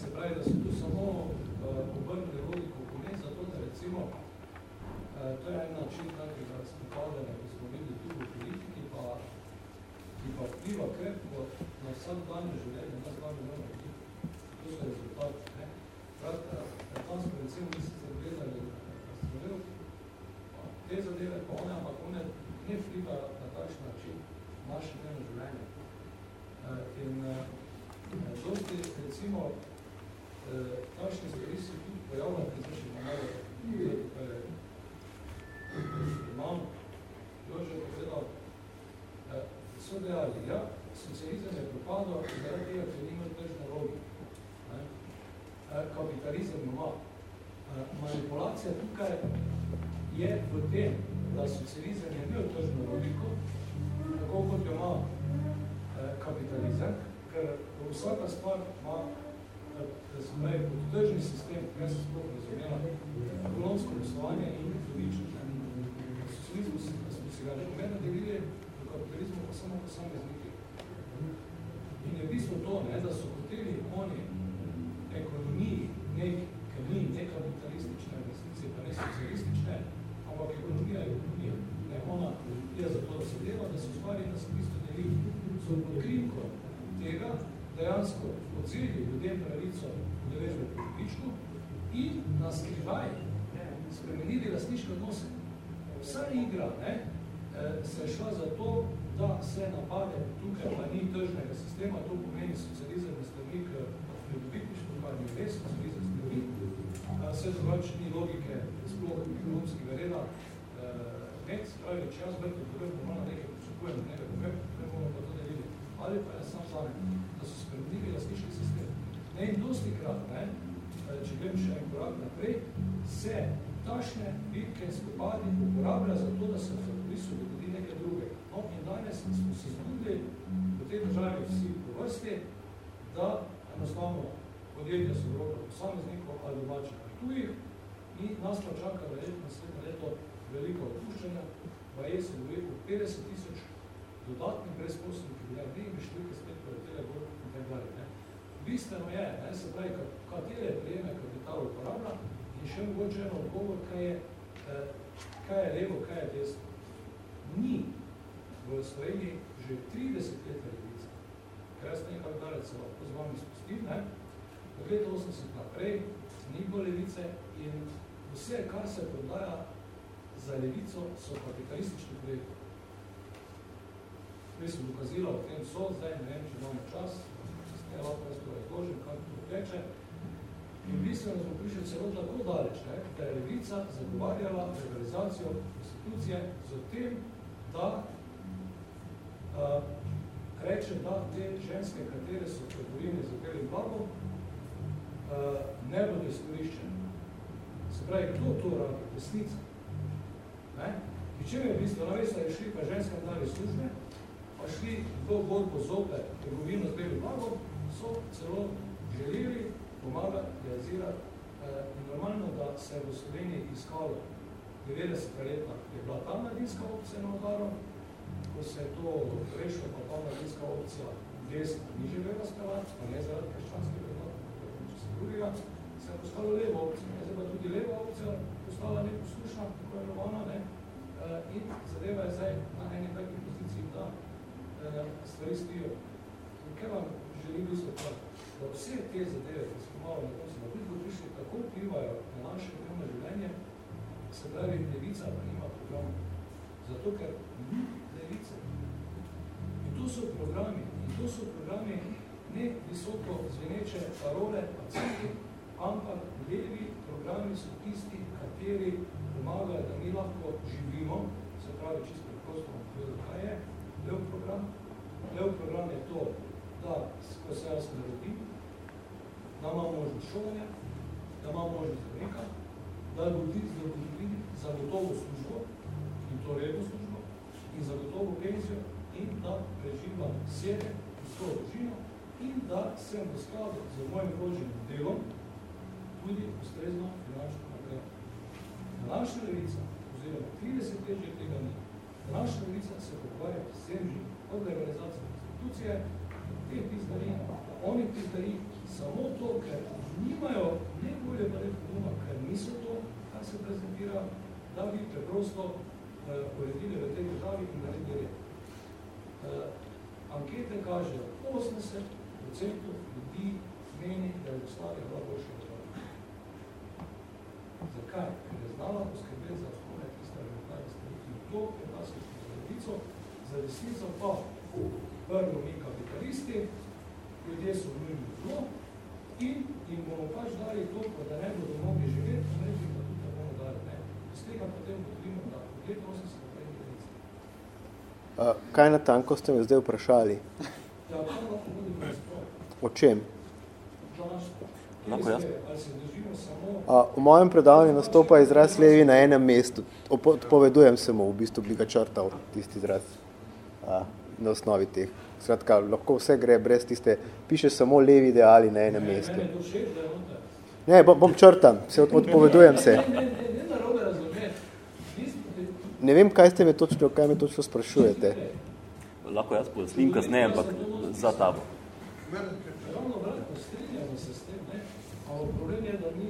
Se pravi, da so tu samo uh, obrnili logiko pomeni za to, da recimo, to je en način takega spopadanja, ki smo videli tudi v politiki, pa, ki pa vpliva krepko na vsak danje življenje, na milijona ljudi. To so rezultati. Ne? Kratka, tam smo recimo nisi se gledali stvaril, te zadeve pa one, ampak one ne vpliva na takšen način naše dnevno življenje. In dosti, recimo, takšne stvari se tudi pojavljajo, zdaj še malo imam, Jože povedal, so dejali, ja, socializem je propadal zaradi tega, ker nima tržne logike. Kapitalizem ima. Manipulacija tukaj je v tem, da socializem je imel tržno logiko, tako kot jo ima kapitalizem, ker vsaka stvar ima se pravi, kot tržni sistem, kaj se sploh razumela, ekonomsko poslovanje in dobično. Socializmu smo si ga nekaj delili, v kapitalizmu pa samo posamezniki. In je v bistvu to, ne, da so hoteli oni ekonomiji, nek, ker ni nekapitalistične investicije, pa ne socialistične, ampak ekonomija je ekonomija. Ne, ona je za to, da se dela, da se ustvari, da se bistvu deli. So pod krimko tega dejansko odzeli ljudem pravico udeležbe dobičku in na skrivaj spremenili lastniške odnose. Vsa igra ne, eh, se je šla za to, da se napade tukaj, pa ni tržnega sistema, to pomeni socializem na strani k pridobitništvu, kar ni res, socializem strani, vse drugače ni logike ekonomskega reda, ne, spravi, če jaz vrti, da bomo nekaj pričakujem, nekaj ne bomo pa to delili. Ali pa je sam zamen, da so spremenili lastniški sistem. Ne, in dosti krat, ne, če grem še en korak naprej, se tašne bitke spopadi uporablja za to, da se v bistvu dogodi nekaj drugega. No, in danes smo se zgodili v tej državi vsi po vrsti, da enostavno podjetja so v rokah posameznikov ali domačih ali tujih in nas pa čaka verjetno naslednje leto velika odpuščanja, pa je se govori po 50 tisoč dodatnih brezposobnih, ki bi ne bi številke spet poletele bolj in tak dalje. Bistveno je, ne, se pravi, katere prijeme kapital uporablja in še mogoče eno odgovor, kaj je, eh, kaj je levo, kaj je desno. Ni v Sloveniji že 30 let levica, ker jaz nekaj dalec se lahko z vami spustim, ne, od leta 80 naprej ni bo levice in vse, kar se prodaja za levico, so kapitalistični projekti. Jaz sem dokazila o tem so, zdaj ne vem, če imamo čas, ne lahko jaz to razložim, kako to teče. In bistveno smo prišli celo tako daleč, ne, da je levica zagovarjala legalizacijo institucije z tem, da a, reče, da te ženske, katere so pregovorili z belim blagom, ne bodo izkoriščene. Pravi, kdo to radi? Desnica. Ne? In čem je v bistvu, navesta je šli pa ženskam dali službe, pa šli v borbo zope trgovino z belim blagom, so celo želeli pomagati, realizirati. In normalno, da se v Sloveniji iskalo 90 letna je bila ta mladinska opcija na udaru, ko se je to rešilo, pa ta mladinska opcija desna ni želela skalati, pa ne zaradi krščanske vrednote, če se drugega, je postalo levo opcija, zdaj pa tudi leva opcija postala neposlušna, tako je novana, ne? Eh, in zadeva je zdaj na eni takvi poziciji, da stvari stijo. In kaj vam želim misliti, da vse te zadeve, ki smo malo na koncu na prišli, tako vplivajo na naše dnevno življenje, se pravi, levica pa nima program. Zato, ker ni levice. In to so programi, in to so programi ne visoko zveneče parole, pacijenti, ampak levi programi so tisti, kateri pomagajo, da mi lahko živimo, se pravi, čisto preprosto vam povedal, kaj je, lev program. Lev program je to, da ko se jaz naredim, da imam možnost šolanja, da imam možnost zdravnika, da zagotovim zagotovo službo in to redno službo in zagotovo penzijo in da preživam sebe in svojo družino in da sem v skladu z mojim vloženim delom tudi ustrezno finančno nagrado. Naša levica, oziroma 30 let že tega ni, naša levica se pogovarja vsem živim od legalizacije institucije, te pizdari, oni pizdari samo to, ker nimajo najbolje pa nekaj ker niso to, kar se prezentira, da bi preprosto uh, uredili v tej državi in naredili red. Uh, ankete kažejo, 80% ljudi meni, da je Jugoslavija bila boljša. Zakaj? Ker je znala poskrbeti za osnovne tiste elementarne stvari. In to je nas za za desnico pa prvo mi kapitalisti, ljudje so nujni zlo in jim bomo pač dali toliko, da ne bodo mogli živeti, in reči, da tudi ne bomo dali. Ne. Z tega potem govorimo, da pogled 80 naprej Uh, kaj na tanko ste me zdaj vprašali? Ja, to lahko bude razprav. O čem? Lahko jaz? Držimo samo... A, v mojem predavanju nastopa izraz levi na enem mestu. Odpovedujem se mu, v bistvu bi ga črtal tisti izraz a, na osnovi teh. Skratka, lahko vse gre brez tiste, piše samo levi ideali na enem mestu. Mene. Ne, bom, bom črtam, se od, odpovedujem se. Ne, vem, kaj ste me točno, kaj me točno sprašujete. Lahko jaz pojasnim kasneje, ampak za tabo. Ravno obratno, strinjamo se s tem, ne? Ampak problem je, da ni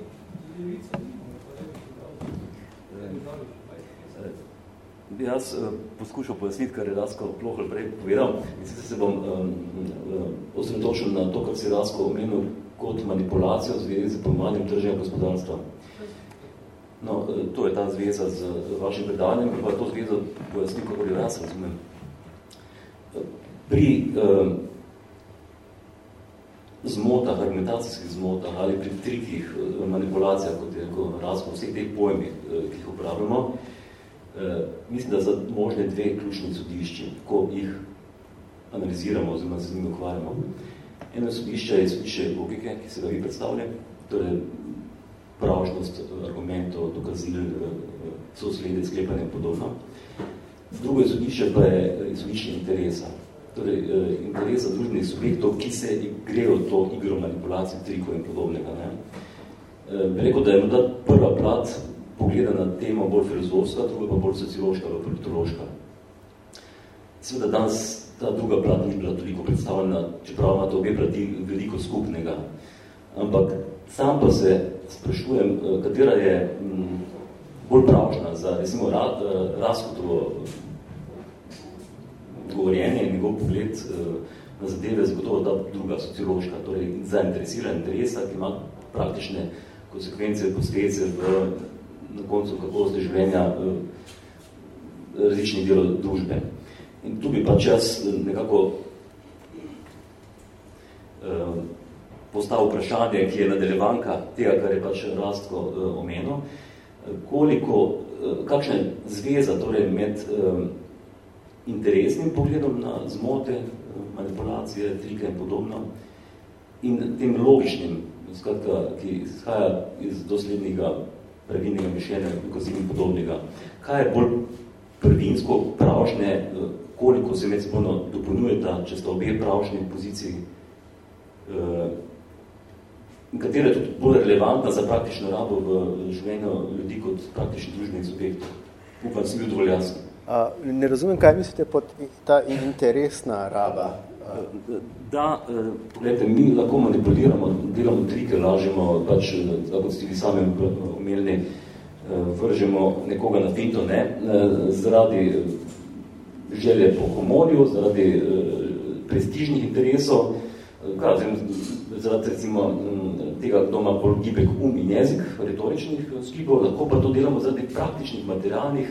levica bi jaz uh, poskušal pojasniti, kar je Rasko Plohel prej povedal, in sicer se bom um, osredotočil na to, kar si Rasko omenil kot manipulacijo v zvezi z pojmovanjem tržnega gospodarstva. No, eh, to je ta zveza z vašim predavanjem, pa to zvezo pojasnim, kako jo jaz razumem. Pri um, zmotah, argumentacijskih zmotah ali pri trikih, eh, manipulacijah, kot je rekel Rasko, vseh teh pojmih, eh, ki jih uporabljamo, eh, mislim, da za možne dve ključni sodišči, ko jih analiziramo oziroma se z njimi ukvarjamo. Eno sodišče je sodišče logike, ki se ga vi predstavlja, torej pravžnost argumentov, dokazil, soslede, sklepanja in podobno. Drugo je sodišče pa je sodišče interesa, torej eh, interesa družbenih subjektov, ki se grejo to igro manipulacij, trikov in podobnega. Ne. Eh, bi rekel, da je morda prva plat pogleda na temo bolj filozofska, druga pa bolj sociološka ali politološka. Seveda danes ta druga plat ni bila toliko predstavljena, čeprav ima to obe plati veliko skupnega. Ampak sam pa se sprašujem, eh, katera je m, bolj pravšna za recimo ra, Raskotovo govorjenje njegov pogled eh, na zadeve zagotovo ta druga sociološka, torej zainteresirana interesa, ki ima praktične konsekvence, posledice v na koncu kakovosti življenja eh, različnih delov družbe. In tu bi pač jaz nekako eh, postavil vprašanje, ki je nadaljevanka tega, kar je pač Rastko eh, omenil, koliko, kakšna je zveza torej med interesnim pogledom na zmote, manipulacije, trike in podobno, in tem logičnim, skratka, ki izhaja iz doslednjega pravilnega mišljenja, dokazil in podobnega. Kaj je bolj prvinsko pravšnje, koliko se med sebojno dopolnjujeta, če sta obe pravšnji poziciji, in katera je tudi bolj relevantna za praktično rabo v življenju ljudi kot praktičnih družbenih subjektov. Upam, sem bil dovolj jasen. Ne razumem, kaj mislite pod ta interesna raba. Da, pogledajte, mi lahko manipuliramo, delamo trike, lažemo, pač, tako ste vi sami omenili, vržemo nekoga na finto, ne, zaradi želje po humorju, zaradi prestižnih interesov, kaj, zaradi recimo tega, kdo ima bolj gibek um in jezik, retoričnih skipov, lahko pa to delamo zaradi praktičnih, materialnih,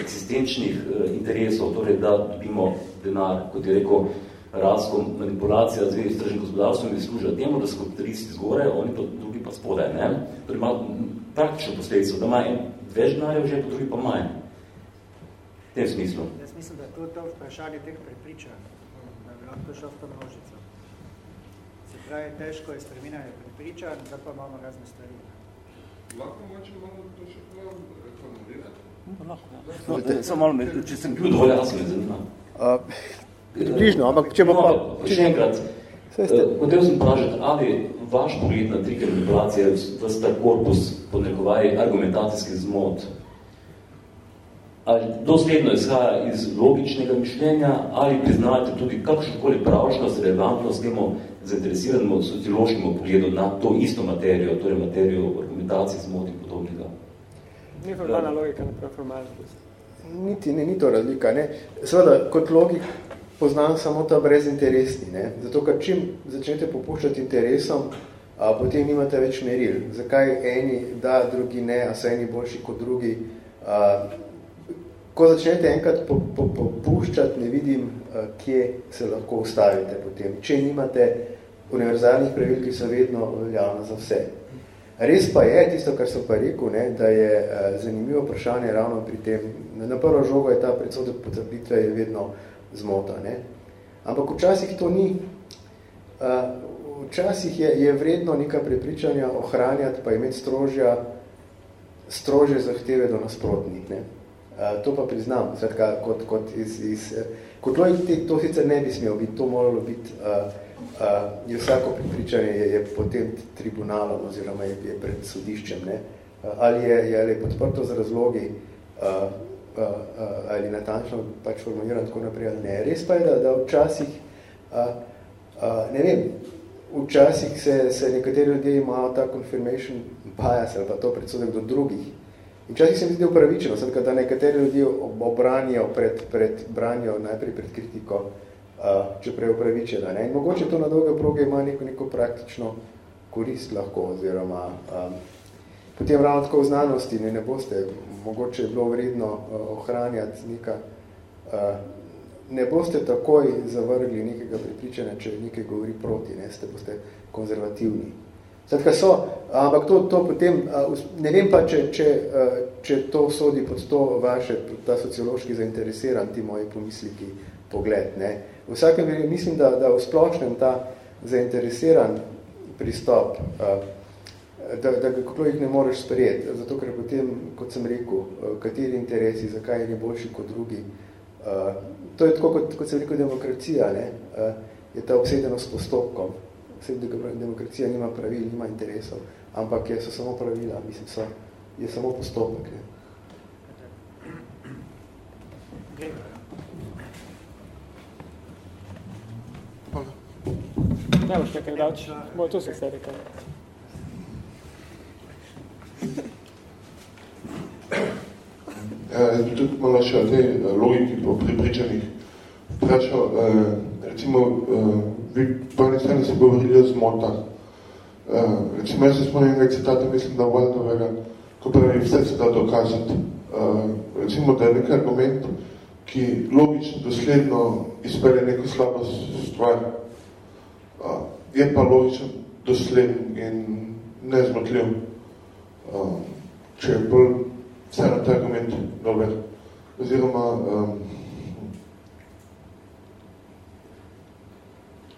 eksistenčnih interesov, torej da dobimo denar, kot je rekel Rasko, manipulacija s tržnim gospodarstvom in služa temu, da so kapitalisti zgore, oni pa drugi pa spodaj, ne? Torej ima praktično posledico, da ima en več denarja, že pa drugi pa manj. V tem smislu. Jaz mislim, da je to, to vprašanje teh prepričanj, da bi lahko šel v to množico. Pravi, težko je spreminjanje prepričanj, da pa imamo razne stvari. Lahko moče malo to še formulirati? No, lahko, ja. No, samo malo, če sem bil dovolj jasno, me zanima. Uh, približno, ampak če bo pa... No, še enkrat, hotel sem vprašati, ali vaš pogled na trike manipulacije, vsta korpus podnekovaj argumentacijski zmot, ali dosledno izhaja iz logičnega mišljenja, ali priznavate tudi kakšnokoli pravšnost, relevantnost temu zainteresiranemu sociološkemu pogledu na to isto materijo, torej materijo argumentacije zmot in podobnega. Ni formalna logika, ne formalnost. Niti, ne, ni to razlika. Ne. Seveda, kot logik poznam samo ta brezinteresni. Ne. Zato, ker čim začnete popuščati interesom, a, potem nimate več meril. Zakaj eni da, drugi ne, a so eni boljši kot drugi. A, ko začnete enkrat po, po, popuščati, ne vidim, kje se lahko ustavite potem. Če nimate univerzalnih pravil, ki so vedno veljavna za vse. Res pa je, tisto, kar so pa rekel, ne, da je uh, zanimivo vprašanje ravno pri tem, na prvo žogo je ta predsodek potrditve je vedno zmota. Ne. Ampak včasih to ni. Uh, včasih je, je vredno neka prepričanja ohranjati, pa imeti strožja, strožje zahteve do nasprotnih. Ne. To pa priznam, svetka, kot, kot iz, iz, kot lojk, to sicer ne bi smel biti, to moralo biti uh, uh, je vsako pripričanje je, je potem tribunalom oziroma je, je pred sodiščem. Ne? Uh, ali je, je ali podprto z razlogi uh, uh, uh, ali natančno pač formuliran tako naprej ali ne. Res pa je, da, da včasih, uh, uh, ne vem, včasih se, se nekateri ljudje imajo ta confirmation bias ali pa to predsodek do drugih. In včasih se mi zdi upravičeno, da nekateri ljudje obranijo pred, pred branjo, najprej pred kritiko, uh, čeprav je upravičena. Ne? In mogoče to na dolge proge ima neko, neko praktično korist lahko, oziroma um, potem ravno tako v znanosti ne, ne boste, mogoče je bilo vredno uh, ohranjati neka, uh, ne boste takoj zavrgli nekega pripričanja, če nekaj govori proti, ne, ste boste konzervativni. Zdaj, so, ampak to, to potem, ne vem pa, če, če, če to sodi pod to vaše, ta sociološki zainteresiran, ti moji pomisliki, pogled. Ne. V vsakem primeru mislim, da, da v splošnem ta zainteresiran pristop, da, da kako jih ne moreš sprejeti, zato ker potem, kot sem rekel, kateri interesi, zakaj je boljši kot drugi, to je tako, kot, kot sem rekel, demokracija, ne? je ta obsedenost postopkom. Demokracija nima pravil, nima interesov, ampak je, so samo pravila, mislim, so, je samo postopek. Ne? Okay. Ne boš nekaj dač, bo tu se vse rekel. Bi tudi malo še o tej eh, logiki po pripričanih vprašal. Eh, recimo, eh, vi po eni strani se govorili o zmotah. Recimo, jaz se spomnim enega citata, mislim, da Waldovega, ko pravi, vse se da dokazati. Recimo, da je nek argument, ki logično, dosledno izpelje neko slabo stvar, je pa logičen, dosleden in nezmotljiv. Um, če je bolj vse na ta argument dober. Oziroma, um,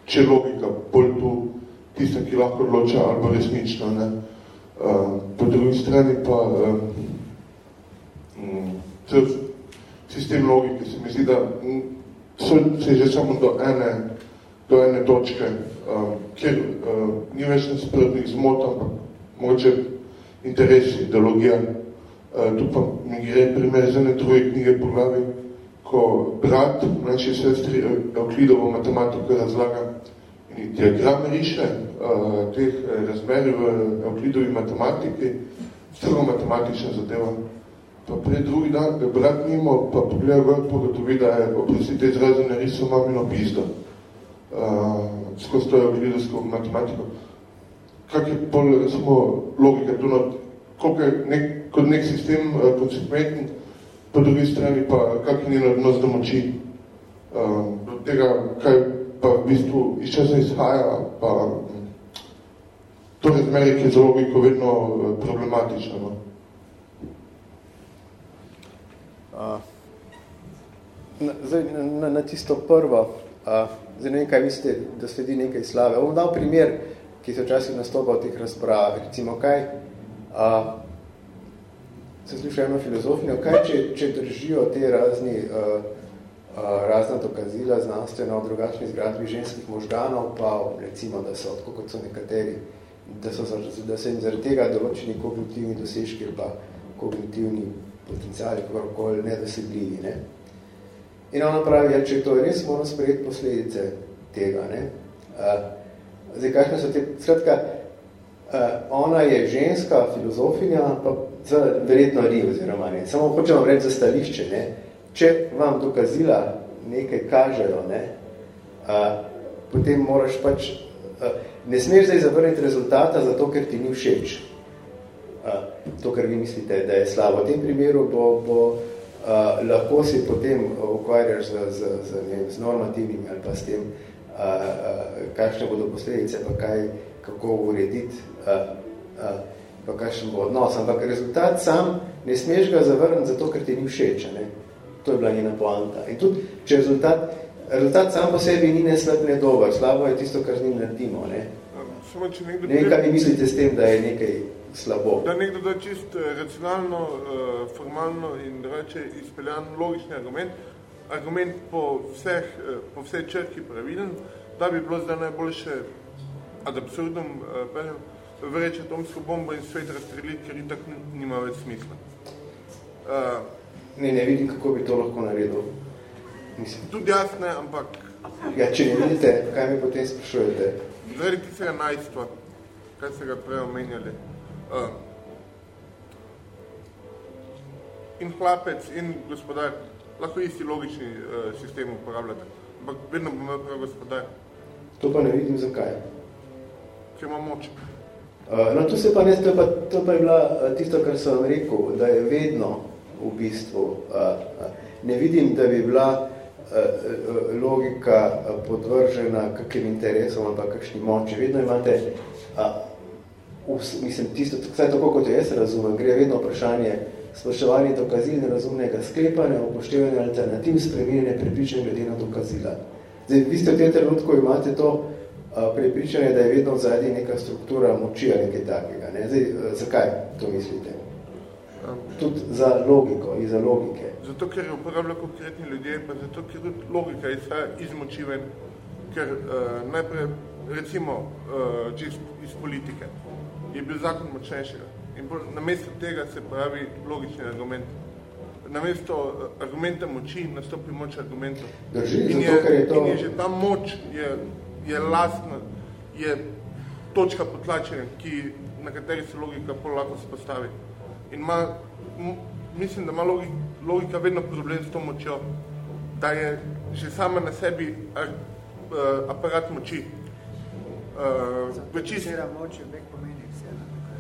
če logika bolj tu tista, ki lahko odloča ali pa resnično. Ne? Um, po drugi strani pa um, um, sistem logike se mi zdi, da so se že samo do ene, do ene točke uh, kjer uh, ni več nasprotnih zmot, ampak mogoče interes, ideologija. Uh, tu pa mi gre primer za ne troje knjige po glavi, ko brat mlajši sestri Euklidovo matematiko razlaga in diagram riše uh, teh razmer v Euklidovi matematiki, strgo matematična zadeva. Pa pred drugi dan, da brat nimo, pa pogleda gor, pogotovi, da je oprostite izrazu narisal mamino pizdo. Uh, skozi to evklidovsko matematiko. Kak je pol, recimo, logika tu, no, koliko je nek, kot nek sistem uh, konsekventen, po drugi strani pa kak je njeno odnos do moči, uh, do tega, kaj pa v bistvu iz časa izhaja, pa to razmerje, ki je za logiko vedno uh, problematično. No. Uh, na, zdaj, na, na tisto prvo, uh, Zdaj ne vem, kaj mislite, da sledi nekaj slave. Bom dal primer, ki se včasih nastopa v teh razpravah. Recimo, kaj, a, se sliša eno filozofinjo, kaj, če, če držijo te razni, a, razna dokazila znanstveno o drugačni zgradbi ženskih možganov, pa recimo, da so, tako kot so nekateri, da, so, da se jim zaradi tega določeni kognitivni dosežki pa kognitivni potencijali, kakorkoli nedosegljivi. Ne? In ona pravi, ja, če to je res, moramo sprejeti posledice tega. Ne? Uh, zdaj, kakšne so te, skratka, uh, ona je ženska filozofinja, pa verjetno ni oziroma ne. Samo hočem vam reči za stališče, ne? Če vam dokazila nekaj kažejo, ne? Uh, potem moraš pač, uh, ne smeš zdaj zavrniti rezultata zato, ker ti ni všeč. Uh, to, kar vi mislite, da je slabo. V tem primeru bo, bo Uh, lahko si potem ukvarjaš z, z, z, ne, z normativnimi ali pa s tem, kakšne bodo posledice, pa kaj, kako urediti, pa kakšen bo odnos. Ampak rezultat sam ne smeš ga zavrniti zato, ker ti ni všeč. Ne? To je bila njena poanta. In tudi, če rezultat, rezultat sam po sebi ni ne slab, ne dober. Slabo je tisto, kar z njim naredimo. Ne? Samo, če nekdo ne, kaj vi mislite s tem, da je nekaj slabo? Da nekdo da čist eh, racionalno, uh, formalno in reče izpeljan logični argument, argument po, vseh, uh, po vsej črki pravilen, da bi bilo zdaj najboljše ad absurdum uh, vreče atomsko bombo in svet razstreliti, ker itak nima več smisla. Uh, ne, ne vidim, kako bi to lahko naredil. Mislim. Tudi jaz ne, ampak... Ja, če ne vidite, kaj mi potem sprašujete? Zaradi tistega najstva, kaj se ga prej omenjali. Uh, in hlapec, in gospodar, lahko isti logični uh, sistem uporabljate, ampak vedno bo imel prav gospodar. To pa ne vidim, zakaj. Ker ima moč. Uh, no, to se pa ne, to pa, to pa je bila tisto, kar sem rekel, da je vedno v bistvu, ne vidim, da bi bila logika podvržena kakim interesom ali pa kakšni moči. Vedno imate, mislim, tisto, vsaj tako kot jaz razumem, gre vedno vprašanje spraševanje dokazil nerazumnega sklepanja, upoštevanja alternativ, spremenjene prepričanje glede na dokazila. Zdaj, vi ste v tem trenutku imate to prepričanje, da je vedno vzadi neka struktura moči ali nekaj takega. Ne? Zdaj, zakaj to mislite? Tudi za logiko in za logike. Zato, ker je uporablja konkretni ljudje, pa zato, ker tudi logika izhaja iz močiven, ker uh, najprej, recimo, uh, čist iz politike, je bil zakon močnejšega. In namesto tega se pravi logični argument. Namesto uh, argumenta moči nastopi moč argumentov. Drži, in, zato, ker je to... in je že ta moč je, je lastna, je točka potlačenja, ki, na kateri se logika pol lahko spostavi. In ima, mislim, da ima logika, logika vedno problem s to močjo, da je že sama na sebi ar, uh, aparat moči. Uh, čist, moč, pomeni,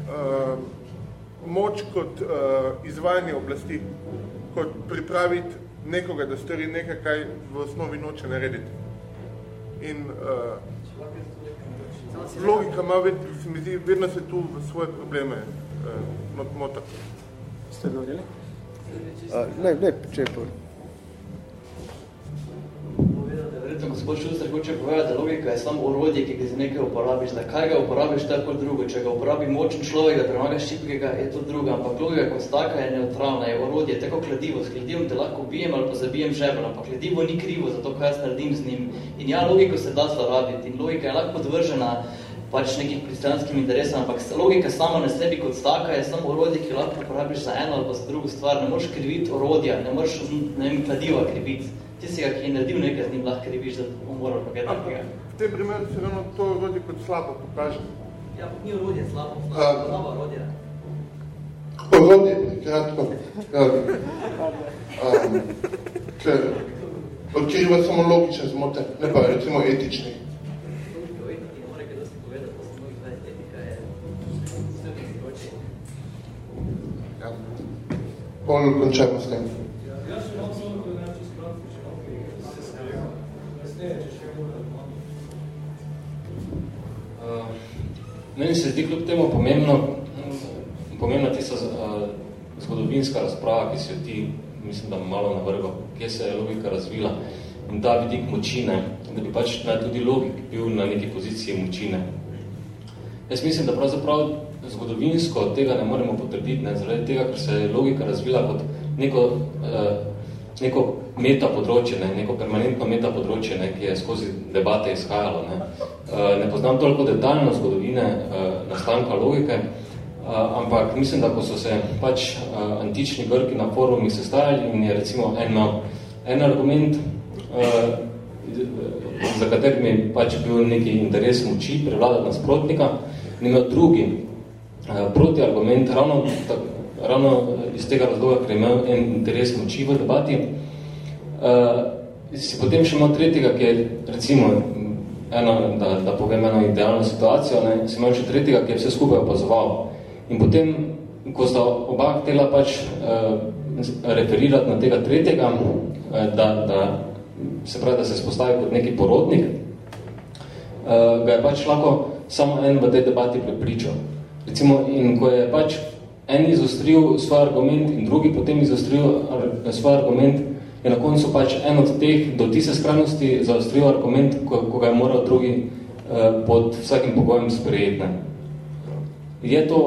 uh, moč kot uh, izvajanje oblasti, kot pripraviti nekoga, da stori nekaj, kaj v osnovi noče narediti. In uh, logika ima, ved, se mi zdi, vedno se tu v svoje probleme uh, mota. Ste govorili? Uh, ne, ne, če je Verjetno, gospod Šuster hoče povedati, da logika je samo orodje, ki ga za nekaj uporabiš. Da kaj ga uporabiš, to je kot drugo. Če ga uporabi močen človek, da premagaš šipkega, je to drugo. Ampak logika kot taka je neutralna, je orodje, tako kladivo. S kladivom te lahko ubijem ali pa zabijem žebel, ampak kladivo ni krivo za to, kaj jaz naredim z njim. In ja, logiko se da zlorabiti in logika je lahko podvržena pač nekim kristijanskim interesom, ampak logika sama na sebi kot taka je samo orodje, ki lahko uporabiš za eno ali pa za drugo stvar. Ne moreš kriviti orodja, ne moreš ne vem, kladiva kriviti. Tistega, ki je naredil nekaj z njim, lahko kriviš, da bo moral pa kaj takega. V tem primeru se ravno to orodje kot slabo pokaže. Ja, pa ni orodje slabo, slabo, slabo orodje. Orodje, kratko. um, ker odkriva samo logične zmote, ne pa recimo etični. Bolj končajmo s tem. Meni se zdi kljub temu pomembno, pomembna tista uh, zgodovinska razprava, ki si jo ti, mislim, da malo navrgo, kje se je logika razvila in ta vidik močine, da bi pač ne, tudi logik bil na neki poziciji močine. Jaz mislim, da pravzaprav zgodovinsko tega ne moremo potrditi, ne, zaradi tega, ker se je logika razvila kot neko, eh, neko meta področje, ne, neko permanentno meta področje, ne, ki je skozi debate izhajalo. Ne. Eh, ne poznam toliko detaljno zgodovine eh, nastanka logike, eh, ampak mislim, da ko so se pač eh, antični Grki na forumi sestajali in je recimo en, en argument, eh, za katerim je pač bil neki interes moči prevladati nasprotnika, in imel drugi Eh, protiargument, ravno, tak, ravno iz tega razloga, ker je imel en interes moči v debati. Uh, si potem še imel tretjega, ki je recimo, eno, da, da povem eno idealno situacijo, ne, si imel še tretjega, ki je vse skupaj opazoval. In potem, ko sta oba htela pač uh, referirati na tega tretjega, uh, da, da se pravi, da se spostavi kot neki porodnik, uh, ga je pač lahko samo en v tej debati prepričal. Recimo, in ko je pač en izostril svoj argument in drugi potem izostril svoj argument, je na koncu pač en od teh do tiste skrajnosti zaostril argument, ko, ko ga je moral drugi uh, pod vsakim pogojem sprejeti. Je to,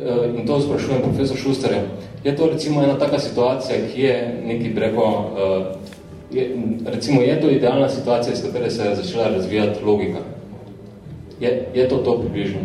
uh, in to sprašujem profesor Šusterja, je to recimo ena taka situacija, ki je neki breko, uh, je, recimo je to idealna situacija, iz katere se je začela razvijati logika. Je, je to to približno?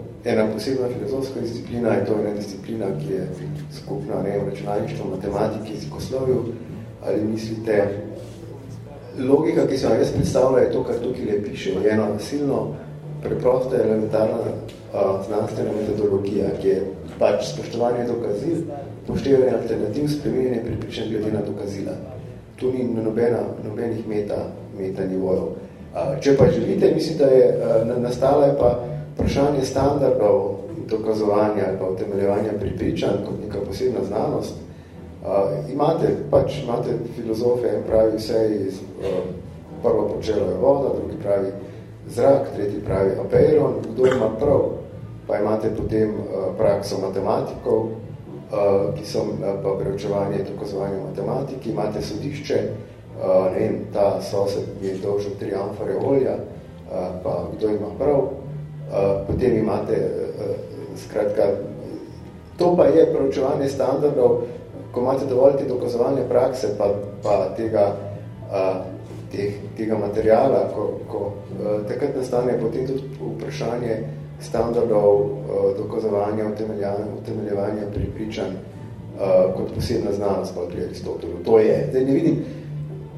ena posebna filozofska disciplina, je to ena disciplina, ki je skupna, ne, v računalništvu, matematiki, jezikoslovju, ali mislite, logika, ki se vam jaz predstavlja, je to, kar tukaj le piše, je ena silno preprosta elementarna a, znanstvena metodologija, ki je pač spoštovanje dokazil, poštevanje alternativ, spremenjenje pripričan glede na dokazila. Tu ni nobena, nobenih meta, meta nivojev. Če pa želite, mislim, da je nastala je pa vprašanje standardov dokazovanja ali pa utemeljevanja pripričanj kot neka posebna znanost. Imate, pač imate filozofe, en pravi vse iz prvo počelo je voda, drugi pravi zrak, tretji pravi apeiron, kdo ima prav, pa imate potem prakso matematikov, ki so pa preučevanje dokazovanja matematiki, imate sodišče, ne vem, ta sosed je dolžen tri amfore olja, pa kdo ima prav, potem imate, skratka, to pa je preučevanje standardov, ko imate dovolj te dokazovalne prakse, pa, pa tega, teh, tega materijala, ko, ko takrat nastane potem tudi vprašanje standardov dokazovanja, utemeljevanja pripričanj kot posebna znanost pa pri Aristotelu. To je. Zdaj ne vidim,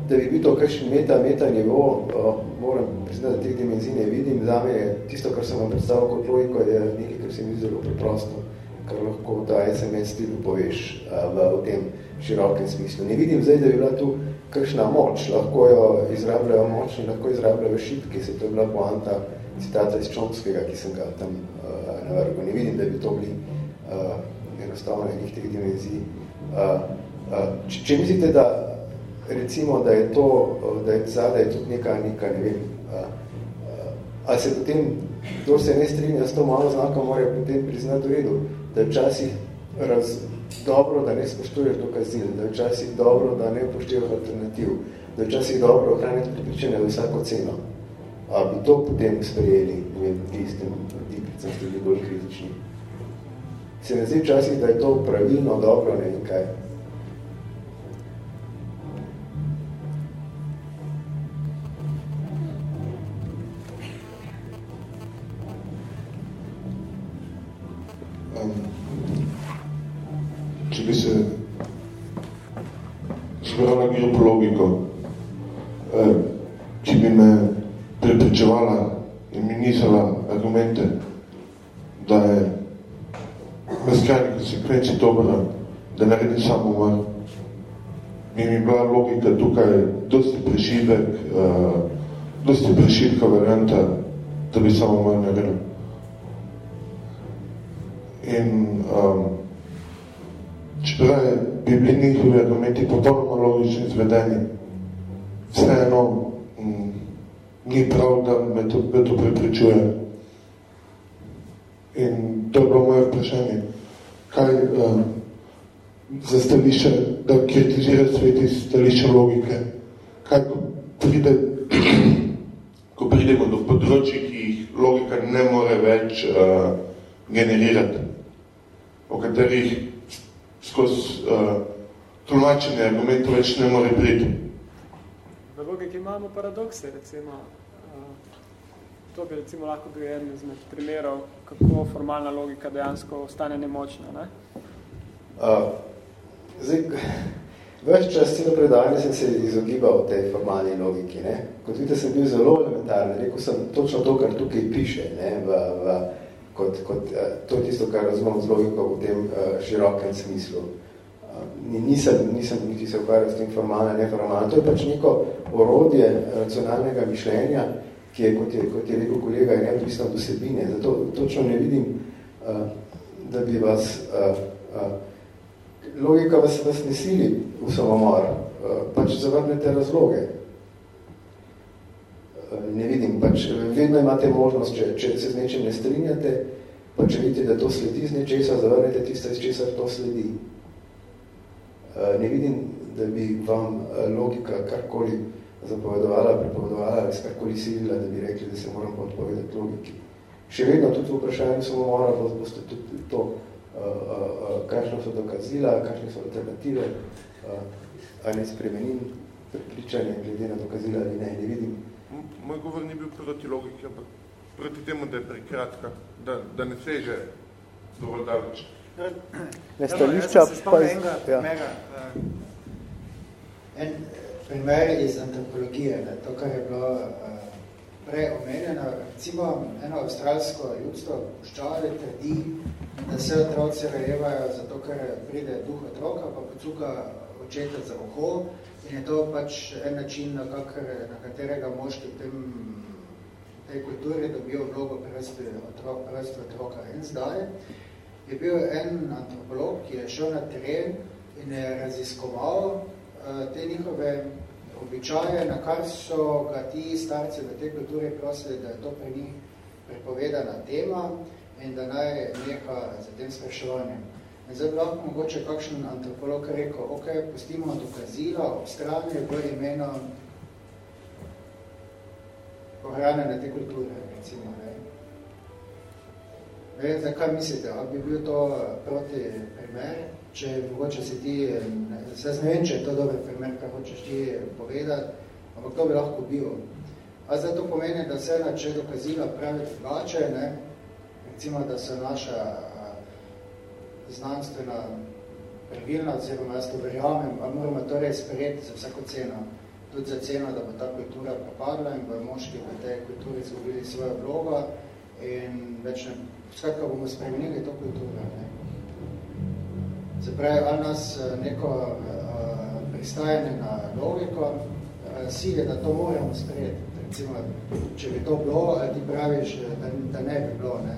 da bi bil to kakšen meta, meta nivo, uh, moram priznati, da teh dimenzij ne vidim. Zame je tisto, kar sem vam predstavil kot logiko, je nekaj, kar se mi zelo preprosto, kar lahko ta SMS stilu poveš uh, v, v tem širokem smislu. Ne vidim zdaj, da bi bila tu kakšna moč, lahko jo izrabljajo močni, lahko izrabljajo šitke, se to je bila poanta citata iz Čomskega, ki sem ga tam uh, navrgal. Ne vidim, da bi to bili uh, enostavno enih teh dimenzij. Uh, uh, če, če mislite, da recimo, da je to, da je zadaj tudi neka, neka, ne vem, ali se potem, kdo se ne strinja s to malo znako, mora potem priznati v redu, da je včasih raz, dobro, da ne spoštuješ dokazil, da je včasih dobro, da ne upoštevaš alternativ, da je včasih dobro ohraniti pripričanje v vsako ceno. A bi to potem sprejeli, ne vem, tistem, ti, ki sem tudi bolj kritični. Se ne zdi včasih, da je to pravilno, dobro, ne vem kaj. Geopologiko, eh, ki bi me prepričevala in mi nizala argumente, da je v skrajni konsekvenci dobra, da naredi samo umr. Mi bi bila logika tukaj dosti prešivek, uh, dosti prešivka varianta, da bi samo umr naredil. In um, čeprav bi bili njihovi argumenti popolnoma logični izvedeni, vseeno mm, ni prav, da me to, me to prepričuje. In to je bilo moje vprašanje. Kaj uh, za stališče, da kritizira svet iz stališča logike? Kaj ko, pride, ko pridemo do področji, ki jih logika ne more več uh, generirati, o katerih skozi uh, tolmačenje argumentov več ne more priti. V logiki imamo paradokse, recimo. To bi recimo lahko bil eden izmed primerov, kako formalna logika dejansko ostane nemočna. Ne? Uh, zdaj, več čas celo predavanje sem se izogibal tej formalni logiki. Ne? Kot vidite, sem bil zelo elementarni. Rekel sem točno to, kar tukaj piše. Ne? V, v, kot, kot, uh, to je tisto, kar razumem z logiko v tem uh, širokem smislu. Uh, nisem, nisem niti se ukvarjal s tem formalno, neformalno. To je pač neko orodje racionalnega mišljenja, ki je, kot je, kot je rekel kolega, neodvisno od vsebine. Zato točno ne vidim, da bi vas, logika vas, vas ne sili v samomor, pač zavrnete razloge. Uh, ne vidim, pač vedno imate možnost, če, če se z nečem ne strinjate, pa če vidite, da to sledi z nečesa, zavrnete tisto, iz česa to sledi. Uh, ne vidim, da bi vam logika karkoli zapovedovala, pripovedovala ali skarkoli silila, da bi rekli, da se moram odpovedati logiki. Še vedno tudi v vprašanju samomora boste tudi to, kakšno so dokazila, kakšne so alternative, ali spremenim pripričanje glede na dokazila ali ne, ne vidim. Moj govor ni bil proti logiki, ampak proti temu, da je prekratka, da, da ne seže dovolj daleč. Ne stališča pa... Ja. Mega, uh, en, primer iz antropologije, ne, to, kar je bilo uh, prej omenjeno. Recimo, eno avstralsko ljudstvo puščave trdi, da se otroci rajevajo zato, ker pride duh otroka, pa pocuka očeta za oko in je to pač en način, na, kakr, na katerega moški v tem, tej kulturi dobijo vlogo prvenstva otrok, otroka. In zdaj je bil en antropolog, ki je šel na teren in je raziskoval te njihove običaje, na kar so ga ti starci v tej kulturi prosili, da je to pri njih prepovedana tema in da naj neha za tem spraševanjem. In zdaj lahko mogoče kakšen antropolog rekel, ok, pustimo dokazila ob strani v imenu ohranjene te kulture, recimo. Ne. Vem, zdaj, kaj mislite, ali bi bil to proti primer? če mogoče si ti, jaz ne vem, če je to dober primer, kaj hočeš ti povedati, ampak to bi lahko bil. A zdaj to pomeni, da se če dokazila pravi drugače, ne? recimo, da so naša znanstvena pravilna, oziroma jaz to verjamem, pa moramo torej sprejeti za vsako ceno, tudi za ceno, da bo ta kultura propadla in bo moški v tej kulturi izgubili svojo vlogo in več ne, skratka bomo spremenili to kulturo. Ne? Se pravi, ali nas eh, neko uh, pristajanje na logiko uh, sile, da to moramo sprejeti. Recimo, če bi to bilo, ti praviš, da, da ne bi bilo. Ne?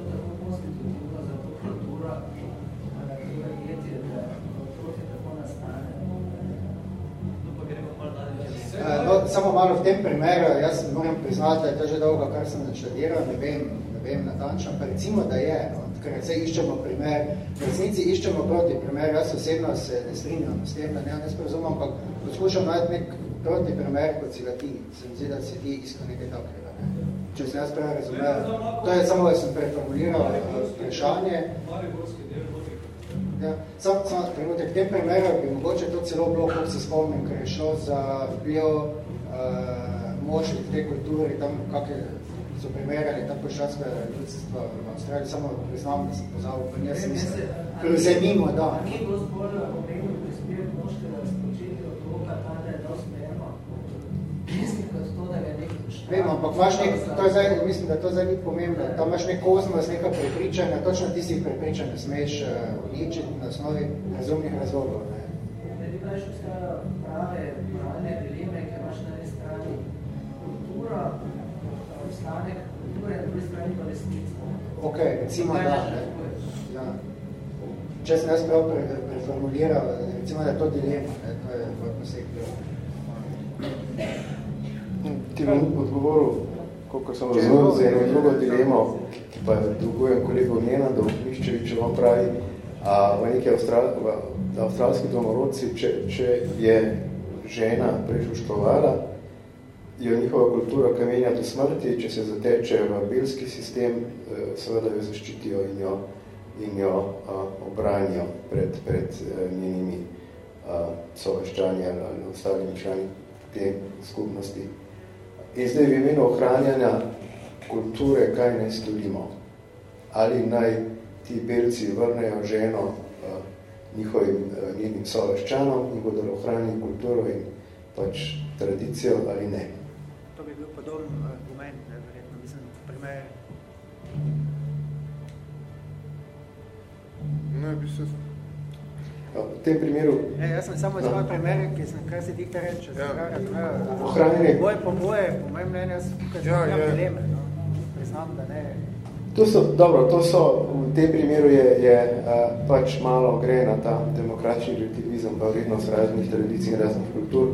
samo malo v tem primeru, jaz moram priznati, da je to že dolgo, kar sem začadiral, ne vem, ne vem natančno, pa recimo, da je, no, ker se iščemo primer, v resnici iščemo proti primer, jaz osebno se ne strinjam s tem, da ne, ne sporozumam, ampak poskušam najti nek proti primer, kot si ga ti, se mi zdi, da si ti iskal nekaj takega. Ne če sem jaz prav razumel. To je samo, da sem preformuliral vprašanje. Ja, sam, sam trenutek, v tem primeru bi mogoče to celo bilo, kot se spomnim, ker je šlo za bil uh, mož v tej kulturi, tam kakve so primerjali tako šatske ljudstva v Avstraliji, samo priznam, da sem pozabil, pa nje sem se prevzemimo, da. Ni bilo zbolj pomembno prispevek moškega razpočeti od roka, ta da je dosti merno. Mislim, kot to, da ga nekaj Vem, ampak imaš nek, to je zdaj, mislim, da to zdaj ni pomembno, tam imaš nek kozmos, neka prepričanja, točno ti si prepričanja smeš uh, uničiti na osnovi razumnih razlogov. Ne recimo da, ne. Ja. Če sem jaz prav pre, preformuliral, recimo, da je to dilema, ne, to je vrtno sektor ti bom odgovoril koliko sem razumel za eno drugo dilemo, ki pa drugujem kolego Njena, da Miščevičevo pravi, a v neki avstral, v avstralski domorodci, če, če je žena prežuškovala, jo njihova kultura kamenja do smrti, če se zateče v belski sistem, eh, seveda jo zaščitijo in jo, in jo a, obranijo pred, pred eh, njenimi soveščani ali ostalimi člani te skupnosti. In zdaj v imenu ohranjanja kulture, kaj naj storimo? Ali naj ti belci vrnejo ženo njihovim uh, njenim soveščanom in bodo ohranili kulturo in pač tradicijo ali ne? Podoben argument, ne, verjetno, mislim, primer. Ne, bi se v tem primeru... Ne, jaz sem samo izval no. primer, ki sem, kaj se dikta reče, ja. ohranjeni... Boj po boje, po mojem mnenju, jaz tukaj ja, ja. dileme, no. priznam, da ne... To so, dobro, to so, v tem primeru je, je a, pač malo gre na ta demokratični relativizem, pa vrednost raznih tradicij in raznih kultur.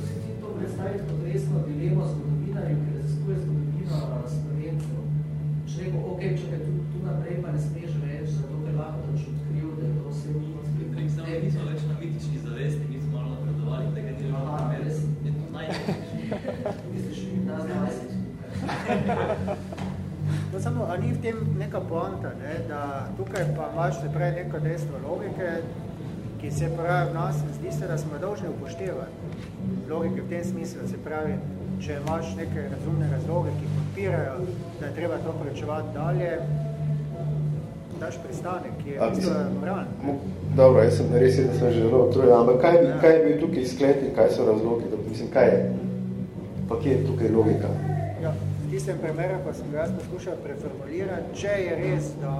predstaviti kot resno dilemo zgodovinarjev, ki raziskuje zgodovino Slovencev. Če reko, ok, če ga tu, tu naprej pa ne smeš reči, zato ker lahko toč odkril, da je to vse minus. Ne, mi smo več na mitični zavesti, mi smo malo napredovali, da ga delimo na primer. Je to najtežje. Misliš, da nas 20? No, samo, a ni v tem neka poanta, ne, da tukaj pa imaš se prej neko dejstvo logike, ki se pravi v nas, zdi se, da smo dolžni upoštevati logike v tem smislu, se pravi, če imaš neke razumne razloge, ki podpirajo, da je treba to prečevati dalje, daš pristanek, ki je v bistvu moralni. Dobro, jaz sem res, da sem že zelo otrujen, ampak kaj, ja. kaj je bil tukaj skletni, kaj so razlogi, da, mislim, kaj je, pa kje je tukaj logika? Ja, v tistem primeru pa sem ga jaz poskušal preformulirati, če je res, da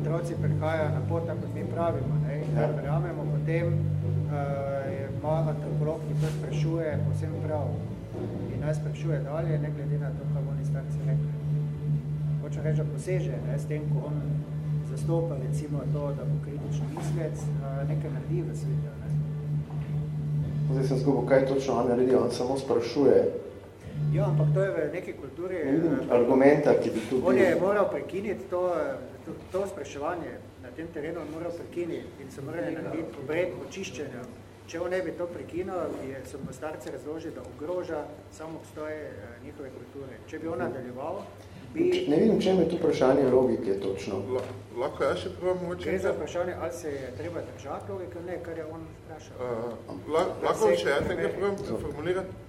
otroci prihajajo na pot, kot mi pravimo, ne, in ja. verjamemo, potem uh, je malo antropolog, ki to sprašuje, posebno prav. In naj sprašuje dalje, ne glede na to, kaj oni starci rekli. Hočem reči, da poseže, ne, s tem, ko on zastopa recimo to, da bo kritični mislec, uh, nekaj naredi v svetu. Ne. Zdaj sem skupaj, kaj točno on naredi, on samo sprašuje. Ja, ampak to je v neki kulturi... Argumenta, ki bi tudi... On je moral prekiniti to, to, to spraševanje na tem terenu, on moral prekiniti in so morali narediti obred očiščenja. Če on ne bi to prekinil, je, so mu starci razložili, da ogroža samo obstoje eh, njihove kulture. Če bi on nadaljeval, bi... Ne vidim, čem je tu vprašanje logike točno. La, lahko jaz še prvo moče... Gre za vprašanje, ali se je treba držati logike, ne, kar je on vprašal. Uh, la, lahko še jaz nekaj prvo formulirati?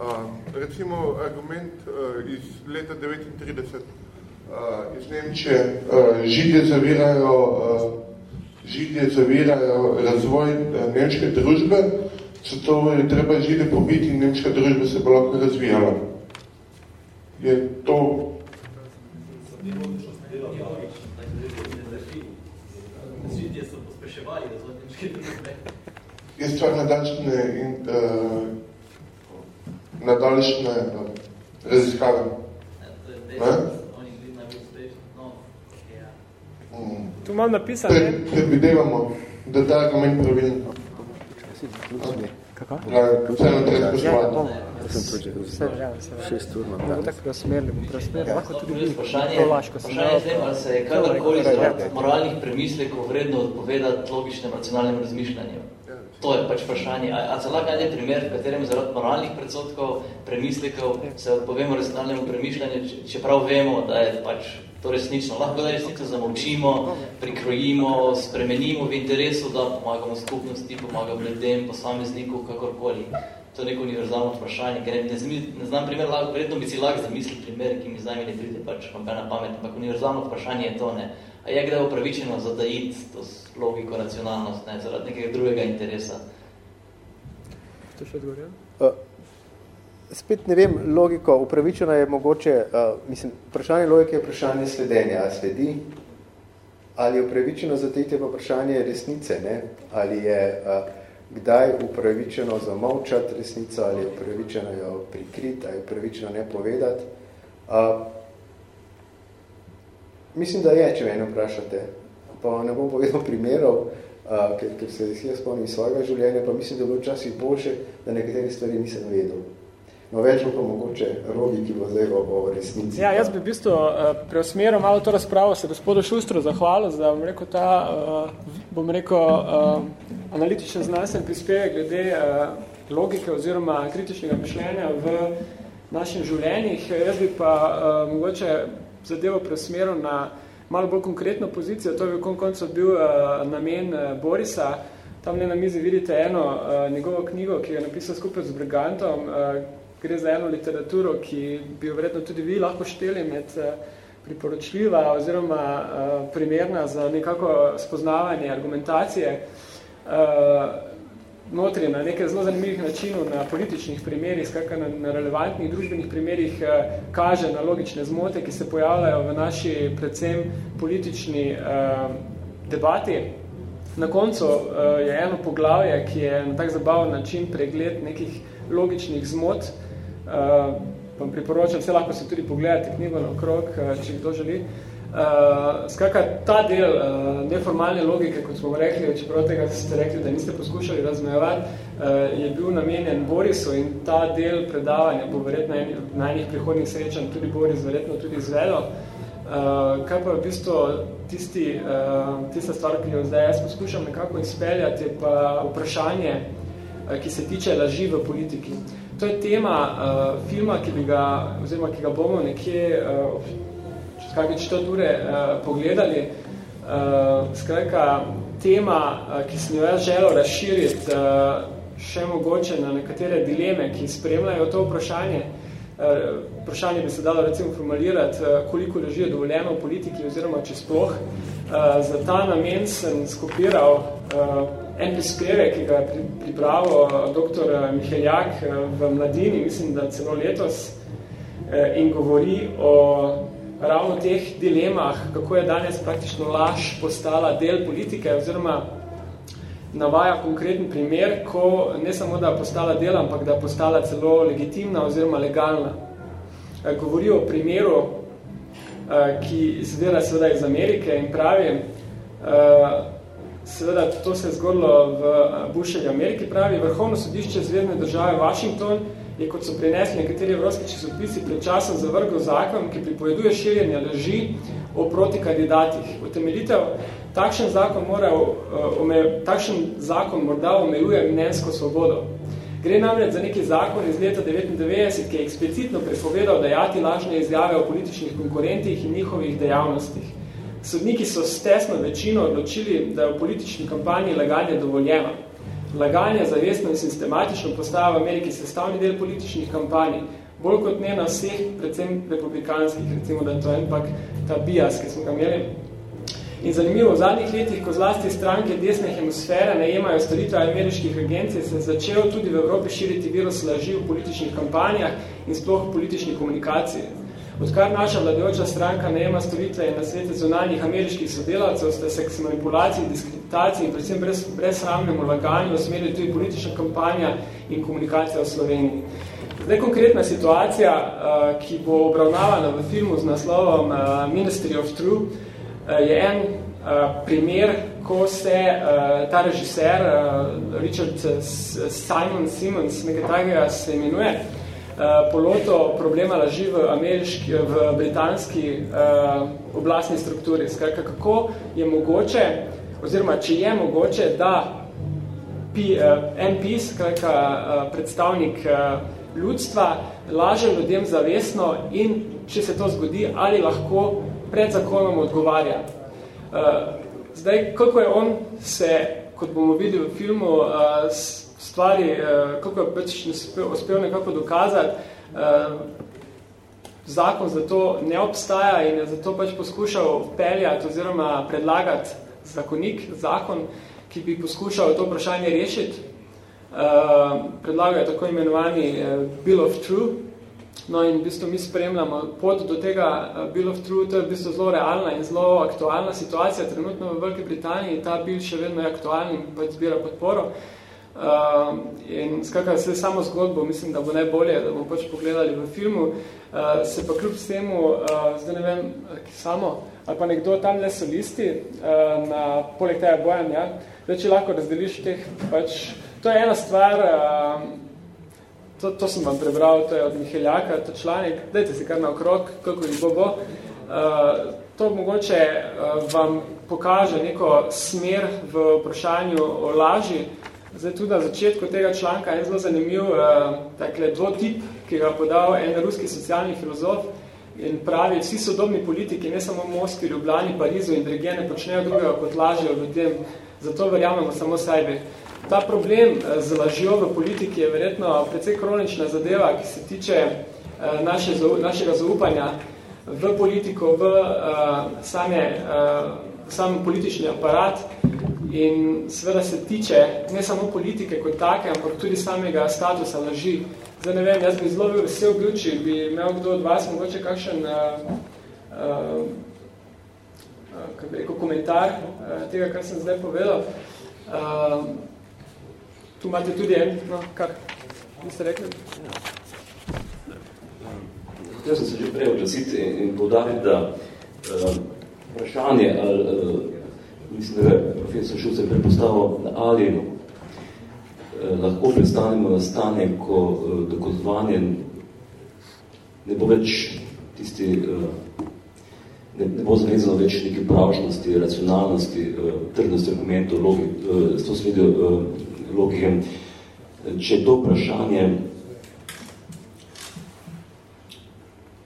Uh, recimo argument uh, iz leta 1939 uh, iz Nemčije. Uh, židje zavirajo, uh, židje zavirajo razvoj nemške družbe, zato je treba židje pobiti in nemška družba se bo lahko razvijala. Je to... Je stvar nadaljšne in uh, nadaljšne raziskave. Ne? Tu imam napisano. Predvidevamo, da ta argument pravilno. Kako? Vseeno treba spoštovati. Šest ur imam danes. Tako preusmerili, bom preusmerili. Lahko tudi vi. Vprašanje je, ali se je kadarkoli zaradi moralnih premislekov vredno odpovedati logičnem racionalnem razmišljanju. To je pač vprašanje. A, a se lahko najde primer, v katerem zaradi moralnih predsotkov, premislekov se odpovemo racionalnemu premišljanju, čeprav vemo, da je pač to resnično. Lahko da resnično zamolčimo, prikrojimo, spremenimo v interesu, da pomagamo skupnosti, pomagamo ljudem, posamezniku, kakorkoli. To je neko univerzalno vprašanje, ker ne, ne, ne znam primer, lahko, verjetno bi si lahko zamislil primer, ki mi zdaj mi ne pride pač na pamet, ampak univerzalno vprašanje je to, ne. A je kdaj upravičeno zadajiti to logiko, racionalnost, ne, zaradi nekega drugega interesa? To še odgovoril? Uh, spet ne vem, logiko, upravičeno je mogoče, uh, mislim, vprašanje logike je vprašanje sledenja, a sledi, ali je upravičeno zateti pa vprašanje resnice, ne? ali je uh, kdaj upravičeno zamovčati resnico, ali je upravičeno jo prikriti, ali je upravičeno ne povedati. Uh, mislim, da je, če me vprašate, pa ne bom povedal primerov, uh, ker, ker se jaz spomnim svojega življenja, pa mislim, da bo včasih boljše, da nekatere stvari nisem vedel. No, več bo pa mogoče rogi, ki bo zdaj o, resnici. Ja, jaz bi v bistvu uh, preusmeril malo to razpravo, se gospodu Šustru zahvalil za, bom rekel, ta, uh, bom rekel, uh, analitičen znanstven prispevek glede logike oziroma kritičnega mišljenja v našem življenjih. Jaz bi pa uh, mogoče zadevo preusmeril na malo bolj konkretno pozicijo. To je v koncu bil uh, namen uh, Borisa. Tam ne na mizi vidite eno uh, njegovo knjigo, ki je napisal skupaj z Brigantom, uh, gre za eno literaturo, ki bi jo verjetno tudi vi lahko šteli med eh, priporočljiva oziroma uh, primerna za nekako spoznavanje argumentacije uh, notri na nekaj zelo zanimivih načinov, na političnih primerih, skakaj na, na relevantnih družbenih primerih uh, kaže na logične zmote, ki se pojavljajo v naši predvsem politični uh, debati. Na koncu uh, je eno poglavje, ki je na tak zabaven način pregled nekih logičnih zmot, uh, Uh, vam priporočam, vse lahko se tudi pogledate knjigo na okrog, uh, če kdo želi. Uh, skakaj, ta del uh, neformalne logike, kot smo rekli, čeprav tega ste rekli, da niste poskušali razmejevati, uh, je bil namenjen Borisu in ta del predavanja bo verjetno na enih prihodnih srečanj tudi Boris verjetno tudi izvedel. Uh, kaj pa v bistvu tisti, uh, tista stvar, ki jo zdaj jaz poskušam nekako izpeljati, je pa vprašanje, uh, ki se tiče laži v politiki. Uh, to je tema uh, filma, ki bi ga, oziroma ki ga bomo nekje uh, čez kakaj četvrt ure uh, pogledali. Uh, skratka, tema, uh, ki sem jo jaz želel razširiti uh, še mogoče na nekatere dileme, ki spremljajo to vprašanje. Uh, vprašanje bi se dalo recimo formulirati, uh, koliko leži je dovoljeno v politiki oziroma če sploh. Uh, za ta namen sem skopiral en prispevek, ki ga je pripravil eh, dr. Eh, Miheljak eh, v mladini, mislim, da celo letos, in govori o ravno teh dilemah, kako je danes praktično laž postala del politike, oziroma navaja konkreten primer, ko ne samo, da je postala del, ampak da je postala celo legitimna oziroma legalna. Govori o primeru, ki izvira seveda iz Amerike in pravi, Seveda, to se je zgodilo v eh, Buševi Ameriki, pravi, vrhovno sodišče zvedne države Washington je, kot so prinesli nekateri evropski časopisi, pred časom zavrgel zakon, ki pripoveduje širjenje leži o protikandidatih. Utemeljitev, takšen zakon, mora, uh, takšen zakon morda omejuje mnenjsko svobodo. Gre namreč za neki zakon iz leta 1999, ki je eksplicitno prepovedal dajati lažne izjave o političnih konkurentih in njihovih dejavnostih. Sodniki so s tesno večino odločili, da je v politični kampanji laganje dovoljeno. Laganje zavestno in sistematično postaja v Ameriki sestavni del političnih kampanj, bolj kot ne na vseh, predvsem republikanskih, recimo, da je to enpak ta bias, ki smo ga imeli. In zanimivo, v zadnjih letih, ko zlasti stranke desne hemisfere najemajo storitve ameriških agencij, se je začel tudi v Evropi širiti virus laži v političnih kampanjah in sploh v politični komunikaciji. Odkar naša vladajoča stranka najema storitve in na svete zunanjih ameriških sodelavcev, ste se k manipulaciji, diskreditaciji in predvsem brez, brezsramnemu laganju osmerili tudi politična kampanja in komunikacija v Sloveniji. Zdaj konkretna situacija, uh, ki bo obravnavana v filmu z naslovom uh, Ministry of Truth, je en uh, primer, ko se uh, ta režiser, uh, Richard Simon Simmons, nekaj takega se imenuje, Eh, poloto problema laži v, ameriški, v britanski uh, oblastni strukturi. Skratka, kako je mogoče, oziroma če je mogoče, da P, uh, MP, skratka, uh, predstavnik uh, ljudstva, laže ljudem zavestno in če se to zgodi, ali lahko pred zakonom odgovarja. Uh, zdaj, kako je on se, kot bomo videli v filmu, uh, stvari, uh, kako je pač uspel, nekako dokazati, zakon za to ne obstaja in je zato pač poskušal peljati oziroma predlagati zakonik, zakon, ki bi poskušal to vprašanje rešiti. predlagajo tako imenovani Bill of Truth, No in v bistvu mi spremljamo pot do tega Bill of Truth, to je v bistvu zelo realna in zelo aktualna situacija. Trenutno v Veliki Britaniji, ta bil še vedno je aktualni in pač zbira podporo. Uh, in skakaj se samo zgodbo, mislim, da bo najbolje, da bomo pač pogledali v filmu, uh, se pa kljub temu, uh, zdaj ne vem, ki samo, ali pa nekdo tam le solisti, uh, na poleg tega bojan, ja, zdaj, če lahko razdeliš teh, pač, to je ena stvar, uh, to, to sem vam prebral, to je od Miheljaka, to članek, dajte si kar na okrog, kako jih bo bo, uh, to mogoče uh, vam pokaže neko smer v vprašanju o laži, Zdaj tudi na začetku tega članka je zelo zanimiv uh, takle dvotip, ki ga podal en ruski socialni filozof in pravi, vsi sodobni politiki, ne samo Moskvi, Ljubljani, Parizu in drugje, ne počnejo drugega kot lažejo ljudem, zato verjamemo samo sebi. Ta problem uh, z lažjo v politiki je verjetno precej kronična zadeva, ki se tiče uh, naše, našega zaupanja v politiko, v uh, same, sam politični aparat, in seveda se tiče ne samo politike kot take, ampak tudi samega statusa laži. Zdaj ne vem, jaz bi zelo vesel bil, če bi imel kdo od vas mogoče kakšen uh, uh, uh, rekel, komentar uh, tega, kar sem zdaj povedal. Uh, tu imate tudi en, no, kar? Biste rekli? Hotel sem se že prej oglasiti in povdariti, da uh, vprašanje ali uh, mislim, da je profesor Šuce prepostavil, ali eh, lahko predstavimo na stanje, ko eh, dokazovanje ne bo več tisti, eh, ne, ne bo zavezano več neke pravšnosti, racionalnosti, eh, trdnosti argumentov, logi, eh, s to sredo eh, logike. Če to vprašanje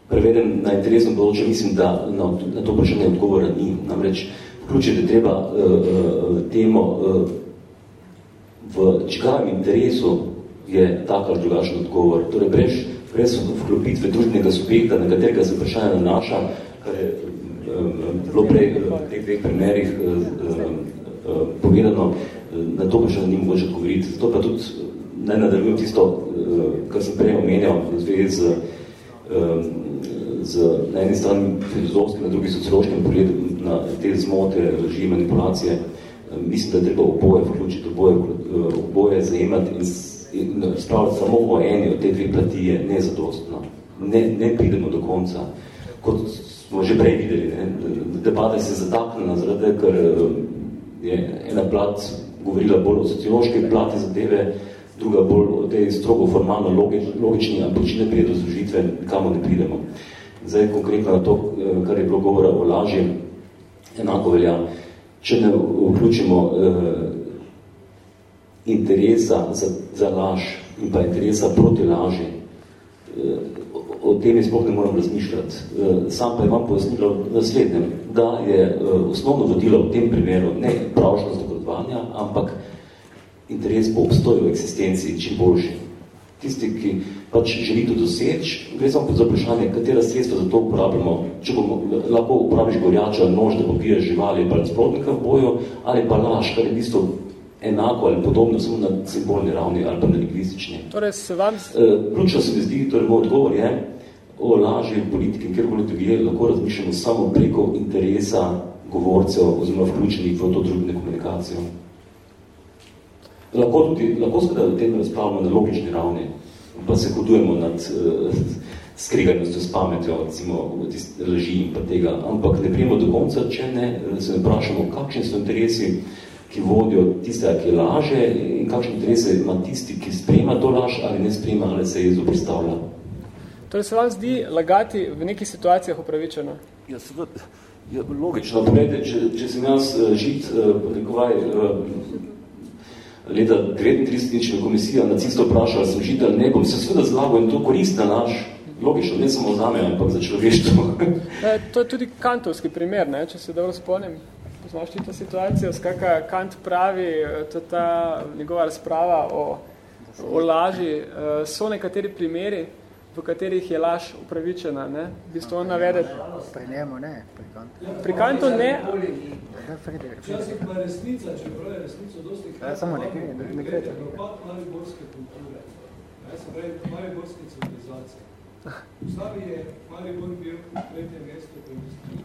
preveden na interesno področje, mislim, da na, na to vprašanje odgovora ni. Namreč, vključiti treba uh, temo uh, v čigavem interesu je tak ali drugačen odgovor. Torej, brez, brez vklopitve družbenega subjekta, na katerega se vprašanje nanaša, kar je uh, bilo prej v teh dveh primerih uh, uh, povedano, na to vprašanje ni mogoče odgovoriti. Zato pa tudi naj nadaljujem tisto, uh, kar sem prej omenjal v zvezi z uh, z na eni strani filozofskim, na drugi sociološkim pogledom na te zmote, reži, manipulacije. Eh, mislim, da treba oboje vključiti, oboje, eh, oboje zajemati in, in spraviti samo o eni od te dve plati je nezadostno. Ne, ne pridemo do konca. Kot smo že prej videli, ne, debata se je zataknila, zaradi, ker eh, je ena plat govorila bolj o sociološki plati zadeve, druga bolj o tej strogo formalno logič, logični, ampak če ne pride do zložitve, kamo ne pridemo. Zdaj, konkretno na to, kar je bilo govora o lažji, enako velja. Če ne vključimo eh, interesa za, za laž in pa interesa proti laži, eh, o tem sploh ne moram razmišljati. Eh, sam pa je vam pojasnilo naslednjem, da je eh, osnovno vodilo v tem primeru ne pravšnost dogodovanja, ampak interes po obstoju eksistenci čim boljši. Tisti, ki pač želi to doseči, gre samo za vprašanje, katera sredstva za to uporabljamo. Če bomo, lahko uporabiš gorjačo nož, da pobiješ živali ali sprotnika v boju, ali pa laž, kar je v bistvu enako ali podobno, samo na simbolni ravni ali pa na lingvistični. Torej se vam... Uh, ključno se mi zdi, torej moj odgovor je, o laži politiki in kjerkoli lahko razmišljamo samo preko interesa govorcev oziroma vključenih v to drugbene komunikacijo. Lahko tudi, lahko seveda o tem razpravljamo na logični ravni, pa se hodujemo nad uh, skriganostjo s pametjo, recimo, leži in pa tega, ampak ne prijemo do konca, če ne, se ne vprašamo, kakšni so interesi, ki vodijo tiste, ki laže in kakšne interese ima tisti, ki sprejema to laž ali ne sprejema ali se je izopristavlja. Torej se vam zdi lagati v nekih situacijah upravičeno? Ja, seveda, ja, logično, pomede, če, če sem jaz uh, žit, uh, rekovaj, uh, leta 39. komisija nacistov vprašala, ali sem žitelj, ne bom se seveda zlagal in to koristna naš, logično, ne samo za me, ampak za človeštvo. ne, to je tudi kantovski primer, ne, če se dobro spomnim. Poznaš ti to situacijo, skaka Kant pravi, to ta njegova razprava o, o laži, so nekateri primeri, v katerih je laž upravičena. Ne? V bistvu on navede... Pri njemu ne, pri Kantu. Pri Kantu ne. Včasih pa resnica, če pravi resnico, dosti kaj... Ja, samo nekaj, ne gre. Propad mariborske kulture. Ja, se pravi, mariborske civilizacije. V Slavi je Maribor bil v tretjem mestu po industriji.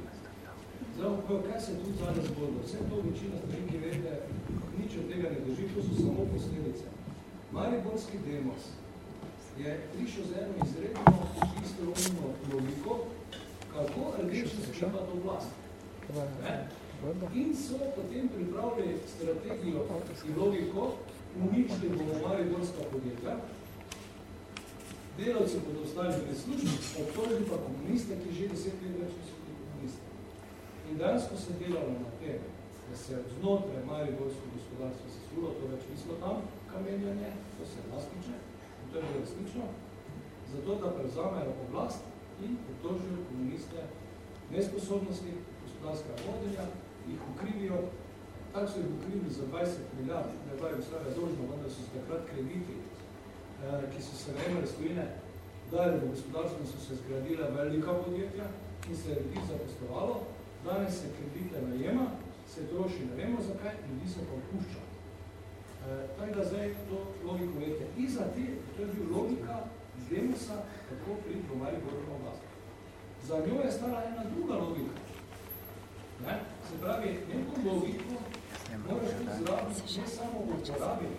Zdaj, kaj se tu zadnje zgodilo? Vse to večina stvari, ki vete, nič od tega ne drži, to so samo posledice. Mariborski demos je prišel z eno izredno bistroumno logiko, kako rdečno skriva to vlast. In so potem pripravili strategijo in logiko, uničili bomo Mariborska podjetja, delavci bodo ostali brez služb, obtožili pa komuniste, ki že deset let več so komuniste. In dejansko se delalo na tem, da se znotraj Mariborsko gospodarstvo sesulo, to več nismo tam kamenjanje, to se plastične, in to je resnično, zato da prevzamejo oblast in obtožijo komuniste nesposobnosti gospodarskega vodenja, jih ukrivijo, tako so jih ukrivili za 20 milijard, ne vaj v stvari dolžno, vendar so takrat krediti, eh, ki so se najemali stojine, dali v gospodarstvo so se zgradila velika podjetja in se je ljudi zaposlovalo, danes se kredite najema, se troši, ne vemo zakaj, ljudi se pa opušča. E, tako da zdaj to logiko vete. Iza te, to je bil logika demosa, kako priti v Mariborno oblast. Za njo je stala ena druga logika. Ne? Se pravi, neko logiko moraš tudi zrabiti, ne samo v uporabi.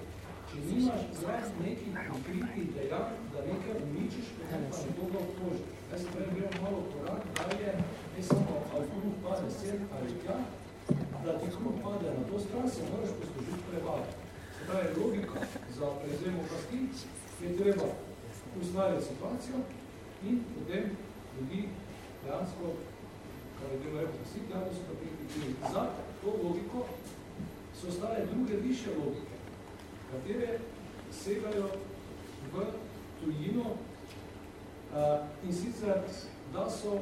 Če nimaš zrab nekih ukritih dejanj, da nekaj uničiš, potem pa nekoga obtožiš. Jaz se pravi, gremo malo korak, dalje, ne samo avtomobil pade sed ali tja, da ti kruh pade na to stran, se moraš poslužiti prevali. Se pravi, logika za prezem oblasti je treba ustvarjati situacijo in potem ljudi dejansko, kar je bilo rekel, vsi tjado so prikritili. Za to logiko so ostale druge više logike, katere segajo v tujino uh, in sicer, da so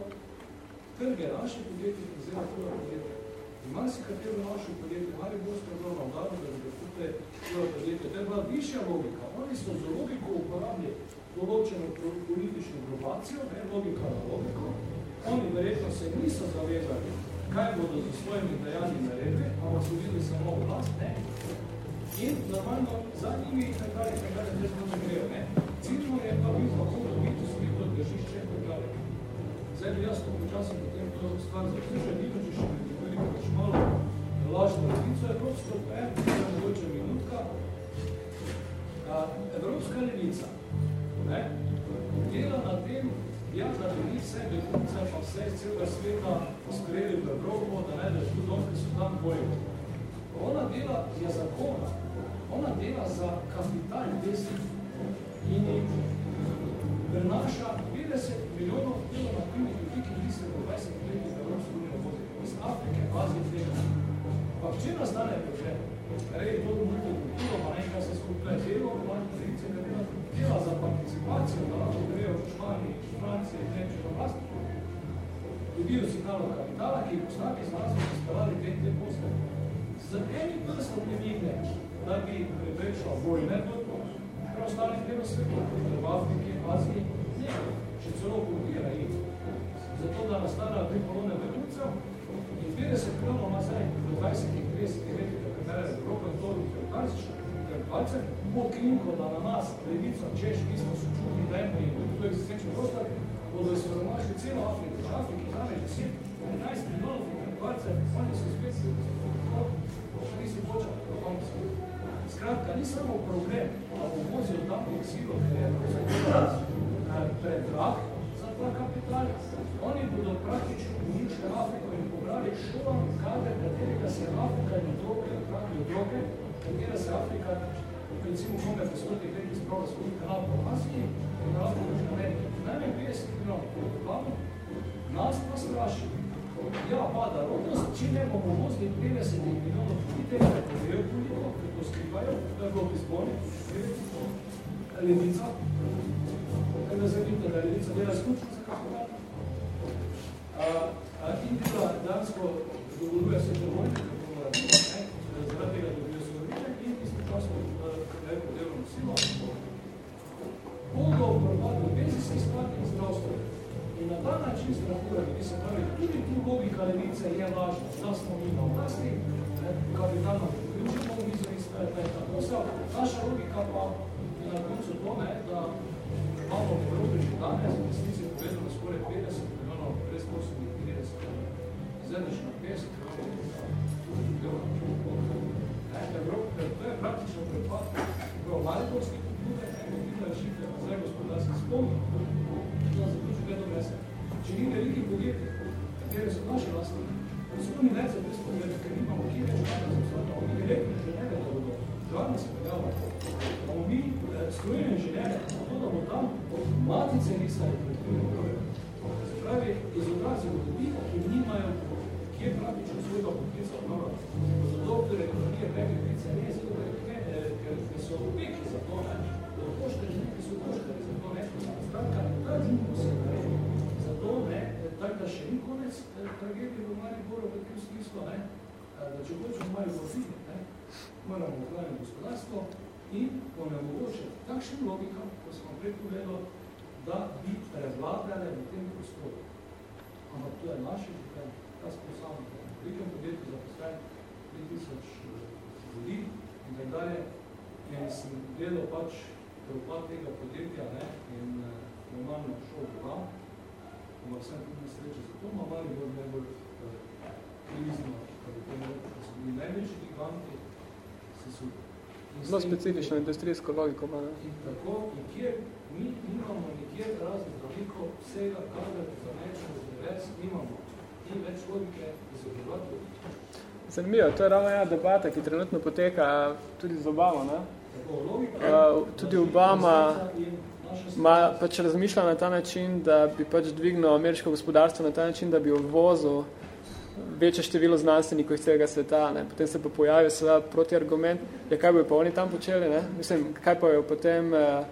trge naše podjetje prezela tuja podjetje. Ima si katero naše podjetje, ali boste dobro dano, da bi To je bila višja logika. Oni so za logiko uporabili določeno politično grupacijo, ne, logika na logiko. Oni verjetno se niso zavezali, kaj bodo za svojimi dejanji naredili, ampak so videli samo vlast, ne. In normalno za njimi nekaj, nekaj, nekaj, nekaj grejo, ne. Ciljno je pa bil kako dobiti svoje držišče in tako Zdaj bi jaz to počasno potem to stvar zaključil, ni pa če še ne govorim, pač malo lažno en, to je mogoče minutka. Evropska levica, ne, dela na tem, ja, da bi vse begunce, pa vse iz celega sveta posprejeli v Evropo, da ne, da tu dom, ki so tam bojijo. Ona dela je zakona, ona dela za kapital desni in prenaša 50 milijonov delo na aktivnih ljudi, ki bi se v 20 letih Evropsko unijo vozili. Iz Afrike, Azije, tega. Pa če nas dane počne, rej to multikulturo, pa nekaj se skupaj delo, manj tradicije, da dela, dela za participacijo, da lahko grejo v Španiji, v Franciji, v Nemčiji, v vlasti. Dobijo signalo kapitala, ki jih postake z nas so spravali te, te poste. Z enim prstom ne vidne, da bi preprečila vojne, preostalih delo svetu, v Afriki, Aziji, nekaj še celo okupira jih. Zato, da nastala tri kolone beguncev in 50 milijonov nazaj v 20-30 letih, da katera je Evropa in to intelektualce, bo klinko, da na nas, levico, češ, mi smo sočutni, dajmo in tudi to existenčni prostor, bodo izformašli celo Afriko, v Afriki zame 10, 11 milijonov intelektualce, oni so spet se še nisi počali, kako so. Skratka, ni samo problem, da bo vozil tam silo, ker je predrag za ta kapital. Oni bodo praktično uničili Afriko pobrali šolan kader, katerega se Afrika in otroke, pravi otroke, katera se Afrika, recimo kome po stotih letih sprava svoj kanal po Aziji in na Afrika in Ameriki. Najme 50 milijonov planu, nas pa straši. Ja, pada rodnost, če ne bomo vozili 50 milijonov tega ne povejo koliko, kako skrivajo, to je bilo v Izboni, levica, da se vidite, da Levica dela skučno za kapital. In dela dansko dovoljuje se biti, zaradi tega dobijo sorovine in istočasno neko delovno silo. Bodo propadu bezijskih stvari način strahurani, ki se pravi, tudi tu logika levice je važna, da smo mi na oblasti, kapitalno priključimo v mizo in tako vse. Naša logika pa je na koncu to, ne, da imamo v Evropi danes, 30, zdaj na 50 milijonov. Evropa, to je praktično prepad. V Mariborski kulture, eno bila rešitve, zdaj gospodarski spomni, da zaključu kaj dobro jaz. Če ni velikih podjetij, katere so naše vlastne, da so oni več za brezposobnih, ker imamo kje več vrata za vsega, oni elektrne inženjere, da bodo žarno se pojavljali. Bomo mi strojene inženjere, to, da bo tam od matice risali Se pravi, izobrazili ljudi, ki nimajo kje praktično svojega poklica obnovljati. Za doktore ekonomije, preklice, ne, zato, ker so upeki za to, ne, pošteni, ki so pošteni za to, ne, stranka, ta džunko se naredi. Zato, ne, tako da še ni konec tragedije v Mariboru, v tem smislu, ne, da če hočemo Maribor videti, ne, moramo ohraniti gospodarstvo in onemogočiti takšnim logikam, ko smo prej povedali, da bi prevladale v tem prostoru. Ampak to je naše življenje, smo samo v velikem podjetju zaposlen 3000 ljudi in tak dalje. In sem gledal pač propad tega podjetja ne, in normalno šel v vam, ampak sem tudi nesreče, zato ima mali bolj najbolj krizno, kako to nekaj, ko so bili največji giganti, se so Zelo specifično industrijsko logiko ima. In tako, nikjer, mi nimamo nikjer raznih veliko vsega, kadar za nečem zrevec, nimamo ni več logike izobraževati. Zanimivo, to je ravno ena debata, ki trenutno poteka tudi z Obama. Ne? Uh, tudi Obama ma, pač razmišlja na ta način, da bi pač dvignil ameriško gospodarstvo na ta način, da bi uvozil večje število znanstvenikov iz celega sveta. Ne? Potem se pa pojavi seveda protiargument, ja, kaj bi pa oni tam počeli, ne? Mislim, kaj pa je potem uh,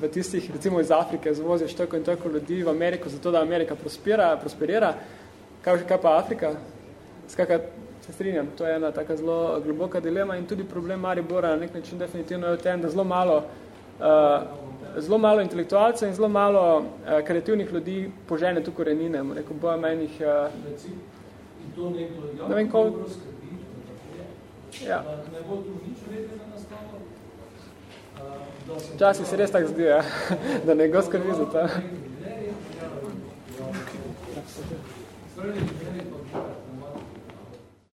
v tistih, recimo iz Afrike, zvoziš toliko in toliko ljudi v Ameriko, zato da Amerika prospira, prosperira, kaj, kaj pa Afrika? Skakaj, se strinjam, to je ena taka zelo globoka dilema in tudi problem Maribora na nek način definitivno je v tem, da zelo malo, uh, zelo malo intelektualcev in zelo malo uh, kreativnih ljudi požene tu korenine, rekel boja menih... Uh, nekdo ja, ne vem, ko... ja. ne bo tu nič vedeno nastalo. Včasih se res tako zdi, ja. da ne go skrbi za to. Strani,